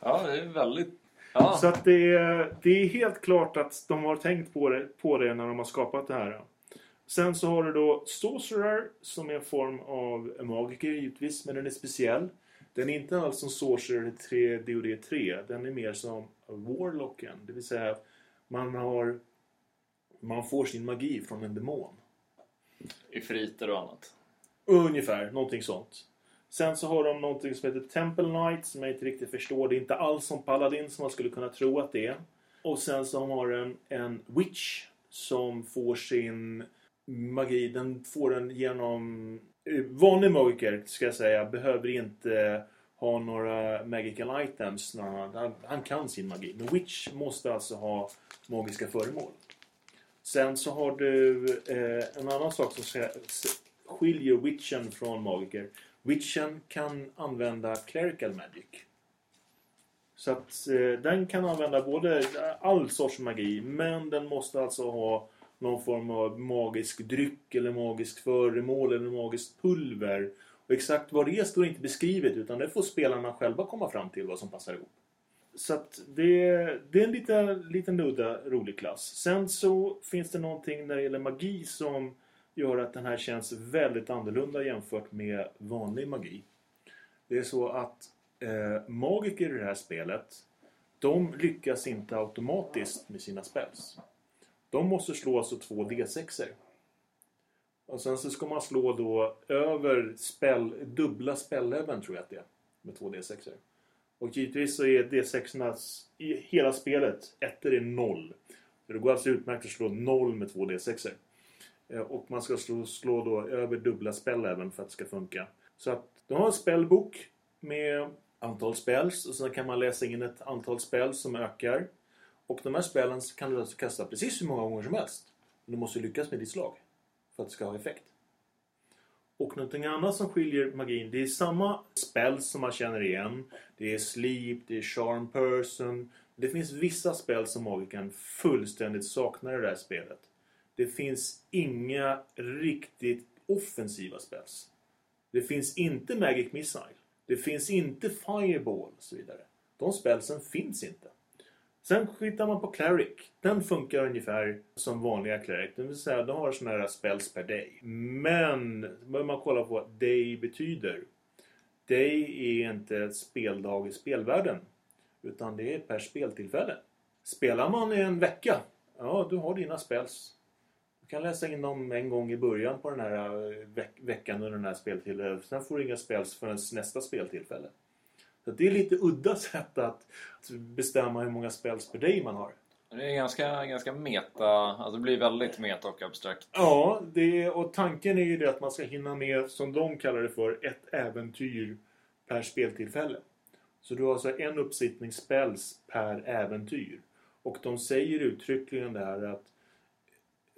Ja, det är väldigt... Ja, Så att det, är, det är helt klart att de har tänkt på det, på det när de har skapat det här. Sen så har du då Sorcerer som är en form av magiker givetvis, men den är speciell. Den är inte alls som Sorcerer i 3 DoD 3. Den är mer som Warlocken. Det vill säga man har man får sin magi från en demon ifriter och annat. Ungefär, någonting sånt. Sen så har de någonting som heter Temple Knight som jag inte riktigt förstår. Det är inte alls som Paladin som man skulle kunna tro att det är. Och sen så har den en Witch som får sin magi. Den får den genom... Eh, vanlig magiker, ska jag säga, behöver inte ha några magical items. han, han kan sin magi. Men Witch måste alltså ha magiska föremål. Sen så har du eh, en annan sak som skiljer Witchen från magiker. Witchen kan använda clerical magic. Så att eh, den kan använda både all sorts magi men den måste alltså ha någon form av magisk dryck eller magisk föremål eller magiskt pulver. Och exakt vad det är står inte beskrivet utan det får spelarna själva komma fram till vad som passar ihop. Så att det, det är en liten, liten udda rolig klass. Sen så finns det någonting när det gäller magi som gör att den här känns väldigt annorlunda jämfört med vanlig magi. Det är så att eh, magiker i det här spelet de lyckas inte automatiskt med sina spells. De måste slå alltså två D6. Och sen så ska man slå då över spell, dubbla spelleveln tror jag att det är. Med två D6. Och givetvis så är D6 i hela spelet, ettor är noll. Så det går alltså utmärkt att slå noll med två D6-er. Eh, och man ska slå, slå då över dubbla spel även för att det ska funka. Så att de har en spellbok med antal spells och sen kan man läsa in ett antal spel som ökar. Och de här spelen kan du alltså kasta precis hur många gånger som helst. Men du måste lyckas med ditt slag för att det ska ha effekt. Och någonting annat som skiljer magin, det är samma spells som man känner igen. Det är sleep, det är charm person. Det finns vissa spel som magikern fullständigt saknar i det här spelet. Det finns inga riktigt offensiva spells. Det finns inte Magic Missile. Det finns inte Fireball och så vidare. De spelsen finns inte. Sen skitar man på Cleric. Den funkar ungefär som vanliga Cleric. Det vill säga, de har såna här spells per day. Men, behöver man kolla på vad day betyder. Day är inte ett speldag i spelvärlden. Utan det är per speltillfälle. Spelar man i en vecka, ja, du har dina spells. Du kan läsa in dem en gång i början på den här eh, veck- veckan under den här speltillfället. Sen får du inga spells förrän nästa speltillfälle. Så det är lite udda sätt att bestämma hur många spels per day man har. Det är ganska, ganska meta, alltså det blir väldigt meta och abstrakt. Ja, det, och tanken är ju det att man ska hinna med, som de kallar det för, ett äventyr per speltillfälle. Så du har alltså en uppsittning spells per äventyr. Och de säger uttryckligen det här att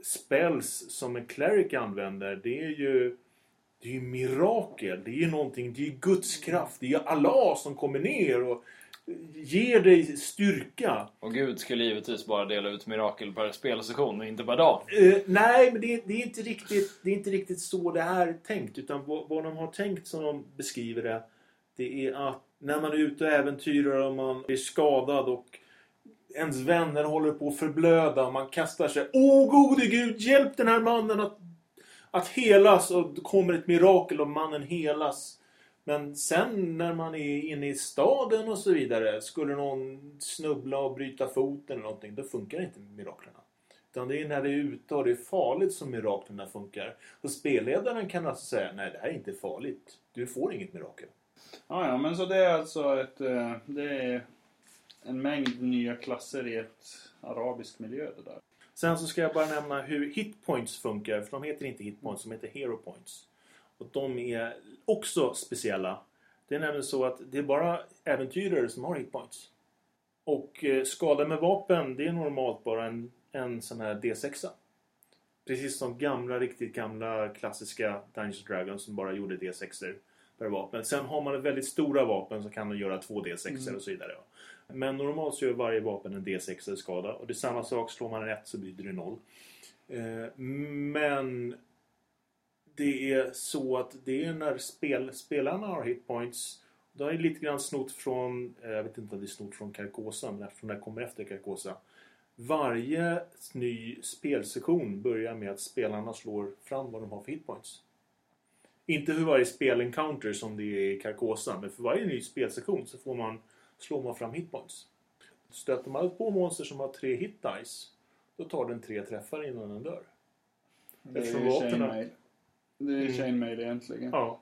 spells som en cleric använder, det är ju det är ju mirakel. Det är ju någonting, det är Guds kraft. Det är Allah som kommer ner och ger dig styrka. Och Gud skulle givetvis bara dela ut mirakel per spelsession och inte per dag. Eh, nej, men det, det, är inte riktigt, det är inte riktigt så det är tänkt. Utan vad, vad de har tänkt som de beskriver det, det är att när man är ute och äventyrar och man är skadad och ens vänner håller på att förblöda. Man kastar sig. Åh gode gud, hjälp den här mannen att, att helas. Och det kommer ett mirakel och mannen helas. Men sen när man är inne i staden och så vidare. Skulle någon snubbla och bryta foten eller någonting. Då funkar inte miraklerna. Utan det är när det är ute och det är farligt som miraklerna funkar. Och spelledaren kan alltså säga nej det här är inte farligt. Du får inget mirakel. Ja, ja, men så det är alltså ett... Eh, det är en mängd nya klasser i ett arabisk miljö det där. Sen så ska jag bara nämna hur hitpoints funkar. För de heter inte hitpoints, de heter hero points. Och de är också speciella. Det är nämligen så att det är bara äventyrare som har hitpoints. Och eh, skada med vapen, det är normalt bara en, en sån här D6. Precis som gamla, riktigt gamla klassiska Dungeons Dragons som bara gjorde D6 per vapen. Sen har man väldigt stora vapen så kan man göra två D6 och så vidare. Men normalt så gör varje vapen en D6 skada. Och det är samma sak, slår man rätt så blir det noll. Eh, men det är så att det är när spel, spelarna har hitpoints. Då är det lite grann snott från, eh, jag vet inte om det är snott från Carcosa, men eftersom det kommer efter Carcosa. Varje ny spelsektion börjar med att spelarna slår fram vad de har för hitpoints. Inte för varje spelencounter som det är i Carcosa, men för varje ny spelsektion så får man, slår man fram hitpoints. Stöter man på monster som har tre hit dice, då tar den tre träffar innan den dör. Det är vapnen-. Det är Mm. chainmail egentligen. Ja.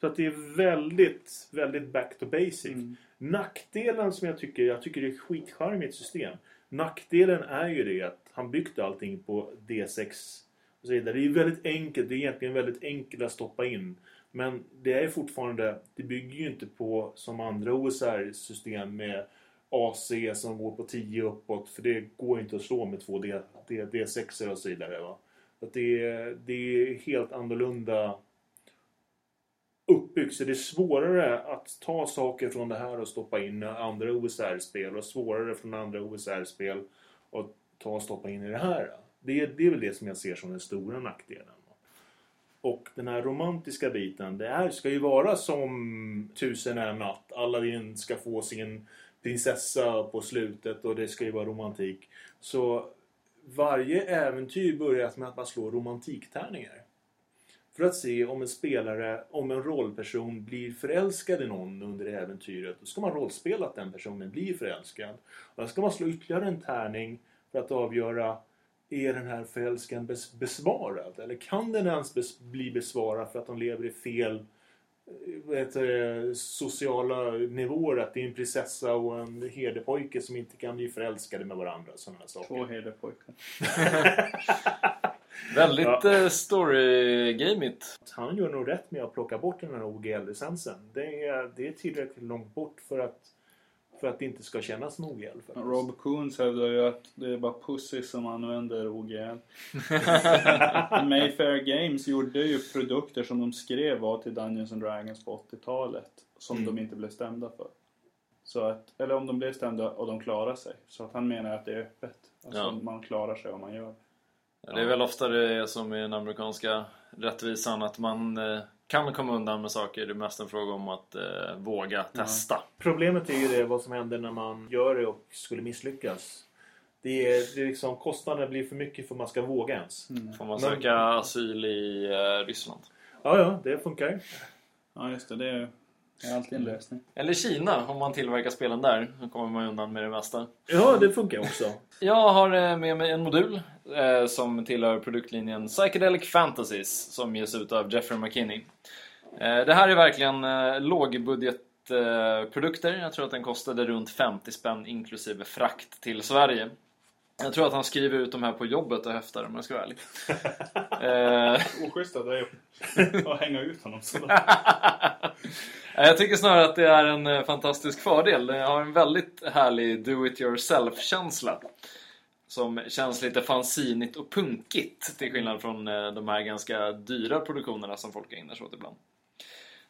Så att det är väldigt, väldigt back to basic. Mm. Nackdelen som jag tycker, jag tycker det är skitcharmigt system. Nackdelen är ju det att han byggt allting på D6 och så vidare. Det är väldigt enkelt, det är egentligen väldigt enkelt att stoppa in. Men det är fortfarande, det bygger ju inte på som andra OSR-system med AC som går på 10 uppåt. För det går inte att slå med två D, D, D6 och så vidare. Va? Så Att det, är, det är helt annorlunda uppbyggt. Så det är svårare att ta saker från det här och stoppa in i andra OSR-spel. Och svårare från andra OSR-spel att ta och stoppa in i det här. Det, är- det är väl det som jag ser som den stora nackdelen. Och den här romantiska biten, det här ska ju vara som Tusen är en natt. Aladdin ska få sin prinsessa på slutet och det ska ju vara romantik. Så varje äventyr börjar med att man slår romantiktärningar. För att se om en spelare, om en rollperson blir förälskad i någon under äventyret. Då ska man rollspela att den personen blir förälskad. Och då ska man slå ytterligare en tärning för att avgöra är den här förälskan bes- besvarad? Eller kan den ens bes- bli besvarad för att de lever i fel eh, det, sociala nivåer? Att det är en prinsessa och en herdepojke som inte kan bli förälskade med varandra. Sådana saker. Två hederpojkar. Väldigt Ja. eh, story-gamigt. Han gör nog rätt med att plocka bort den här OGL-licensen. Det är, det är tillräckligt långt bort för att, för att det inte ska kännas som OGL. Faktiskt. Rob Coons hävdar ju att det är bara pussy som använder OGL. Mayfair Games gjorde ju produkter som de skrev var till Dungeons and Dragons på 80-talet. Som Mm. de inte blev stämda för. Så att, eller om de blev stämda och de klarar sig. Så att han menar att det är öppet. Alltså Ja. man klarar sig om man gör. Det är väl ofta det som i den amerikanska rättvisan att man kan komma undan med saker. Det är mest en fråga om att eh, våga testa. Problemet är ju det vad som händer när man gör det och skulle misslyckas. Det är, det är liksom, kostnaden blir för mycket för man ska våga ens. Får man Men- söka asyl i eh, Ryssland. Ja, ja, det funkar. Ja just det, det är, det är alltid en lösning. Eller Kina, om man tillverkar spelen där. Då kommer man undan med det mesta. Ja, det funkar också. Jag har eh, med mig en modul eh, som tillhör produktlinjen Psychedelic Fantasies som ges ut av Jeffrey McKinney. Eh, det här är verkligen lågbudgetprodukter. Produkter. jag tror att den kostade runt 50 spänn inklusive frakt till Sverige. Jag tror att han skriver ut de här på jobbet och häftar om jag ska vara ärlig. eh, Oschysst av dig att hänga ut honom sådär. Jag tycker snarare att det är en eh, fantastisk fördel. Den har en väldigt härlig do it yourself-känsla. Som känns lite fanzinigt och punkigt till skillnad från eh, de här ganska dyra produktionerna som folk ägnar sig åt ibland.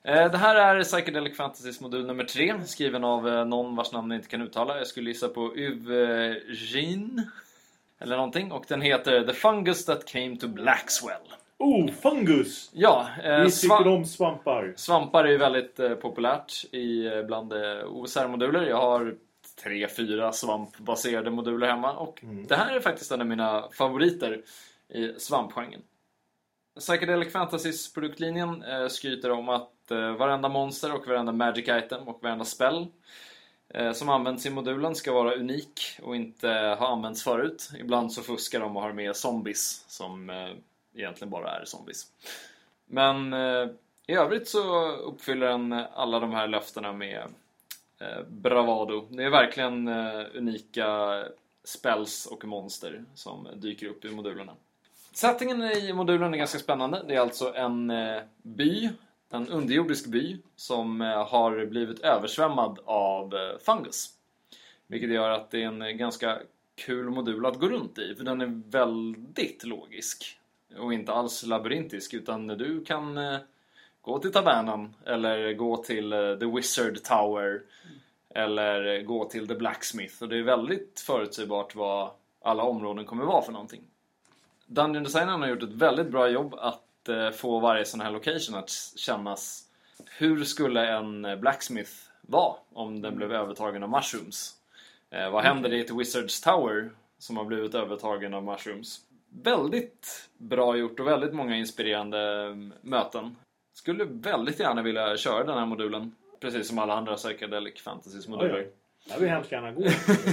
Eh, Det här är Psychedelic Fantasies modul nummer tre, skriven av eh, någon vars namn jag inte kan uttala. Jag skulle gissa på Eugene eller någonting. Och den heter The Fungus That Came to Blackswell. Oh, fungus! Ja, eh, Vi tycker om svampar. svampar är ju väldigt eh, populärt i, eh, bland eh, OSR-moduler. Jag har tre, fyra svampbaserade moduler hemma och det här är faktiskt en av mina favoriter i svampgenren. Psychedelic Fantasies produktlinjen eh, skryter om att eh, varenda monster och varenda magic item och varenda spell eh, som används i modulen ska vara unik och inte ha använts förut. Ibland så fuskar de och har med zombies som eh, egentligen bara är zombies. Men eh, i övrigt så uppfyller den alla de här löftena med eh, bravado. Det är verkligen eh, unika spells och monster som dyker upp i modulerna. Settingen i modulen är ganska spännande. Det är alltså en eh, by, en underjordisk by, som eh, har blivit översvämmad av eh, fungus. Vilket gör att det är en ganska kul modul att gå runt i, för den är väldigt logisk. Och inte alls labyrintisk, utan du kan gå till tavernan, eller gå till The Wizard Tower, eller gå till The Blacksmith. Och det är väldigt förutsägbart vad alla områden kommer vara för någonting. Dungeon designern har gjort ett väldigt bra jobb att eh, få varje sån här location att kännas... Hur skulle en eh, blacksmith vara om den blev övertagen av mushrooms? Eh, vad händer i ett Wizards Tower som har blivit övertagen av mushrooms? Väldigt bra gjort och väldigt många inspirerande eh, möten. Skulle väldigt gärna vilja köra den här modulen. Precis som alla andra Psychedelic Fantasies moduler. Oj, oj. Jag vill hemskt gärna gå.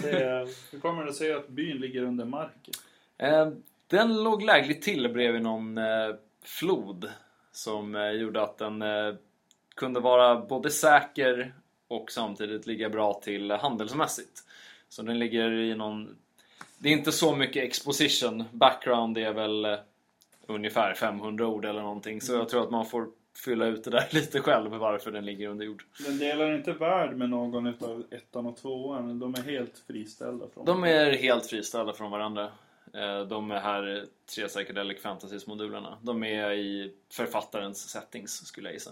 Det är, Hur kommer det sig att byn ligger under marken? Eh, den låg lägligt till bredvid någon eh, flod som eh, gjorde att den eh, kunde vara både säker och samtidigt ligga bra till handelsmässigt. Så den ligger i någon... Det är inte så mycket exposition. Background är väl ungefär 500 ord eller någonting. Så jag tror att man får fylla ut det där lite själv varför den ligger under jord. Den delar inte värld med någon utav ettan och tvåan. De är helt friställda från De är helt friställda från varandra. Eh, De är här tre Psychedelic Fantasies-modulerna. De är i författarens settings, skulle jag gissa.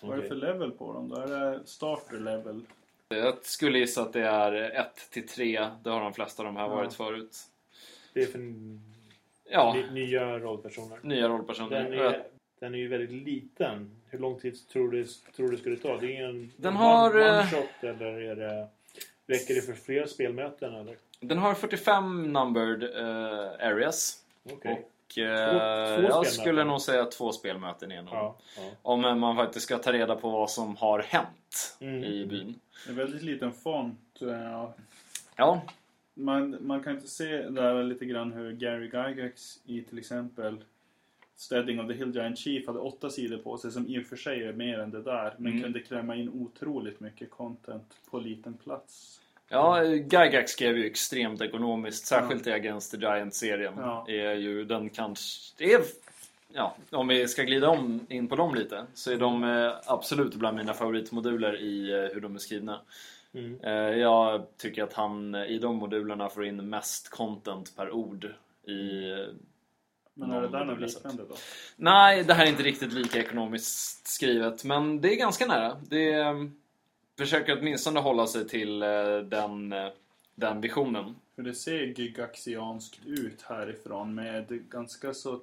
Vad är det för level på dem då? Är det starter level? Jag skulle gissa att det är 1 till 3. Det har de flesta av de här Ja. varit förut. det är för Ja, ny- nya rollpersoner. nya rollpersoner. Den är, den är ju väldigt liten. Hur lång tid tror du, tror du skulle ta? Det är en Den en har, one, eh, one shot eller är det, räcker det för fler spelmöten? Eller? Den har 45 numbered eh, areas. Okej. Och eh, Två- två jag skulle nog säga två spelmöten är nog. Ja, ja. Om man faktiskt ska ta reda på vad som har hänt Mm. i byn. Det är en väldigt liten font. Ja. Ja, Man, man kan inte se där lite grann hur Gary Gygax i till exempel Steading of the Hill Giant Chief hade åtta sidor på sig som i och för sig är mer än det där. Men Mm. kunde klämma in otroligt mycket content på liten plats. Ja, Gygax skrev ju extremt ekonomiskt, särskilt i Against the Giant-serien. Ja. Är ju den kanske... Det är, ja, om vi ska glida om in på dem lite, så är de eh, absolut bland mina favoritmoduler i eh, hur de är skrivna. Mm. Eh, jag tycker att han i de modulerna får in mest content per ord i... eh, Men är det där något liknande då? Nej, det här är inte riktigt lika ekonomiskt skrivet, men det är ganska nära. Det eh, försöker åtminstone hålla sig till eh, den, eh, den visionen. För det ser gigaxianskt ut härifrån med ganska så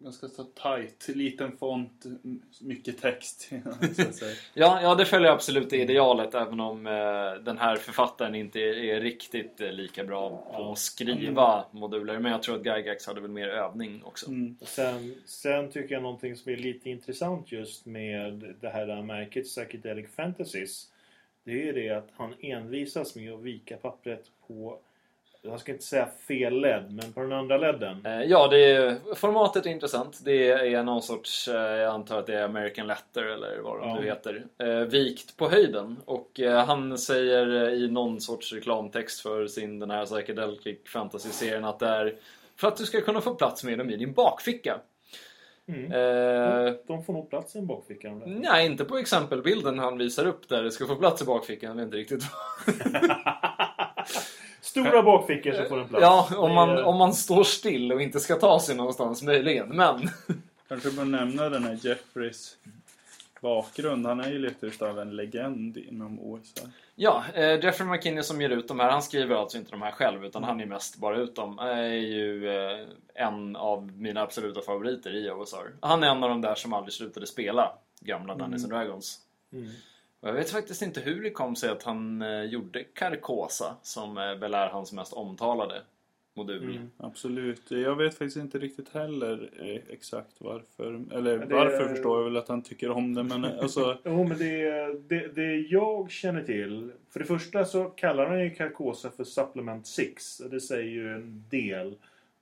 ganska så tight, liten font, mycket text. så att säga. Ja, ja, det följer absolut det idealet även om eh, den här författaren inte är, är riktigt eh, lika bra på att skriva moduler. Men jag tror att Gygax hade väl mer övning också. Mm. Sen, sen tycker jag någonting som är lite intressant just med det här märket Psychedelic Fantasies. Det är det att han envisas med att vika pappret på, jag ska inte säga fel ledd, men på den andra ledden. Eh, ja, det är, formatet är intressant. Det är någon sorts, eh, jag antar att det är American Letter eller vad de Ja. nu heter. Eh, vikt på höjden. Och han säger i någon sorts reklamtext för sin den här Psychedelic Fantasy-serien att det är för att du ska kunna få plats med dem i din bakficka. Mm. Eh, De får nog plats i en bakficka. Nej, inte på exempelbilden han visar upp där det ska få plats i bakfickan. Jag vet inte riktigt. Stora bakfickor så får den plats. Ja, om man, är- om man står still och inte ska ta sig någonstans möjligen. Men Kanske bör nämna den här Jeffreys bakgrund. Han är ju lite utav en legend inom OSR. Ja, eh, Jeffrey McKinney som ger ut de här, han skriver alltså inte de här själv utan han ger mest bara ut dem. är ju eh, en av mina absoluta favoriter i OSR. Han är en av de där som aldrig slutade spela gamla Dungeons and Dragons. Mm. Jag vet faktiskt inte hur det kom sig att han eh, gjorde Carcosa som eh, väl är hans mest omtalade modul. Mm. Absolut. Jag vet faktiskt inte riktigt heller eh, exakt varför. Eller det- varför förstår jag väl att han tycker om det. Men alltså, Jo, men det, det, det jag känner till. För det första så kallar han ju Carcosa för Supplement 6. Och det säger ju en del.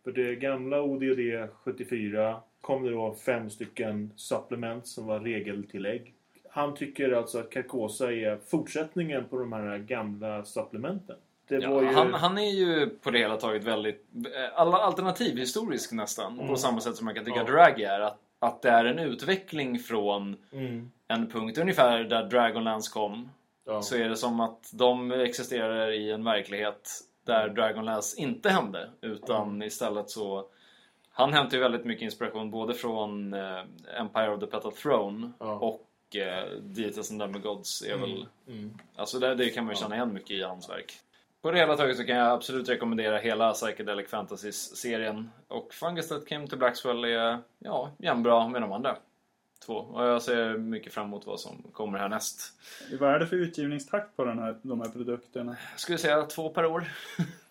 För det gamla ODD 74 kom det då fem stycken supplement som var regeltillägg. Han tycker alltså att Carcosa är fortsättningen på de här gamla supplementen. Ja, ju... han, han är ju på det hela taget väldigt eh, alla alternativhistorisk nästan. Mm. På samma sätt som man kan tycka Ja. Draggy är. Att, att det är en utveckling från Mm. en punkt ungefär där Dragonlance kom. Ja. Så är det som att de existerar i en verklighet där Dragonlance inte hände. Utan Mm. istället så... Han hämtar ju väldigt mycket inspiration både från eh, Empire of the Petal Throne Ja. Och eh, Deities and Demigods är väl... Mm. Alltså det, det kan man ju känna igen mycket i hans verk. På det hela taget så kan jag absolut rekommendera hela Psychedelic Fantasies-serien. Och Fungus That Came to Blackswell är ja, jämnbra med de andra två. Och jag ser mycket fram emot vad som kommer härnäst. vad är det för utgivningstakt på den här, de här produkterna? Jag skulle säga två per år.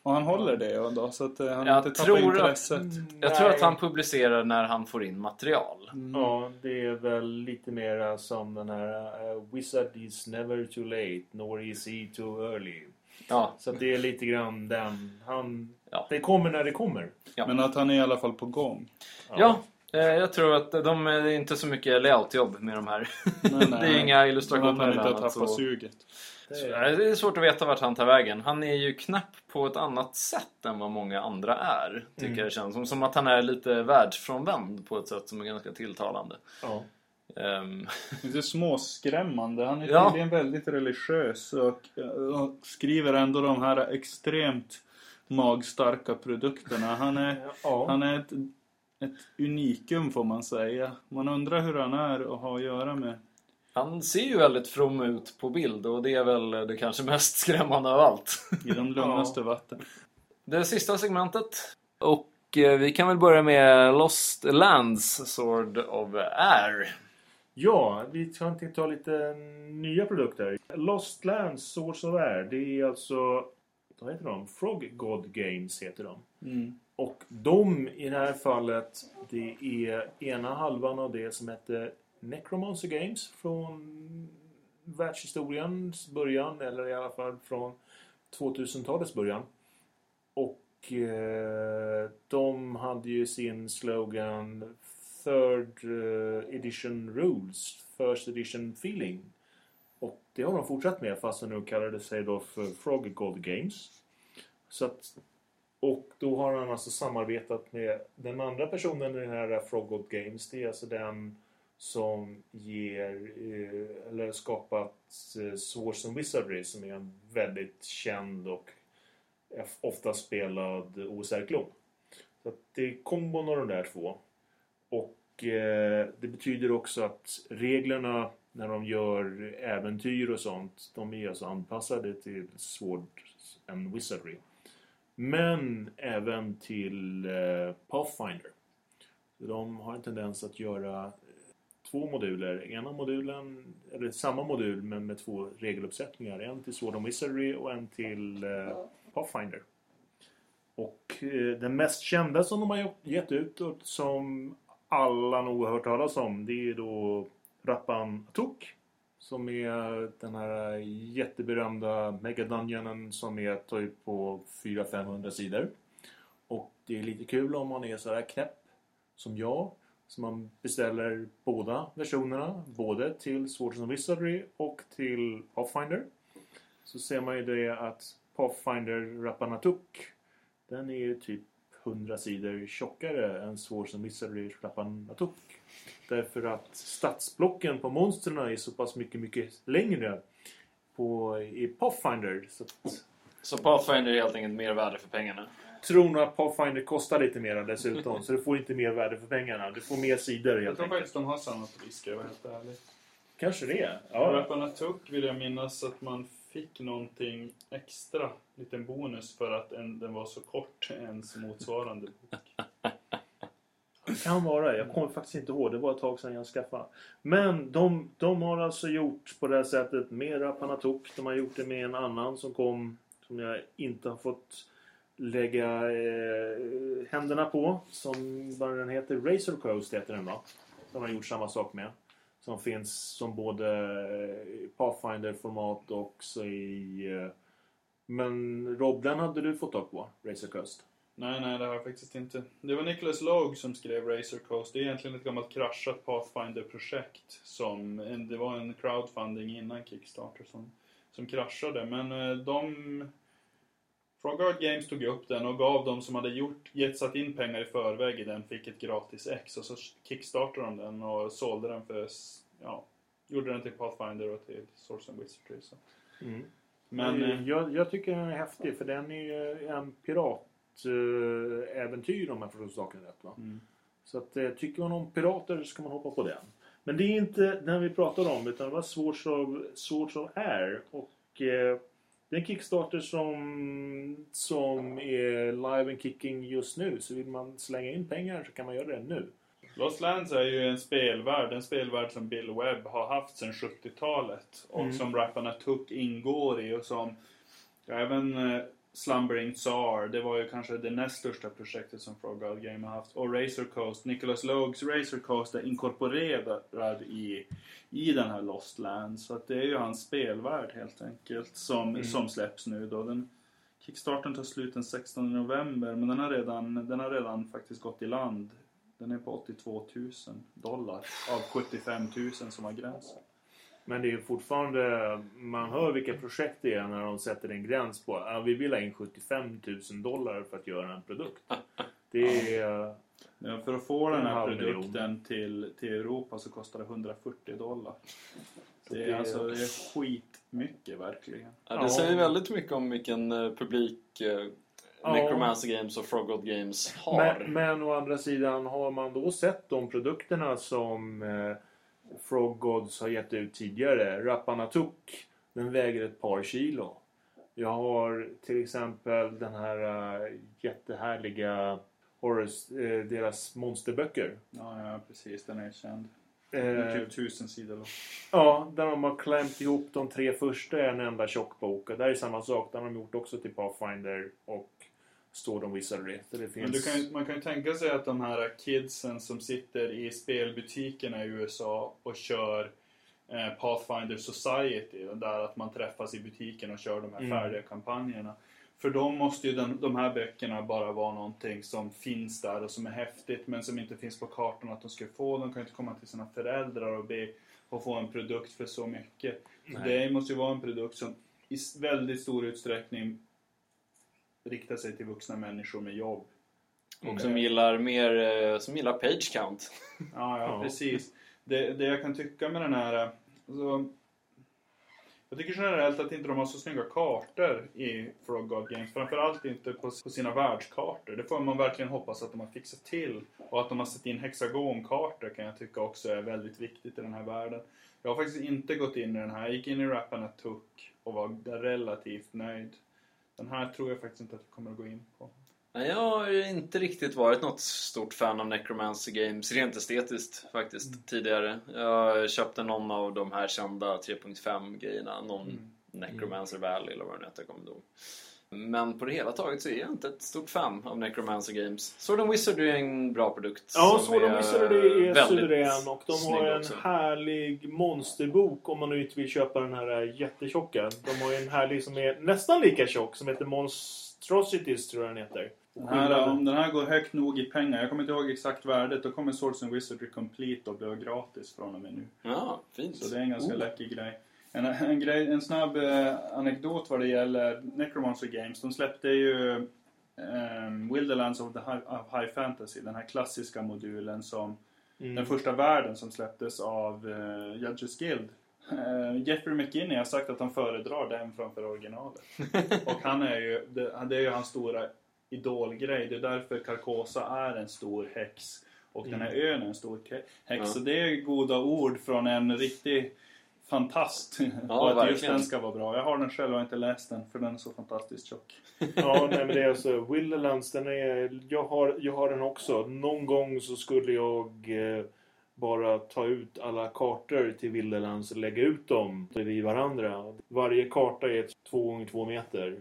Och han håller det och då, så att eh, han Jag inte tappar tror att- intresset. Jag tror att han publicerar när han får in material. Mm. Ja, det är väl lite mera som den här uh, Wizard is never too late, nor is he too early. Ja, Så det är lite grann den. Han, Ja. Det kommer när det kommer. Ja. Men att han är i alla fall på gång. ja. Eh, jag tror att de är inte så mycket layoutjobb med de här. Nej, nej. det är inga illustrationer han inte tappat så- suget. Det är, eh, Det är svårt att veta vart han tar vägen. Han är ju knapp på ett annat sätt än vad många andra är. Tycker Mm. jag det känns som. Som att han är lite världsfrånvänd på ett sätt som är ganska tilltalande. ja. Ehm, Lite småskrämmande. Han är Ja. tydligen väldigt religiös och, och skriver ändå de här extremt magstarka produkterna. Han är, ja. han är ett, ett unikum får man säga. Man undrar hur han är att ha att göra med. han ser ju väldigt from ut på bild och det är väl det kanske mest skrämmande av allt. I de lugnaste vatten. Det sista segmentet. Och eh, vi kan väl börja med Lost Lands Sword of Air. ja, vi kan ta lite nya produkter. Lost Lands Source of Air. Det är alltså... Vad heter de? Frog God Games heter de. Mm. Och de i det här fallet, det är ena halvan av det som hette Necromancer Games från världshistoriens början, eller i alla fall från 2000-talets början. Och eh, de hade ju sin slogan Third eh, Edition Rules, First Edition Feeling. Och det har de fortsatt med fast de nu kallade sig då för Frog God Games. Så att och då har han alltså samarbetat med den andra personen i den här Frog God Games. Det är alltså den som ger, eh, eller skapat eh, Swords and Wizardry som är en väldigt känd och ofta spelad OSR-klon. Så att det är kombon av de där två. Och eh, det betyder också att reglerna när de gör äventyr och sånt, de är alltså anpassade till Swords and Wizardry. Men även till eh, Pathfinder. De har en tendens att göra eh, två moduler. Ena modulen, eller samma modul men med två regeluppsättningar. En till Sword and Wizardry och en till eh, Pathfinder. Och eh, den mest kända som de har gett ut och som alla nog har hört talas om det är då Rappan Atuk. Som är den här jätteberömda Megadungeonen som är typ på 400-500 sidor. Och det är lite kul om man är så här knäpp som jag. Så man beställer båda versionerna. Både till Swords and Wizardry och till Pathfinder. Så ser man ju det att Pathfinder Rappanatuk den är ju typ 100 sidor tjockare än Swords and Wizardry Rappanatuk. Därför att stadsblocken på monstren är så pass mycket, mycket längre på, i Pathfinder. Så att, Så Pathfinder är helt enkelt mer värde för pengarna. tror nog att Pathfinder kostar lite mer dessutom. så du får inte mer värde för pengarna. Du får mer sidor Jag helt tror enkelt. faktiskt de har samma pris ska jag vara helt ärlig. Kanske det. Ja. Ja. Rapparna Tuck vill jag minnas att man fick någonting extra, liten bonus för att en, den var så kort, ens motsvarande bok. Kan vara. Jag kommer faktiskt inte ihåg. Det var ett tag sedan jag skaffade. Men de, de har alltså gjort på det här sättet mera Panatok. De har gjort det med en annan som kom som jag inte har fått lägga eh, händerna på. Som vad den heter. Razor Coast heter den va? De har gjort samma sak med. Som finns som både Pathfinder-format och också i... Eh, men Rob, den hade du fått tag på? Razor Coast? Nej, nej, det har jag faktiskt inte. Det var Nicholas Log som skrev Razor Coast. Det är egentligen ett gammalt kraschat Pathfinder-projekt. Som, det var en crowdfunding innan Kickstarter som, som kraschade. Men eh, de... Frogguard Games tog upp den och gav de som hade gjort, gett satt in pengar i förväg i den fick ett gratis ex. Och så kickstartade de den och sålde den för... Ja, gjorde den till Pathfinder och till Source and Wizardry. Så. Mm. Men... Eh, jag, jag tycker den är häftig för den är ju en piratäventyr om jag förstår saken rätt. Va? Mm. Så att, eh, tycker man om pirater så ska man hoppa på den. Men det är inte den vi pratar om utan det var Swords of, Swords of Air. Och eh, det är en Kickstarter som, som är live and kicking just nu. Så vill man slänga in pengar så kan man göra det nu. Lost Lands är ju en spelvärld, en spelvärld som Bill Webb har haft sedan 70-talet. Och Mm. som rapparna Tuck ingår i och som även eh, Slumbering Tsar, det var ju kanske det näst största projektet som Frogguard Game har haft. Och Razor Coast, Nicholas Logues Razor Coast är inkorporerad i, i den här Lost Lands. Så att det är ju hans spelvärld helt enkelt som, Mm. som släpps nu då. Den, Kickstarten tar slut den 16 november men den har redan, den har redan faktiskt gått i land. Den är på 82 000 dollar av 75 000 som var gränsen. Men det är fortfarande, man hör vilka projekt det är när de sätter en gräns på ja, vi vill ha in 75 000 dollar för att göra en produkt. Det är... Ja, för att få den En här produkten till, till Europa så kostar det 140 dollar. Det är, alltså det är skitmycket verkligen. Ja, det säger väldigt mycket om vilken eh, publik eh, Ja. Necromancer Games och Frogod Games har. Men, men å andra sidan, har man då sett de produkterna som eh, Frog Gods har gett ut tidigare, Rappanatuk, den väger ett par kilo. Jag har till exempel den här eh, jättehärliga Horus, eh, deras monsterböcker. Ja, ja precis. Den är känd. Eh, Typ tusen sidor. ja, där de har klämt ihop de tre första i en enda tjock bok. Och där är samma sak. Där har de gjort också till Pathfinder och Sword and Wizardry. Det finns... Men kan, man kan ju tänka sig att de här kidsen som sitter i spelbutikerna i USA och kör eh, Pathfinder Society, där att man träffas i butiken och kör de här Mm. färdiga kampanjerna. För dem måste ju den, de här böckerna bara vara någonting som finns där och som är häftigt men som inte finns på kartan att de ska få. De kan ju inte komma till sina föräldrar och be att få en produkt för så mycket. Så det måste ju vara en produkt som i väldigt stor utsträckning riktar sig till vuxna människor med jobb. Och som gillar mer, eh, som gillar page count. Ja, ja, precis. Det, det jag kan tycka med den här... Alltså, jag tycker generellt att inte de har så snygga kartor i Frog God Games. Framförallt inte på, på sina världskartor. Det får man verkligen hoppas att de har fixat till. Och att de har satt in hexagonkartor kan jag tycka också är väldigt viktigt i den här världen. Jag har faktiskt inte gått in i den här. Jag gick in i Rapparna Tuck och var relativt nöjd. Den här tror jag faktiskt inte att jag kommer att gå in på. Jag har inte riktigt varit något stort fan av Necromancer Games, rent estetiskt faktiskt, Mm. tidigare. Jag köpte någon av de här kända 3.5 grejerna, någon Mm. Necromancer Valley eller vad den heter, jag kommer inte ihåg. Men på det hela taget så är jag inte ett stort fan av Necromancer Games. Sword and Wizardry är en bra produkt. Ja, Sword and Wizardry är väldigt suverän och de har en också. härlig monsterbok om man nu inte vill köpa den här äh, jättetjocka. De har ju en härlig som är nästan lika tjock som heter Monstrosities tror jag den heter. Den här, om den här går högt nog i pengar, jag kommer inte ihåg exakt värdet, då kommer Swords and Wizardry Complete att bli gratis från och med nu. Ja, fint. Så det är en ganska Oh. läcker grej. En, en, grej, en snabb eh, anekdot vad det gäller Necromancer Games. De släppte ju um, Wilderlands of, the high, of High Fantasy, den här klassiska modulen som Mm. den första världen som släpptes av uh, Judges Guild. Eh, Jeffrey McKinney har sagt att han föredrar den framför originalet. Och han är ju, det, det är ju hans stora idolgrej. Det är därför Carcosa är en stor häx. Och den här Mm. ön är en stor häx. Ja. Så det är goda ord från en riktig fantast. Ja, och att just den ska vara bra. Jag har den själv och har inte läst den för den är så fantastiskt tjock. Ja, nej, men det är alltså Wilderlands, den är... Jag har, jag har den också. Någon gång så skulle jag eh, bara ta ut alla kartor till Wilderlands och lägga ut dem bredvid varandra. Varje karta är 2 gånger 2 meter.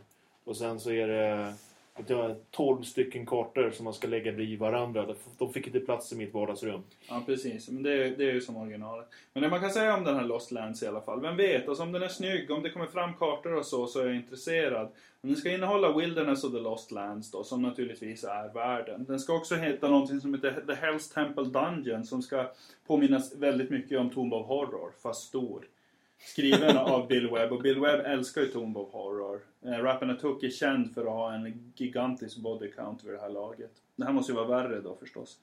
Och sen så är det att jag har 12 stycken kartor som man ska lägga bredvid varandra. De fick inte plats i mitt vardagsrum. Ja, precis. Men det, är- det är ju som originalet. Men det man kan säga om den här Lost Lands i alla fall. Vem vet? Alltså om den är snygg, om det kommer fram kartor och så, så är jag intresserad. Men den ska innehålla Wilderness och The Lost Lands då, som naturligtvis är världen. Den ska också heta någonting som heter The Hell's Temple Dungeon, som ska påminnas väldigt mycket om Tomb of Horror, fast stor. Skriven av Bill Webb, och Bill Webb älskar ju Tomb of Horror. Eh, Rappanatuk är känd för att ha en gigantisk body count vid det här laget. Det här måste ju vara värre då förstås.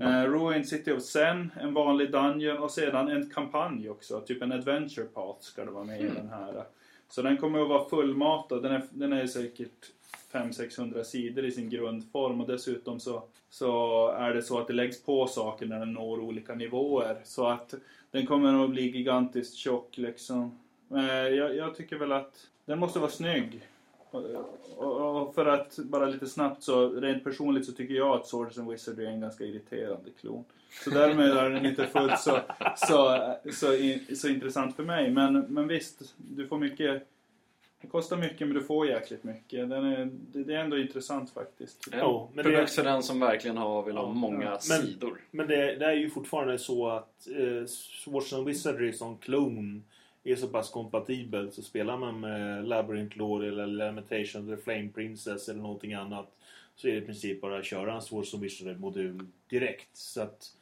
Eh, Ruined City of Zen, en vanlig dungeon och sedan en kampanj också. Typ en adventure path ska det vara med i den här. Så den kommer att vara fullmatad. Den är, den är säkert 500-600 sidor i sin grundform och dessutom så, så är det så att det läggs på saker när den når olika nivåer. Så att den kommer att bli gigantiskt tjock liksom. Men jag, jag tycker väl att den måste vara snygg. Och, och, för att bara lite snabbt så rent personligt så tycker jag att Swords and Wizardry är en ganska irriterande klon. Så därmed är den inte fullt så, så, så, in, så intressant för mig. Men, men visst, du får mycket det kostar mycket men du får jäkligt mycket. Den är, det, det är ändå intressant faktiskt. En Ja, men produkt för den som verkligen har, vill ha Ja, många ja. Men- sidor. Men det, det är ju fortfarande så att eh, Swords and Wizardry som klon är så pass kompatibel så spelar man med Labyrinth Lord eller Lamentation eller Flame Princess eller någonting annat så är det i princip bara att köra en Swords and Wizardry-modul direkt. Så att,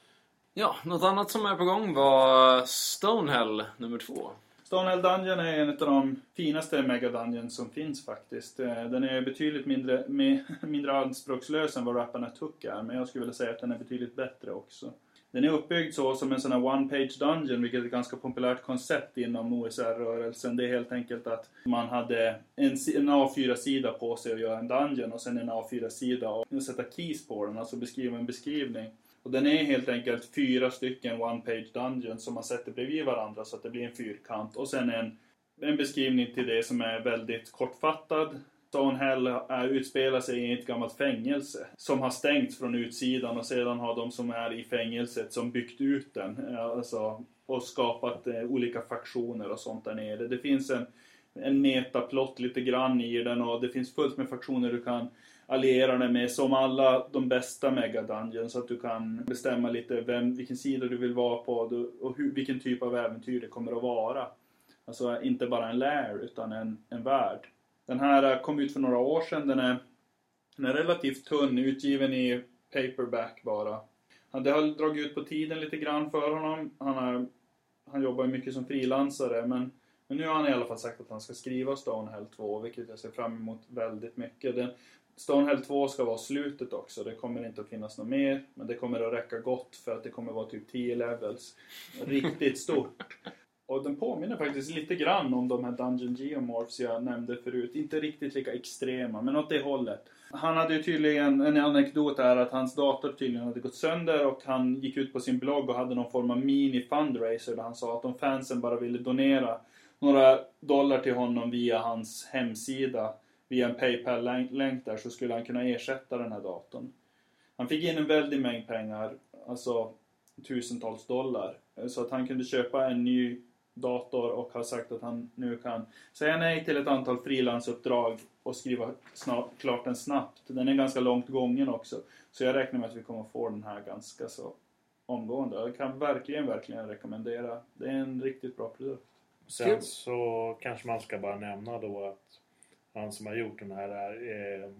Ja, något annat som är på gång var Stonehell nummer två. Stonehell Dungeon är en av de finaste Mega Dungeons som finns faktiskt. Eh, den är betydligt mindre, med, mindre anspråkslös än vad Rapparna Tuck är, men jag skulle vilja säga att den är betydligt bättre också. Den är uppbyggd så som en sån här One Page Dungeon, vilket är ett ganska populärt koncept inom OSR-rörelsen. Det är helt enkelt att man hade en, en A4-sida på sig att göra en dungeon och sen en A4-sida och sätta keys på den, alltså beskriva en beskrivning. Och den är helt enkelt fyra stycken One Page Dungeons som man sätter bredvid varandra så att det blir en fyrkant. Och sen en, en beskrivning till det som är väldigt kortfattad. Stonehell utspelar sig i ett gammalt fängelse som har stängts från utsidan och sedan har de som är i fängelset som byggt ut den eh, alltså, och skapat eh, olika faktioner och sånt där nere. Det finns en, en metaplott lite grann i den och det finns fullt med faktioner du kan allierar dig med som alla de bästa Mega Dungeons så att du kan bestämma lite vem, vilken sida du vill vara på och hur, vilken typ av äventyr det kommer att vara. Alltså inte bara en lair utan en, en värld. Den här kom ut för några år sedan. Den är, den är relativt tunn, utgiven i paperback bara. Det har dragit ut på tiden lite grann för honom. Han, är, han jobbar ju mycket som frilansare men, men nu har han i alla fall sagt att han ska skriva Stonehell 2 vilket jag ser fram emot väldigt mycket. Den, Stonehell 2 ska vara slutet också. Det kommer inte att finnas något mer. Men det kommer att räcka gott för att det kommer att vara typ 10 levels. Riktigt stort. Och den påminner faktiskt lite grann om de här Dungeon Geomorphs jag nämnde förut. Inte riktigt lika extrema, men åt det hållet. Han hade ju tydligen, en anekdot är att hans dator tydligen hade gått sönder och han gick ut på sin blogg och hade någon form av mini fundraiser där han sa att om fansen bara ville donera några dollar till honom via hans hemsida, via en Paypal-länk där, så skulle han kunna ersätta den här datorn. Han fick in en väldig mängd pengar, alltså tusentals dollar. Så att han kunde köpa en ny dator och har sagt att han nu kan säga nej till ett antal frilansuppdrag och skriva snart, klart den snabbt. Den är ganska långt gången också. Så jag räknar med att vi kommer få den här ganska så omgående. Jag kan verkligen, verkligen rekommendera. Det är en riktigt bra produkt. sen så kanske man ska bara nämna då att han som har gjort den här är eh,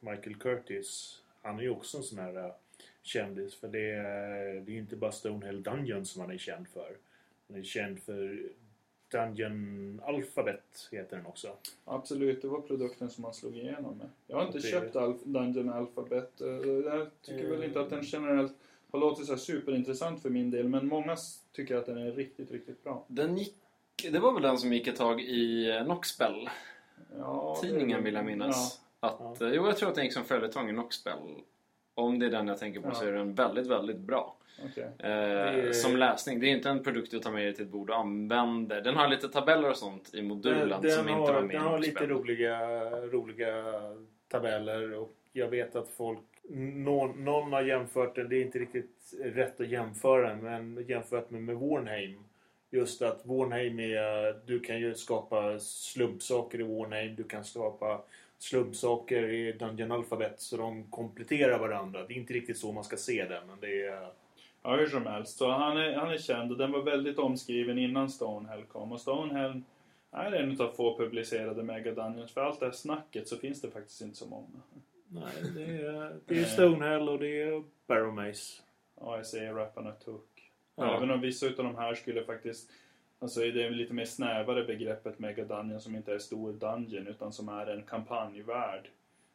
Michael Curtis. Han är ju också en sån här eh, kändis. För det är, det är inte bara Stonehell Dungeon som han är känd för. Han är känd för Dungeon Alphabet heter den också. Absolut, det var produkten som han slog igenom med. Jag har inte Det- köpt Alf Dungeon Alphabet. Eh, Jag tycker väl inte att den generellt har låtit så här superintressant för min del. Men många tycker att den är riktigt, riktigt bra. Den gick, det var väl den som gick ett tag i eh, Noxbell? Ja, Tidningen vill jag minnas. Att, Ja. eh, Jo, jag tror att den gick som följetong i Noxbell. Om det är den jag tänker på så Ja. är den väldigt, väldigt bra. Okej. Eh, är- Som läsning. Det är inte en produkt du tar med dig till ett bord och använder. Den har lite tabeller och sånt i modulen Den, den som inte var har, med den har lite roliga, roliga tabeller och jag vet att folk... Någon, någon har jämfört den, det är inte riktigt rätt att jämföra den, men jämfört med, med Warnheim. Just att Warnheim är... Du kan ju skapa slumpsaker i Warnheim, du kan skapa slumpsaker i Dungeon Alphabet så de kompletterar varandra. Det är inte riktigt så man ska se det, men det är... Ja, hur som helst. Så han är, han är känd och den var väldigt omskriven innan Stonehell kom. Och Stonehell är en av få publicerade Mega Dungeons. För allt det här snacket så finns det faktiskt inte så många. Nej, det är, det är Stonehell och det är Barrow Maze. Ja, jag säger Rappan och Took. Ja. Även om vissa utav de här skulle faktiskt... Alltså det är lite mer snävare begreppet Mega Dungeon som inte är stor dungeon utan som är en kampanjvärld.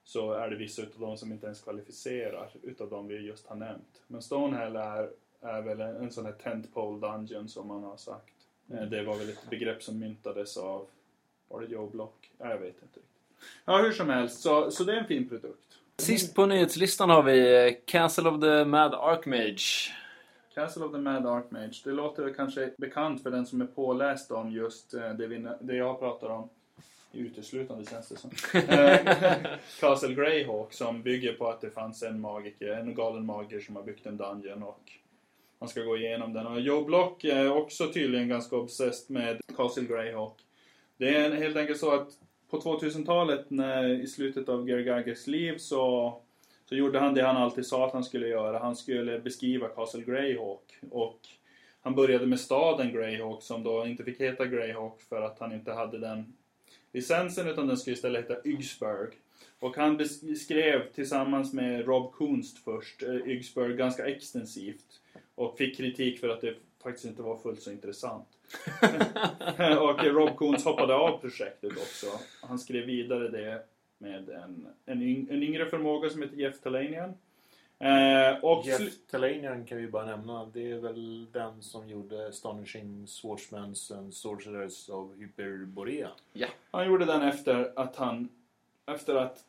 Så är det vissa utav dem som inte ens kvalificerar utav de vi just har nämnt. Men Stonehell är, är väl en, en sån här tentpole dungeon som man har sagt. Eh, Det var väl ett begrepp som myntades av... Var det Joe Block? Ja, Jag vet inte riktigt. Ja, hur som helst. Så, så det är en fin produkt. Sist på nyhetslistan har vi eh, Castle of the Mad Archmage. Castle of the Mad Archmage. Det låter kanske bekant för den som är påläst om just eh, det, vi, det jag pratar om. Uteslutande känns det som. Eh, Castle Greyhawk som bygger på att det fanns en magiker, en galen magiker som har byggt en dungeon och man ska gå igenom den. Och Joe Block är också tydligen ganska obsessed med Castle Greyhawk. Det är helt enkelt så att på 2000-talet när, i slutet av Gary Gygax liv så så gjorde han det han alltid sa att han skulle göra. Han skulle beskriva Castle Greyhawk. Och han började med staden Greyhawk som då inte fick heta Greyhawk för att han inte hade den licensen utan den skulle istället heta Ygsburg. Och han beskrev tillsammans med Rob Kunst först eh, Ygsburg ganska extensivt. Och fick kritik för att det faktiskt inte var fullt så intressant. och Rob Kunst hoppade av projektet också. Han skrev vidare det med en, en, yng, en yngre förmåga som heter Jeff Talanian. Eh, och Jeff Talanian kan vi bara nämna. Det är väl den som gjorde Astonishing Swordsmans and Sorcerers of Hyperborea. han gjorde den efter att han efter att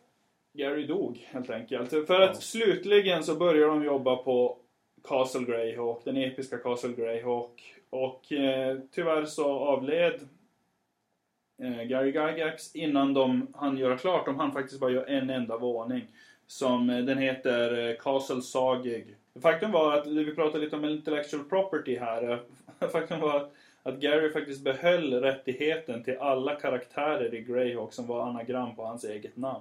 Gary dog helt enkelt. För att Ja. slutligen så började de jobba på Castle Greyhawk, den episka Castle Greyhawk. Och eh, tyvärr så avled Gary Gygax innan de hann göra klart. De hann faktiskt bara göra en enda våning. Som eh, den heter eh, Castle Sagig. Faktum var att, vi pratade lite om intellectual property här. eh, Faktum var att, att Gary faktiskt behöll rättigheten till alla karaktärer i Greyhawk som var anagram på hans eget namn.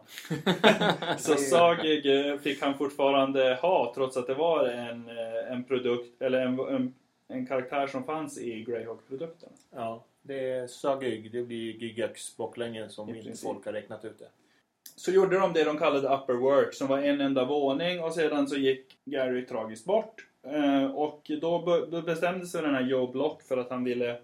Så Sagig eh, fick han fortfarande ha trots att det var en, eh, en produkt, eller en, en, en karaktär som fanns i Greyhawk-produkten. Ja, det är Sagig. Det blir Gigax baklänge som inte folk har räknat ut det. Så gjorde de det de kallade upper work som var en enda våning och sedan så gick Gary tragiskt bort. Eh, och då, be- då bestämde sig den här Joe Block för att han ville,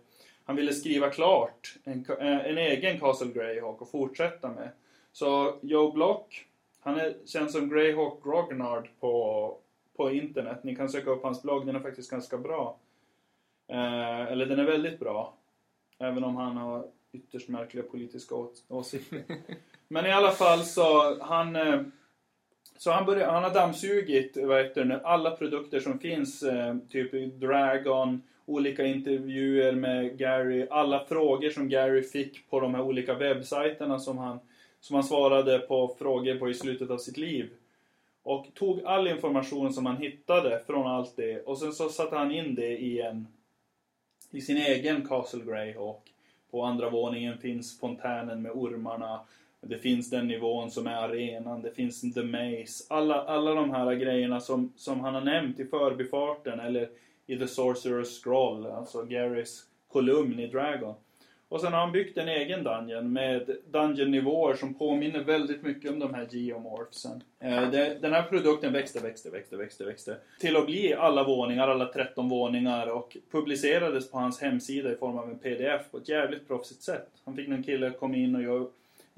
han ville skriva klart en, eh, en egen Castle Greyhawk och fortsätta med. Så Joe Block, han är känd som Greyhawk Grognard på, på internet. Ni kan söka upp hans blogg, den är faktiskt ganska bra. Eh, eller den är väldigt bra. Även om han har ytterst märkliga politiska åsikter. Men i alla fall så han eh, så han, började, han har dammsugit vad alla produkter som finns, eh, typ Dragon, olika intervjuer med Gary, alla frågor som Gary fick på de här olika webbsajterna som han, som han svarade på frågor på i slutet av sitt liv. Och tog all information som han hittade från allt det och sen så satte han in det i en i sin egen Castle Greyhawk. På andra våningen finns fontänen med ormarna. Det finns den nivån som är arenan, det finns The Maze. Alla, alla de här grejerna som, som han har nämnt i förbifarten eller i The Sorcerer's Scroll, alltså Garys kolumn i Dragon. Och sen har han byggt en egen dungeon med dungeon-nivåer som påminner väldigt mycket om de här geomorphsen. Eh, den här produkten växte, växte, växte, växte, växte. Till att bli alla våningar, alla 13 våningar och publicerades på hans hemsida i form av en pdf på ett jävligt proffsigt sätt. Han fick någon kille att komma in och göra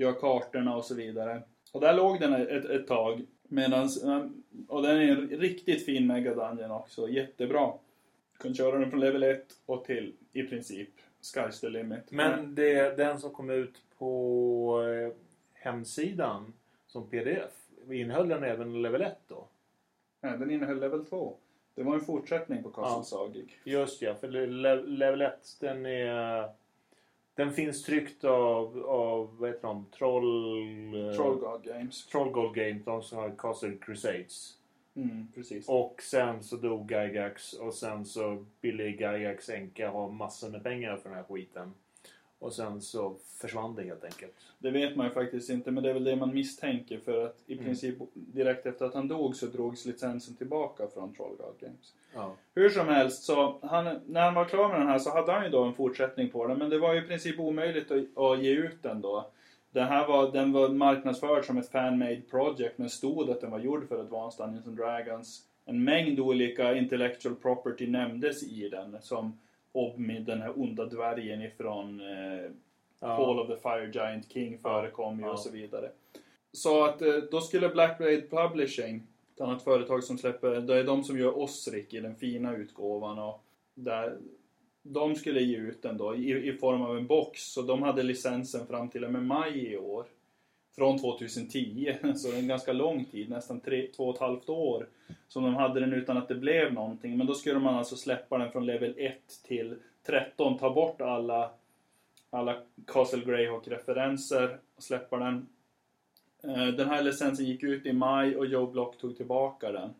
gör kartorna och så vidare. Och där låg den ett, ett tag. Medans, eh, och den är en riktigt fin Mega Dungeon också. Jättebra. Du kan köra den från level 1 och till i princip Sky's the limit. Men det, den som kom ut på eh, hemsidan som pdf, innehöll den även level 1 då? Nej, den innehöll level 2. Det var en fortsättning på Castle Ja. Just ja, för le- level 1 den är... Den finns tryckt av, av vad heter de? Troll... eh, Troll God Games. Troll Gold Game, de som har Castle Crusades. Mm, precis. Och sen så dog Gygax och sen så ville Gygax änka ha massor med pengar för den här skiten. Och sen så försvann det helt enkelt. Det vet man ju faktiskt inte, men det är väl det man misstänker för att i Mm. princip direkt efter att han dog så drogs licensen tillbaka från Troll God Games. Ja. Hur som helst, så han, när han var klar med den här så hade han ju då en fortsättning på den, men det var ju i princip omöjligt att, att ge ut den då. Den här var, den var marknadsförd som ett fan-made project, men stod att den var gjord för Advanced Dungeons and Dragons. En mängd olika intellectual property nämndes i den, som Obmid, den här onda dvärgen ifrån eh, Call of the Fire Giant King förekom ju Ja. och så vidare. Så att eh, då skulle Blackblade Publishing, ett annat företag som släpper, det är de som gör Osric i den fina utgåvan och där, de skulle ge ut den då i, i form av en box. Så de hade licensen fram till och med maj i år. Från 2010, så det är en ganska lång tid, nästan tre, två och ett halvt år. Som de hade den utan att det blev någonting. Men då skulle man alltså släppa den från level 1 till 13, ta bort alla alla Castle Greyhawk-referenser och släppa den. Eh, den här licensen gick ut i maj och Joe Block tog tillbaka den.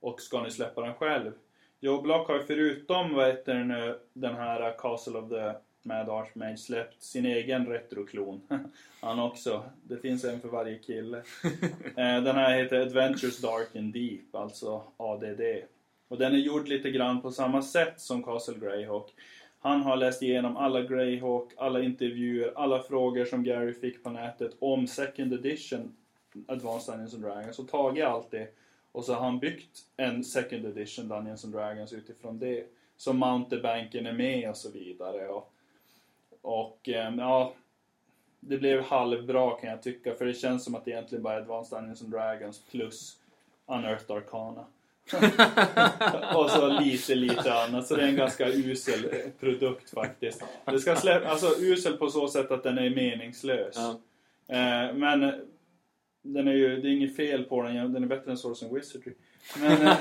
Och ska nu släppa den själv. Joe Block har ju förutom vad heter det nu, den här Castle of the Mad Archmage släppt sin egen retroklon. Han också. Det finns en för varje kille. Eh, Den här heter Adventures Dark and Deep, alltså ADD. Och den är gjord lite grann på samma sätt som Castle Greyhawk. Han har läst igenom alla Greyhawk, alla intervjuer, alla frågor som Gary fick på nätet om Second Edition Advanced Dungeons and Dragons och tagit allt det. Och så har han byggt en Second Edition Dungeons and Dragons utifrån det. Så Mountebanken är med och så vidare. Och, och ehm, ja, det blev halvbra kan jag tycka för det känns som att det egentligen bara är Advanced Dungeons and Dragons plus Unearthed Arcana. och så lite, lite annat. Så det är en ganska usel eh, produkt faktiskt. Det ska släppa, alltså usel på så sätt att den är meningslös. Ja. Eh, men eh, den är ju, det är inget fel på den, den är bättre än Source and Wizardry. Men,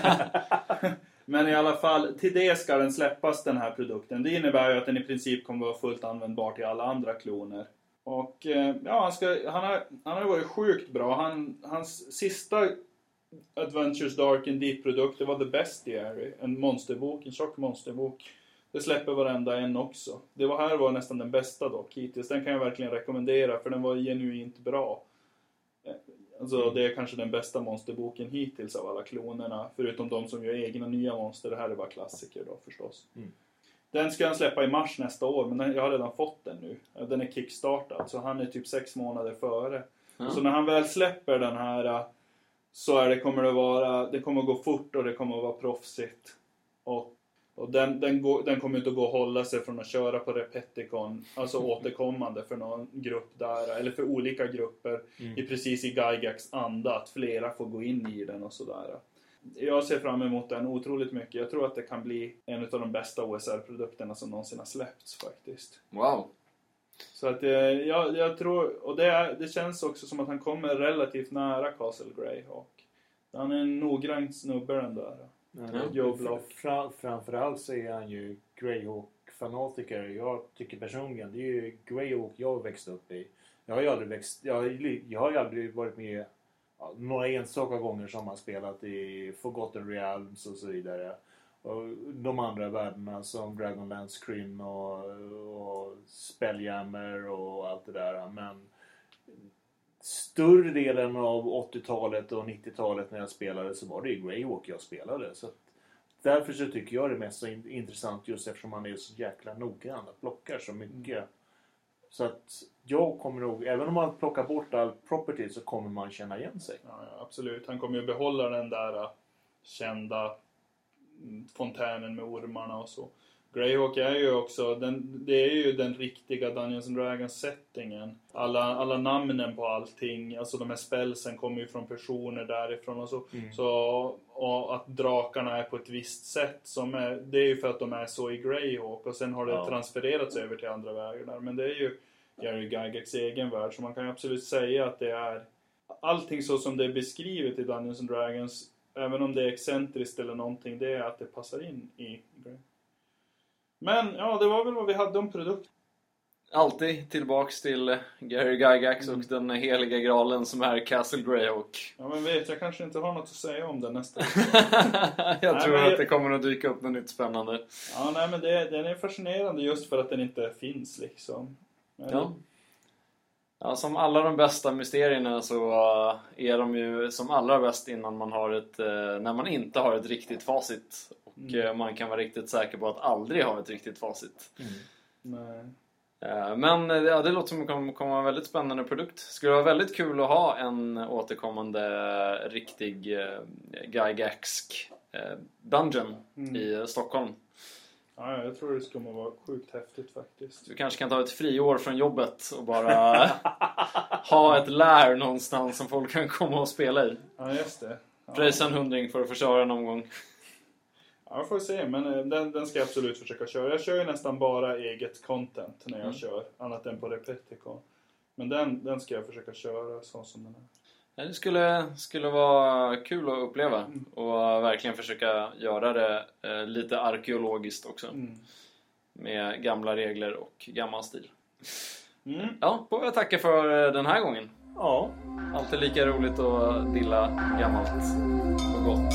men i alla fall, till det ska den släppas den här produkten. Det innebär ju att den i princip kommer vara fullt användbar till alla andra kloner. Och eh, ja, han, ska, han, har, han har varit sjukt bra. Han, hans sista Adventures Dark and Deep-produkt, det var The Bestiary. En monsterbok, en tjock monsterbok. Det släpper varenda en också. Det var här var nästan den bästa dock hittills. Den kan jag verkligen rekommendera för den var genuint bra. Alltså det är kanske den bästa monsterboken hittills av alla klonerna. Förutom de som gör egna nya monster. Det här är bara klassiker då förstås. Mm. Den ska han släppa i mars nästa år, men den- jag har redan fått den nu. Den är kickstartad, så han är typ sex månader före. Ja. Så när han väl släpper den här äh, så är det, kommer det vara, det kommer att gå fort och det kommer att vara proffsigt. Och, och den, den, går, den kommer inte att gå att hålla sig från att köra på Repeticon, alltså återkommande för någon grupp där, eller för olika grupper. Mm. I precis i Gygax anda, att flera får gå in i den och sådär. Jag ser fram emot den otroligt mycket. Jag tror att det kan bli en av de bästa OSR-produkterna som någonsin har släppts faktiskt. Wow. Så att eh, jag, jag tror, och det, är, det känns också som att han kommer relativt nära Castle Greyhawk. Han är en noggrann snubbe den där. Ja, Joe fr- Block. Fra, framförallt så är han ju Greyhawk-fanatiker. Jag tycker personligen, det är ju Greyhawk jag har växt upp i. Jag har ju aldrig växt, jag, har jag har aldrig varit med ja, några enstaka gånger som har spelat i Forgotten Realms och så vidare. Och de andra världarna som Dragonlance Kryn och, och Spelljammer och allt det där. Men större delen av 80-talet och 90-talet när jag spelade så var det ju Greyhawk jag spelade. Så därför så tycker jag det är mest intressant just eftersom man är så jäkla noggrann och plockar så mycket. Så att jag kommer nog, även om man plockar bort all property så kommer man känna igen sig. Ja, ja, absolut. Han kommer ju behålla den där äh, kända mm, fontänen med ormarna och så. Greyhawk är ju också, den, det är ju den riktiga Dungeons and Dragons settingen. Alla, alla namnen på allting, alltså de här spelsen kommer ju från personer därifrån och så. Mm. så och att drakarna är på ett visst sätt, som är, det är ju för att de är så i Greyhawk och sen har det Ja. transfererats över till andra världar. Men det är ju Jerry Gygax egen värld, så man kan ju absolut säga att det är allting så som det är beskrivet i Dungeons and Dragons Även om det är excentriskt eller någonting, det är att det passar in i grejen. Men ja, det var väl vad vi hade om produkt. Alltid tillbaks till Gary Gygax Mm. och den heliga graalen som är Castle Greyhawk. Ja men vet, jag kanske inte har något att säga om det nästa jag Nej, tror att jag- det kommer att dyka upp något nytt spännande. Ja, nej men det, den är fascinerande just för att den inte finns liksom. Men- Ja. Ja, som alla de bästa mysterierna så uh, är de ju som allra bäst innan man har ett, uh, när man inte har ett riktigt facit. Och Mm. man kan vara riktigt säker på att aldrig ha ett riktigt facit. Nej. Uh, Men uh, ja, det låter som det kommer komma en väldigt spännande produkt. Skulle vara väldigt kul att ha en återkommande riktig Gygaxsk uh, Dungeon Mm. i Stockholm. Ja, jag tror det skulle vara sjukt häftigt faktiskt. Du kanske kan ta ett friår från jobbet och bara ha ett lär någonstans som folk kan komma och spela i. Ja, just det. Ja. Pröjsa en hundring för att få köra någon gång. Ja, får vi se. Men eh, den, den ska jag absolut försöka köra. Jag kör ju nästan bara eget content när jag Mm. kör. Annat än på Replicon. Men den, den ska jag försöka köra så som den är. Ja, Det skulle, skulle vara kul att uppleva Mm. och verkligen försöka göra det eh, lite arkeologiskt också. Mm. Med gamla regler och gammal stil. Mm. Ja, får jag tacka för eh, den här gången. Ja, Alltid lika roligt att dilla gammalt och gott.